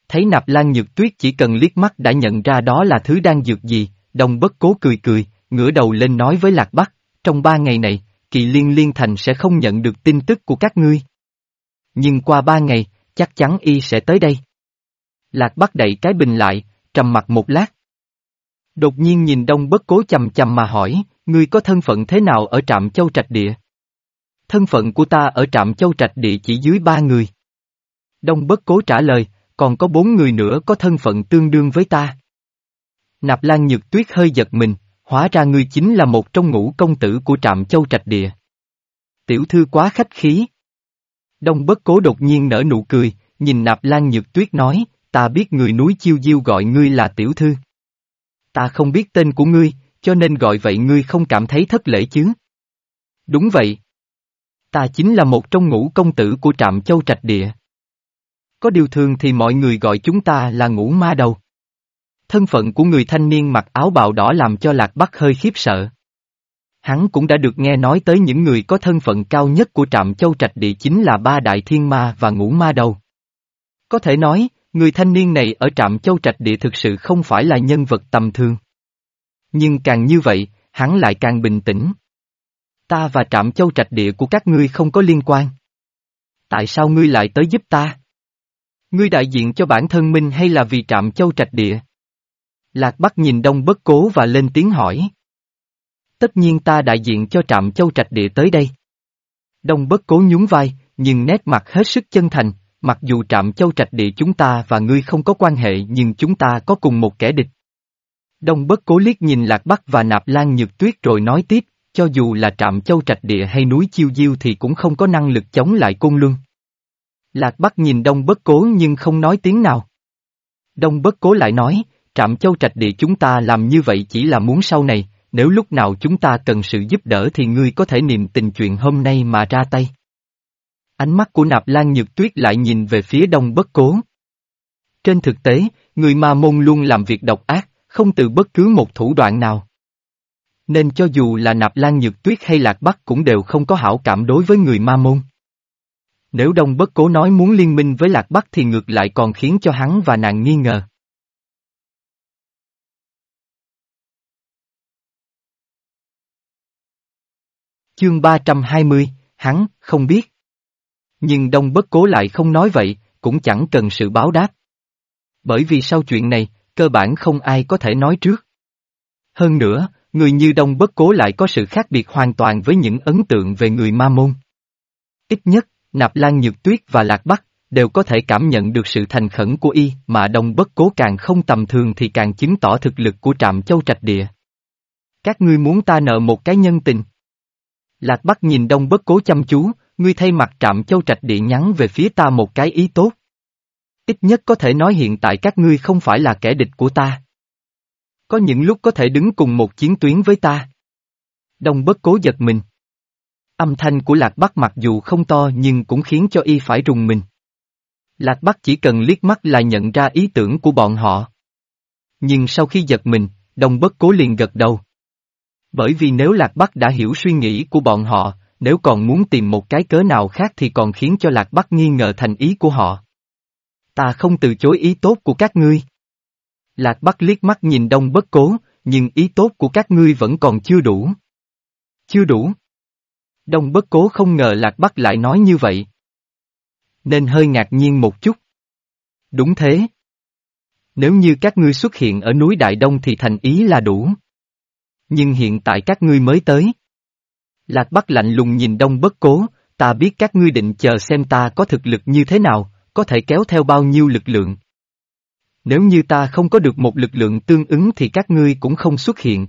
Thấy Nạp Lan Nhược Tuyết chỉ cần liếc mắt đã nhận ra đó là thứ đan dược gì, đồng bất cố cười cười, ngửa đầu lên nói với Lạc Bắc, trong ba ngày này, kỳ liên liên thành sẽ không nhận được tin tức của các ngươi. Nhưng qua ba ngày, chắc chắn y sẽ tới đây. Lạc Bắc đẩy cái bình lại, trầm mặt một lát. Đột nhiên nhìn đông bất cố chầm chầm mà hỏi, ngươi có thân phận thế nào ở trạm châu trạch địa? Thân phận của ta ở trạm châu trạch địa chỉ dưới ba người. Đông bất cố trả lời, còn có bốn người nữa có thân phận tương đương với ta. Nạp Lan Nhược Tuyết hơi giật mình, hóa ra ngươi chính là một trong ngũ công tử của trạm châu trạch địa. Tiểu thư quá khách khí. Đông bất cố đột nhiên nở nụ cười, nhìn Nạp Lan Nhược Tuyết nói, ta biết người núi chiêu diêu gọi ngươi là tiểu thư. Ta không biết tên của ngươi, cho nên gọi vậy ngươi không cảm thấy thất lễ chứ. Đúng vậy. Ta chính là một trong ngũ công tử của trạm châu trạch địa. Có điều thường thì mọi người gọi chúng ta là ngũ ma đầu. Thân phận của người thanh niên mặc áo bào đỏ làm cho Lạc Bắc hơi khiếp sợ. Hắn cũng đã được nghe nói tới những người có thân phận cao nhất của trạm châu trạch địa chính là ba đại thiên ma và ngũ ma đầu. Có thể nói, người thanh niên này ở trạm châu trạch địa thực sự không phải là nhân vật tầm thường. Nhưng càng như vậy, hắn lại càng bình tĩnh. Ta và trạm châu trạch địa của các ngươi không có liên quan. Tại sao ngươi lại tới giúp ta? Ngươi đại diện cho bản thân mình hay là vì trạm châu trạch địa? Lạc Bắc nhìn đông bất cố và lên tiếng hỏi. Tất nhiên ta đại diện cho trạm châu trạch địa tới đây. Đông bất cố nhún vai, nhưng nét mặt hết sức chân thành, mặc dù trạm châu trạch địa chúng ta và ngươi không có quan hệ nhưng chúng ta có cùng một kẻ địch. Đông bất cố liếc nhìn Lạc Bắc và Nạp Lan Nhược Tuyết rồi nói tiếp, cho dù là trạm châu trạch địa hay núi chiêu diêu thì cũng không có năng lực chống lại côn luân. Lạc Bắc nhìn Đông bất cố nhưng không nói tiếng nào. Đông bất cố lại nói, trạm châu trạch địa chúng ta làm như vậy chỉ là muốn sau này, nếu lúc nào chúng ta cần sự giúp đỡ thì ngươi có thể niệm tình chuyện hôm nay mà ra tay. Ánh mắt của nạp lan nhược tuyết lại nhìn về phía đông bất cố. Trên thực tế, người ma môn luôn làm việc độc ác, không từ bất cứ một thủ đoạn nào. Nên cho dù là nạp lan nhược tuyết hay lạc bắc cũng đều không có hảo cảm đối với người ma môn. Nếu đông bất cố nói muốn liên minh với lạc bắc thì ngược lại còn khiến cho hắn và nàng nghi ngờ. Chương 320, hắn, không biết. Nhưng Đông Bất Cố lại không nói vậy, cũng chẳng cần sự báo đáp. Bởi vì sau chuyện này, cơ bản không ai có thể nói trước. Hơn nữa, người như Đông Bất Cố lại có sự khác biệt hoàn toàn với những ấn tượng về người ma môn. Ít nhất, Nạp Lan Nhược Tuyết và Lạc Bắc đều có thể cảm nhận được sự thành khẩn của y mà Đông Bất Cố càng không tầm thường thì càng chứng tỏ thực lực của trạm châu trạch địa. Các ngươi muốn ta nợ một cái nhân tình. Lạc Bắc nhìn Đông Bất Cố chăm chú, ngươi thay mặt trạm châu trạch địa nhắn về phía ta một cái ý tốt. Ít nhất có thể nói hiện tại các ngươi không phải là kẻ địch của ta. Có những lúc có thể đứng cùng một chiến tuyến với ta. Đông bất cố giật mình. Âm thanh của Lạc Bắc mặc dù không to nhưng cũng khiến cho y phải rùng mình. Lạc Bắc chỉ cần liếc mắt là nhận ra ý tưởng của bọn họ. Nhưng sau khi giật mình, Đông bất cố liền gật đầu. Bởi vì nếu Lạc Bắc đã hiểu suy nghĩ của bọn họ, nếu còn muốn tìm một cái cớ nào khác thì còn khiến cho Lạc Bắc nghi ngờ thành ý của họ. Ta không từ chối ý tốt của các ngươi. Lạc Bắc liếc mắt nhìn đông bất cố, nhưng ý tốt của các ngươi vẫn còn chưa đủ. Chưa đủ. Đông bất cố không ngờ Lạc Bắc lại nói như vậy. Nên hơi ngạc nhiên một chút. Đúng thế. Nếu như các ngươi xuất hiện ở núi Đại Đông thì thành ý là đủ. Nhưng hiện tại các ngươi mới tới. Lạc Bắc lạnh lùng nhìn đông bất cố, ta biết các ngươi định chờ xem ta có thực lực như thế nào, có thể kéo theo bao nhiêu lực lượng. Nếu như ta không có được một lực lượng tương ứng thì các ngươi cũng không xuất hiện.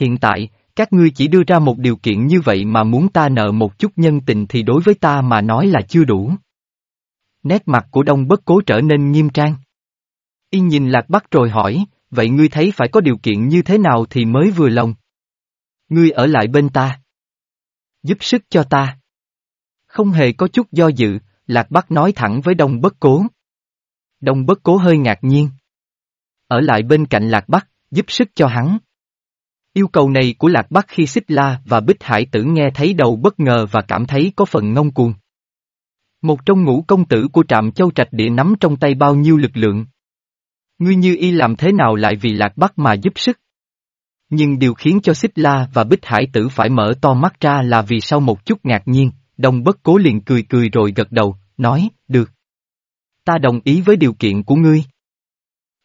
Hiện tại, các ngươi chỉ đưa ra một điều kiện như vậy mà muốn ta nợ một chút nhân tình thì đối với ta mà nói là chưa đủ. Nét mặt của đông bất cố trở nên nghiêm trang. Y nhìn lạc bắc rồi hỏi, vậy ngươi thấy phải có điều kiện như thế nào thì mới vừa lòng? Ngươi ở lại bên ta. Giúp sức cho ta. Không hề có chút do dự, Lạc Bắc nói thẳng với Đông Bất Cố. Đông Bất Cố hơi ngạc nhiên. Ở lại bên cạnh Lạc Bắc, giúp sức cho hắn. Yêu cầu này của Lạc Bắc khi Xích La và Bích Hải Tử nghe thấy đầu bất ngờ và cảm thấy có phần ngông cuồng. Một trong ngũ công tử của trạm châu trạch địa nắm trong tay bao nhiêu lực lượng. Ngươi như y làm thế nào lại vì Lạc Bắc mà giúp sức? Nhưng điều khiến cho Xích La và Bích Hải Tử phải mở to mắt ra là vì sau một chút ngạc nhiên, Đông Bất Cố liền cười cười rồi gật đầu, nói, được. Ta đồng ý với điều kiện của ngươi.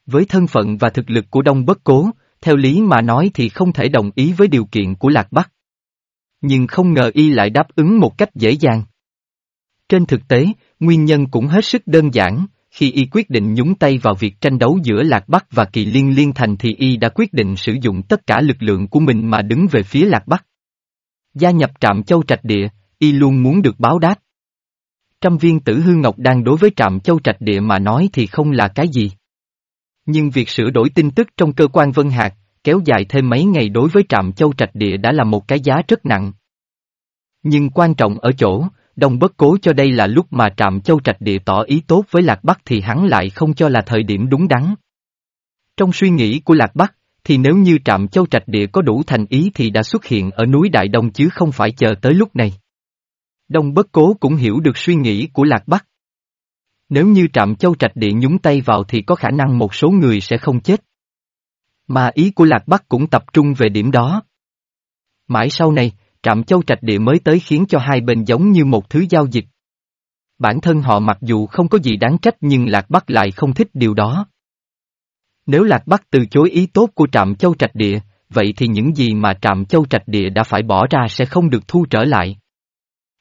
Với thân phận và thực lực của Đông Bất Cố, theo lý mà nói thì không thể đồng ý với điều kiện của Lạc Bắc. Nhưng không ngờ y lại đáp ứng một cách dễ dàng. Trên thực tế, nguyên nhân cũng hết sức đơn giản, khi y quyết định nhúng tay vào việc tranh đấu giữa Lạc Bắc và Kỳ Liên Liên Thành thì y đã quyết định sử dụng tất cả lực lượng của mình mà đứng về phía Lạc Bắc. Gia nhập trạm châu trạch địa, y luôn muốn được báo đáp. Trăm viên tử hư ngọc đang đối với trạm châu trạch địa mà nói thì không là cái gì. Nhưng việc sửa đổi tin tức trong cơ quan Vân Hạc, kéo dài thêm mấy ngày đối với trạm châu trạch địa đã là một cái giá rất nặng. Nhưng quan trọng ở chỗ, Đông bất cố cho đây là lúc mà trạm châu trạch địa tỏ ý tốt với Lạc Bắc thì hắn lại không cho là thời điểm đúng đắn. Trong suy nghĩ của Lạc Bắc, thì nếu như trạm châu trạch địa có đủ thành ý thì đã xuất hiện ở núi Đại Đông chứ không phải chờ tới lúc này. Đông bất cố cũng hiểu được suy nghĩ của Lạc Bắc. Nếu như trạm châu trạch địa nhúng tay vào thì có khả năng một số người sẽ không chết. Mà ý của Lạc Bắc cũng tập trung về điểm đó. Mãi sau này, trạm châu trạch địa mới tới khiến cho hai bên giống như một thứ giao dịch. Bản thân họ mặc dù không có gì đáng trách nhưng Lạc Bắc lại không thích điều đó. Nếu Lạc Bắc từ chối ý tốt của trạm châu trạch địa, vậy thì những gì mà trạm châu trạch địa đã phải bỏ ra sẽ không được thu trở lại.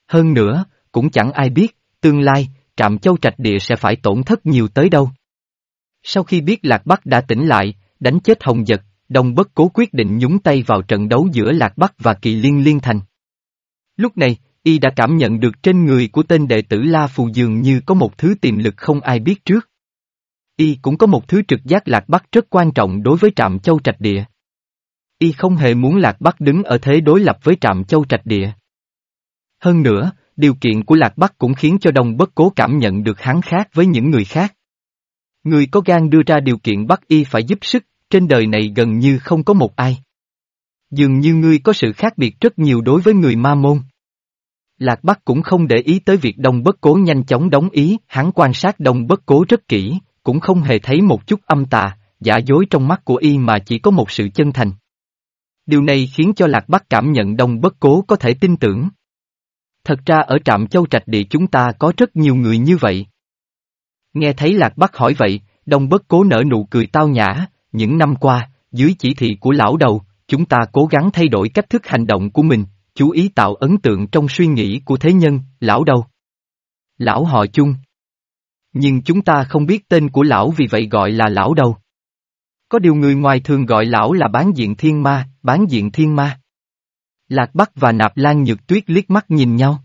Hơn nữa, cũng chẳng ai biết, tương lai, trạm châu trạch địa sẽ phải tổn thất nhiều tới đâu. Sau khi biết Lạc Bắc đã tỉnh lại, đánh chết Hồng Giật, Đông Bất Cố quyết định nhúng tay vào trận đấu giữa Lạc Bắc và Kỳ Liên Liên Thành. Lúc này, y đã cảm nhận được trên người của tên đệ tử La Phù dường như có một thứ tiềm lực không ai biết trước. Y cũng có một thứ trực giác Lạc Bắc rất quan trọng đối với trạm châu trạch địa. Y không hề muốn Lạc Bắc đứng ở thế đối lập với trạm châu trạch địa. Hơn nữa, điều kiện của Lạc Bắc cũng khiến cho Đông Bất Cố cảm nhận được hắn khác với những người khác. Người có gan đưa ra điều kiện bắt y phải giúp sức, trên đời này gần như không có một ai. Dường như ngươi có sự khác biệt rất nhiều đối với người ma môn. Lạc Bắc cũng không để ý tới việc Đông Bất Cố nhanh chóng đóng ý, hắn quan sát Đông Bất Cố rất kỹ, cũng không hề thấy một chút âm tà, giả dối trong mắt của y mà chỉ có một sự chân thành. Điều này khiến cho Lạc Bắc cảm nhận Đông Bất Cố có thể tin tưởng. Thật ra ở trạm châu trạch địa chúng ta có rất nhiều người như vậy. Nghe thấy Lạc Bắc hỏi vậy, Đông Bất Cố nở nụ cười tao nhã, những năm qua, dưới chỉ thị của lão đầu, chúng ta cố gắng thay đổi cách thức hành động của mình, chú ý tạo ấn tượng trong suy nghĩ của thế nhân, lão đầu. Lão họ chung. Nhưng chúng ta không biết tên của lão vì vậy gọi là lão đầu. Có điều người ngoài thường gọi lão là bán diện thiên ma, bán diện thiên ma. Lạc Bắc và Nạp Lan Nhược Tuyết liếc mắt nhìn nhau.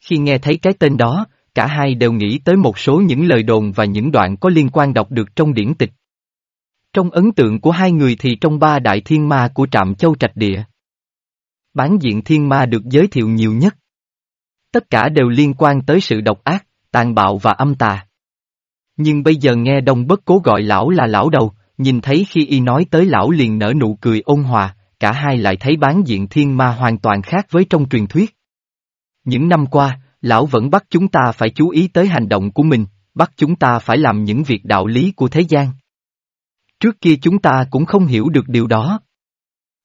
Khi nghe thấy cái tên đó, cả hai đều nghĩ tới một số những lời đồn và những đoạn có liên quan đọc được trong điển tịch. Trong ấn tượng của hai người thì trong ba đại thiên ma của trạm châu trạch địa. Bán diện thiên ma được giới thiệu nhiều nhất. Tất cả đều liên quan tới sự độc ác, tàn bạo và âm tà. Nhưng bây giờ nghe đông bất cố gọi lão là lão đầu, nhìn thấy khi y nói tới lão liền nở nụ cười ôn hòa, cả hai lại thấy bán diện thiên ma hoàn toàn khác với trong truyền thuyết. Những năm qua, lão vẫn bắt chúng ta phải chú ý tới hành động của mình, bắt chúng ta phải làm những việc đạo lý của thế gian. Trước kia chúng ta cũng không hiểu được điều đó.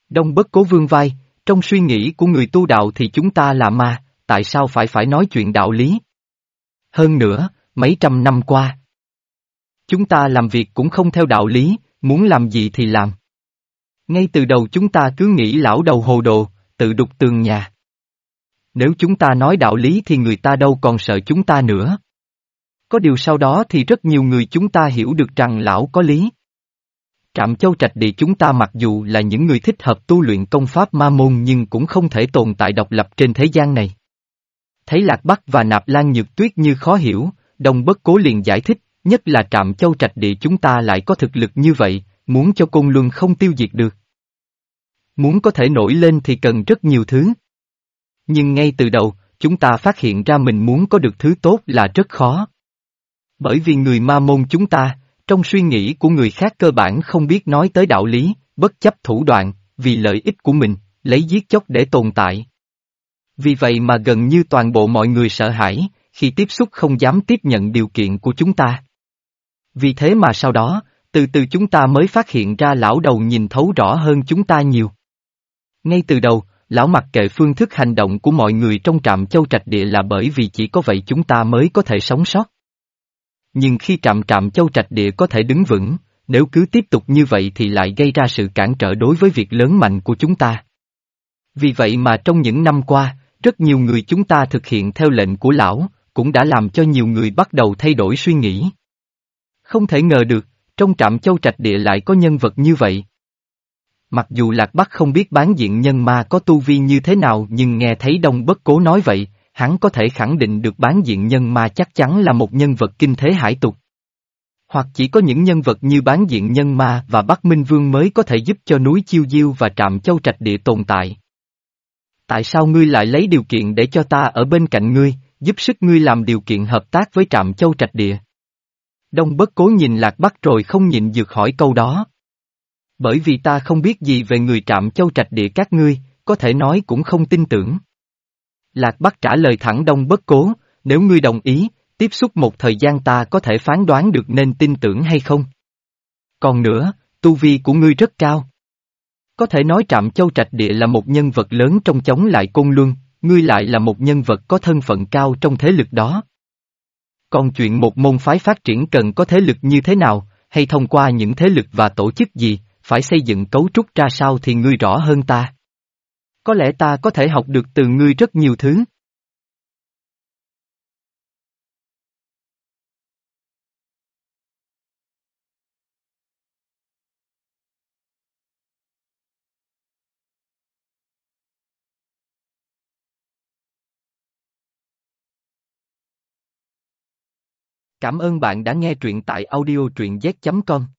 Đông bất cố vương vai, trong suy nghĩ của người tu đạo thì chúng ta là ma, tại sao phải phải nói chuyện đạo lý? Hơn nữa, mấy trăm năm qua. Chúng ta làm việc cũng không theo đạo lý, muốn làm gì thì làm. Ngay từ đầu chúng ta cứ nghĩ lão đầu hồ đồ, tự đục tường nhà. Nếu chúng ta nói đạo lý thì người ta đâu còn sợ chúng ta nữa. Có điều sau đó thì rất nhiều người chúng ta hiểu được rằng lão có lý. Trạm châu trạch địa chúng ta mặc dù là những người thích hợp tu luyện công pháp ma môn nhưng cũng không thể tồn tại độc lập trên thế gian này. Thấy Lạc Bắc và Nạp Lan Nhược Tuyết như khó hiểu, đồng Bất Cố liền giải thích, nhất là trạm châu trạch địa chúng ta lại có thực lực như vậy, muốn cho Côn Luân không tiêu diệt được. Muốn có thể nổi lên thì cần rất nhiều thứ. Nhưng ngay từ đầu, chúng ta phát hiện ra mình muốn có được thứ tốt là rất khó. Bởi vì người ma môn chúng ta, trong suy nghĩ của người khác cơ bản không biết nói tới đạo lý, bất chấp thủ đoạn, vì lợi ích của mình, lấy giết chóc để tồn tại. Vì vậy mà gần như toàn bộ mọi người sợ hãi, khi tiếp xúc không dám tiếp nhận điều kiện của chúng ta. Vì thế mà sau đó, từ từ chúng ta mới phát hiện ra lão đầu nhìn thấu rõ hơn chúng ta nhiều. Ngay từ đầu, lão mặc kệ phương thức hành động của mọi người trong trạm châu trạch địa là bởi vì chỉ có vậy chúng ta mới có thể sống sót. Nhưng khi trạm trạm châu trạch địa có thể đứng vững, nếu cứ tiếp tục như vậy thì lại gây ra sự cản trở đối với việc lớn mạnh của chúng ta. Vì vậy mà trong những năm qua, rất nhiều người chúng ta thực hiện theo lệnh của lão, cũng đã làm cho nhiều người bắt đầu thay đổi suy nghĩ. Không thể ngờ được, trong trạm châu trạch địa lại có nhân vật như vậy. Mặc dù Lạc Bắc không biết bán diện nhân ma có tu vi như thế nào nhưng nghe thấy Đông Bất Cố nói vậy, hắn có thể khẳng định được bán diện nhân ma chắc chắn là một nhân vật kinh thế hải tục. Hoặc chỉ có những nhân vật như bán diện nhân ma và Bắc Minh Vương mới có thể giúp cho núi Chiêu Diêu và trạm châu trạch địa tồn tại. Tại sao ngươi lại lấy điều kiện để cho ta ở bên cạnh ngươi, giúp sức ngươi làm điều kiện hợp tác với trạm châu trạch địa? Đông bất cố nhìn lạc bắc rồi không nhịn dược hỏi câu đó. Bởi vì ta không biết gì về người trạm châu trạch địa các ngươi, có thể nói cũng không tin tưởng. Lạc Bắc trả lời thẳng đông bất cố, nếu ngươi đồng ý, tiếp xúc một thời gian ta có thể phán đoán được nên tin tưởng hay không. Còn nữa, tu vi của ngươi rất cao. Có thể nói Trạm Châu Trạch Địa là một nhân vật lớn trong chống lại Côn Luân, ngươi lại là một nhân vật có thân phận cao trong thế lực đó. Còn chuyện một môn phái phát triển cần có thế lực như thế nào, hay thông qua những thế lực và tổ chức gì, phải xây dựng cấu trúc ra sao thì ngươi rõ hơn ta. Có lẽ ta có thể học được từ ngươi rất nhiều thứ. Cảm ơn bạn đã nghe truyện tại audio truyện z.com.